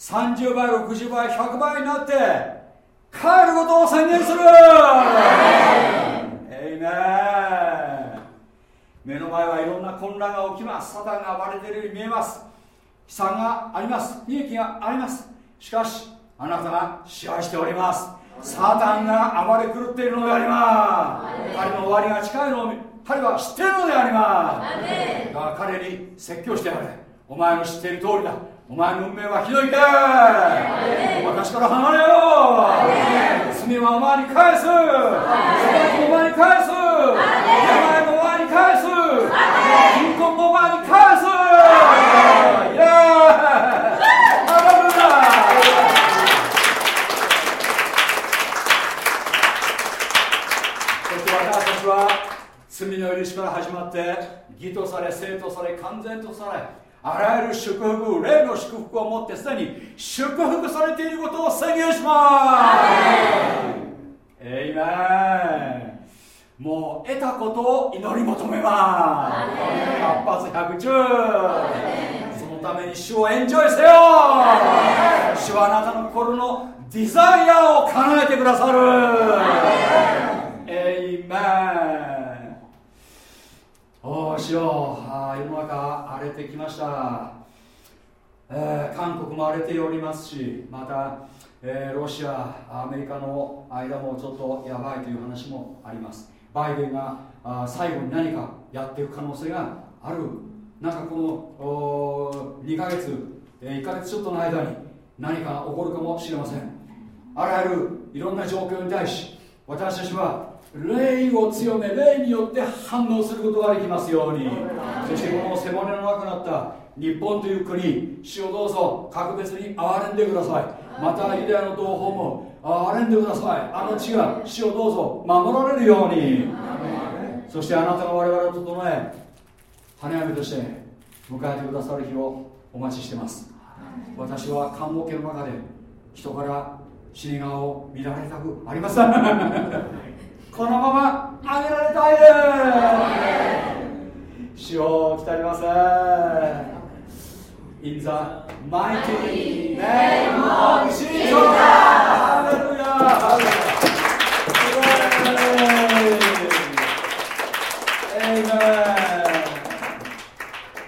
30倍60倍100倍になって帰ることを宣言する。えいめ目の前はいろんな混乱が起きます。サタンが暴れているように見えます。悲惨があります。利益があります。しかしあなたが支配しております。サタンが暴れ狂っているのであります。彼の終わりが近いのを彼は知っているのであります。だから彼に説教してやれ。お前の知っている通りだ。お前の運命はひどいか私から離れよ罪はお前に返す。裁きもお前に返す病もお前に返す。貧困もお前に返す。イエーイハラルそして私たちは罪の許しから始まって義とされ生とされ完全とされあらゆる祝福霊の祝福をもってすでに祝福されていることを宣言します。エイメン。もう得たことを祈り求めます。百発百中。そのために主をエンジョイせよ。主はあなたの心のディザイアを叶えてくださる。エイメンおおしよう。あ世の中荒れてきました、えー、韓国も荒れておりますしまた、えー、ロシアアメリカの間もちょっとやばいという話もあります。バイデンがあ最後に何かやっていく可能性がある。なんかこの2ヶ月、えー、1ヶ月ちょっとの間に何か起こるかもしれません。あらゆるいろんな状況に対し私たちは霊を強め霊によって反応することができますように。そしてこの背骨のなくなった日本という国主をどうぞ格別に憐れんでください。またユダヤの同胞も憐れんでください。あの地が主をどうぞ守られるように。そしてあなたが我々を整え花嫁として迎えてくださる日をお待ちしてます。私は棺桶の中で人から死に顔を見られたくありません。そのまま上げられたいです。主を鍛えます。In the mighty ハレルヤ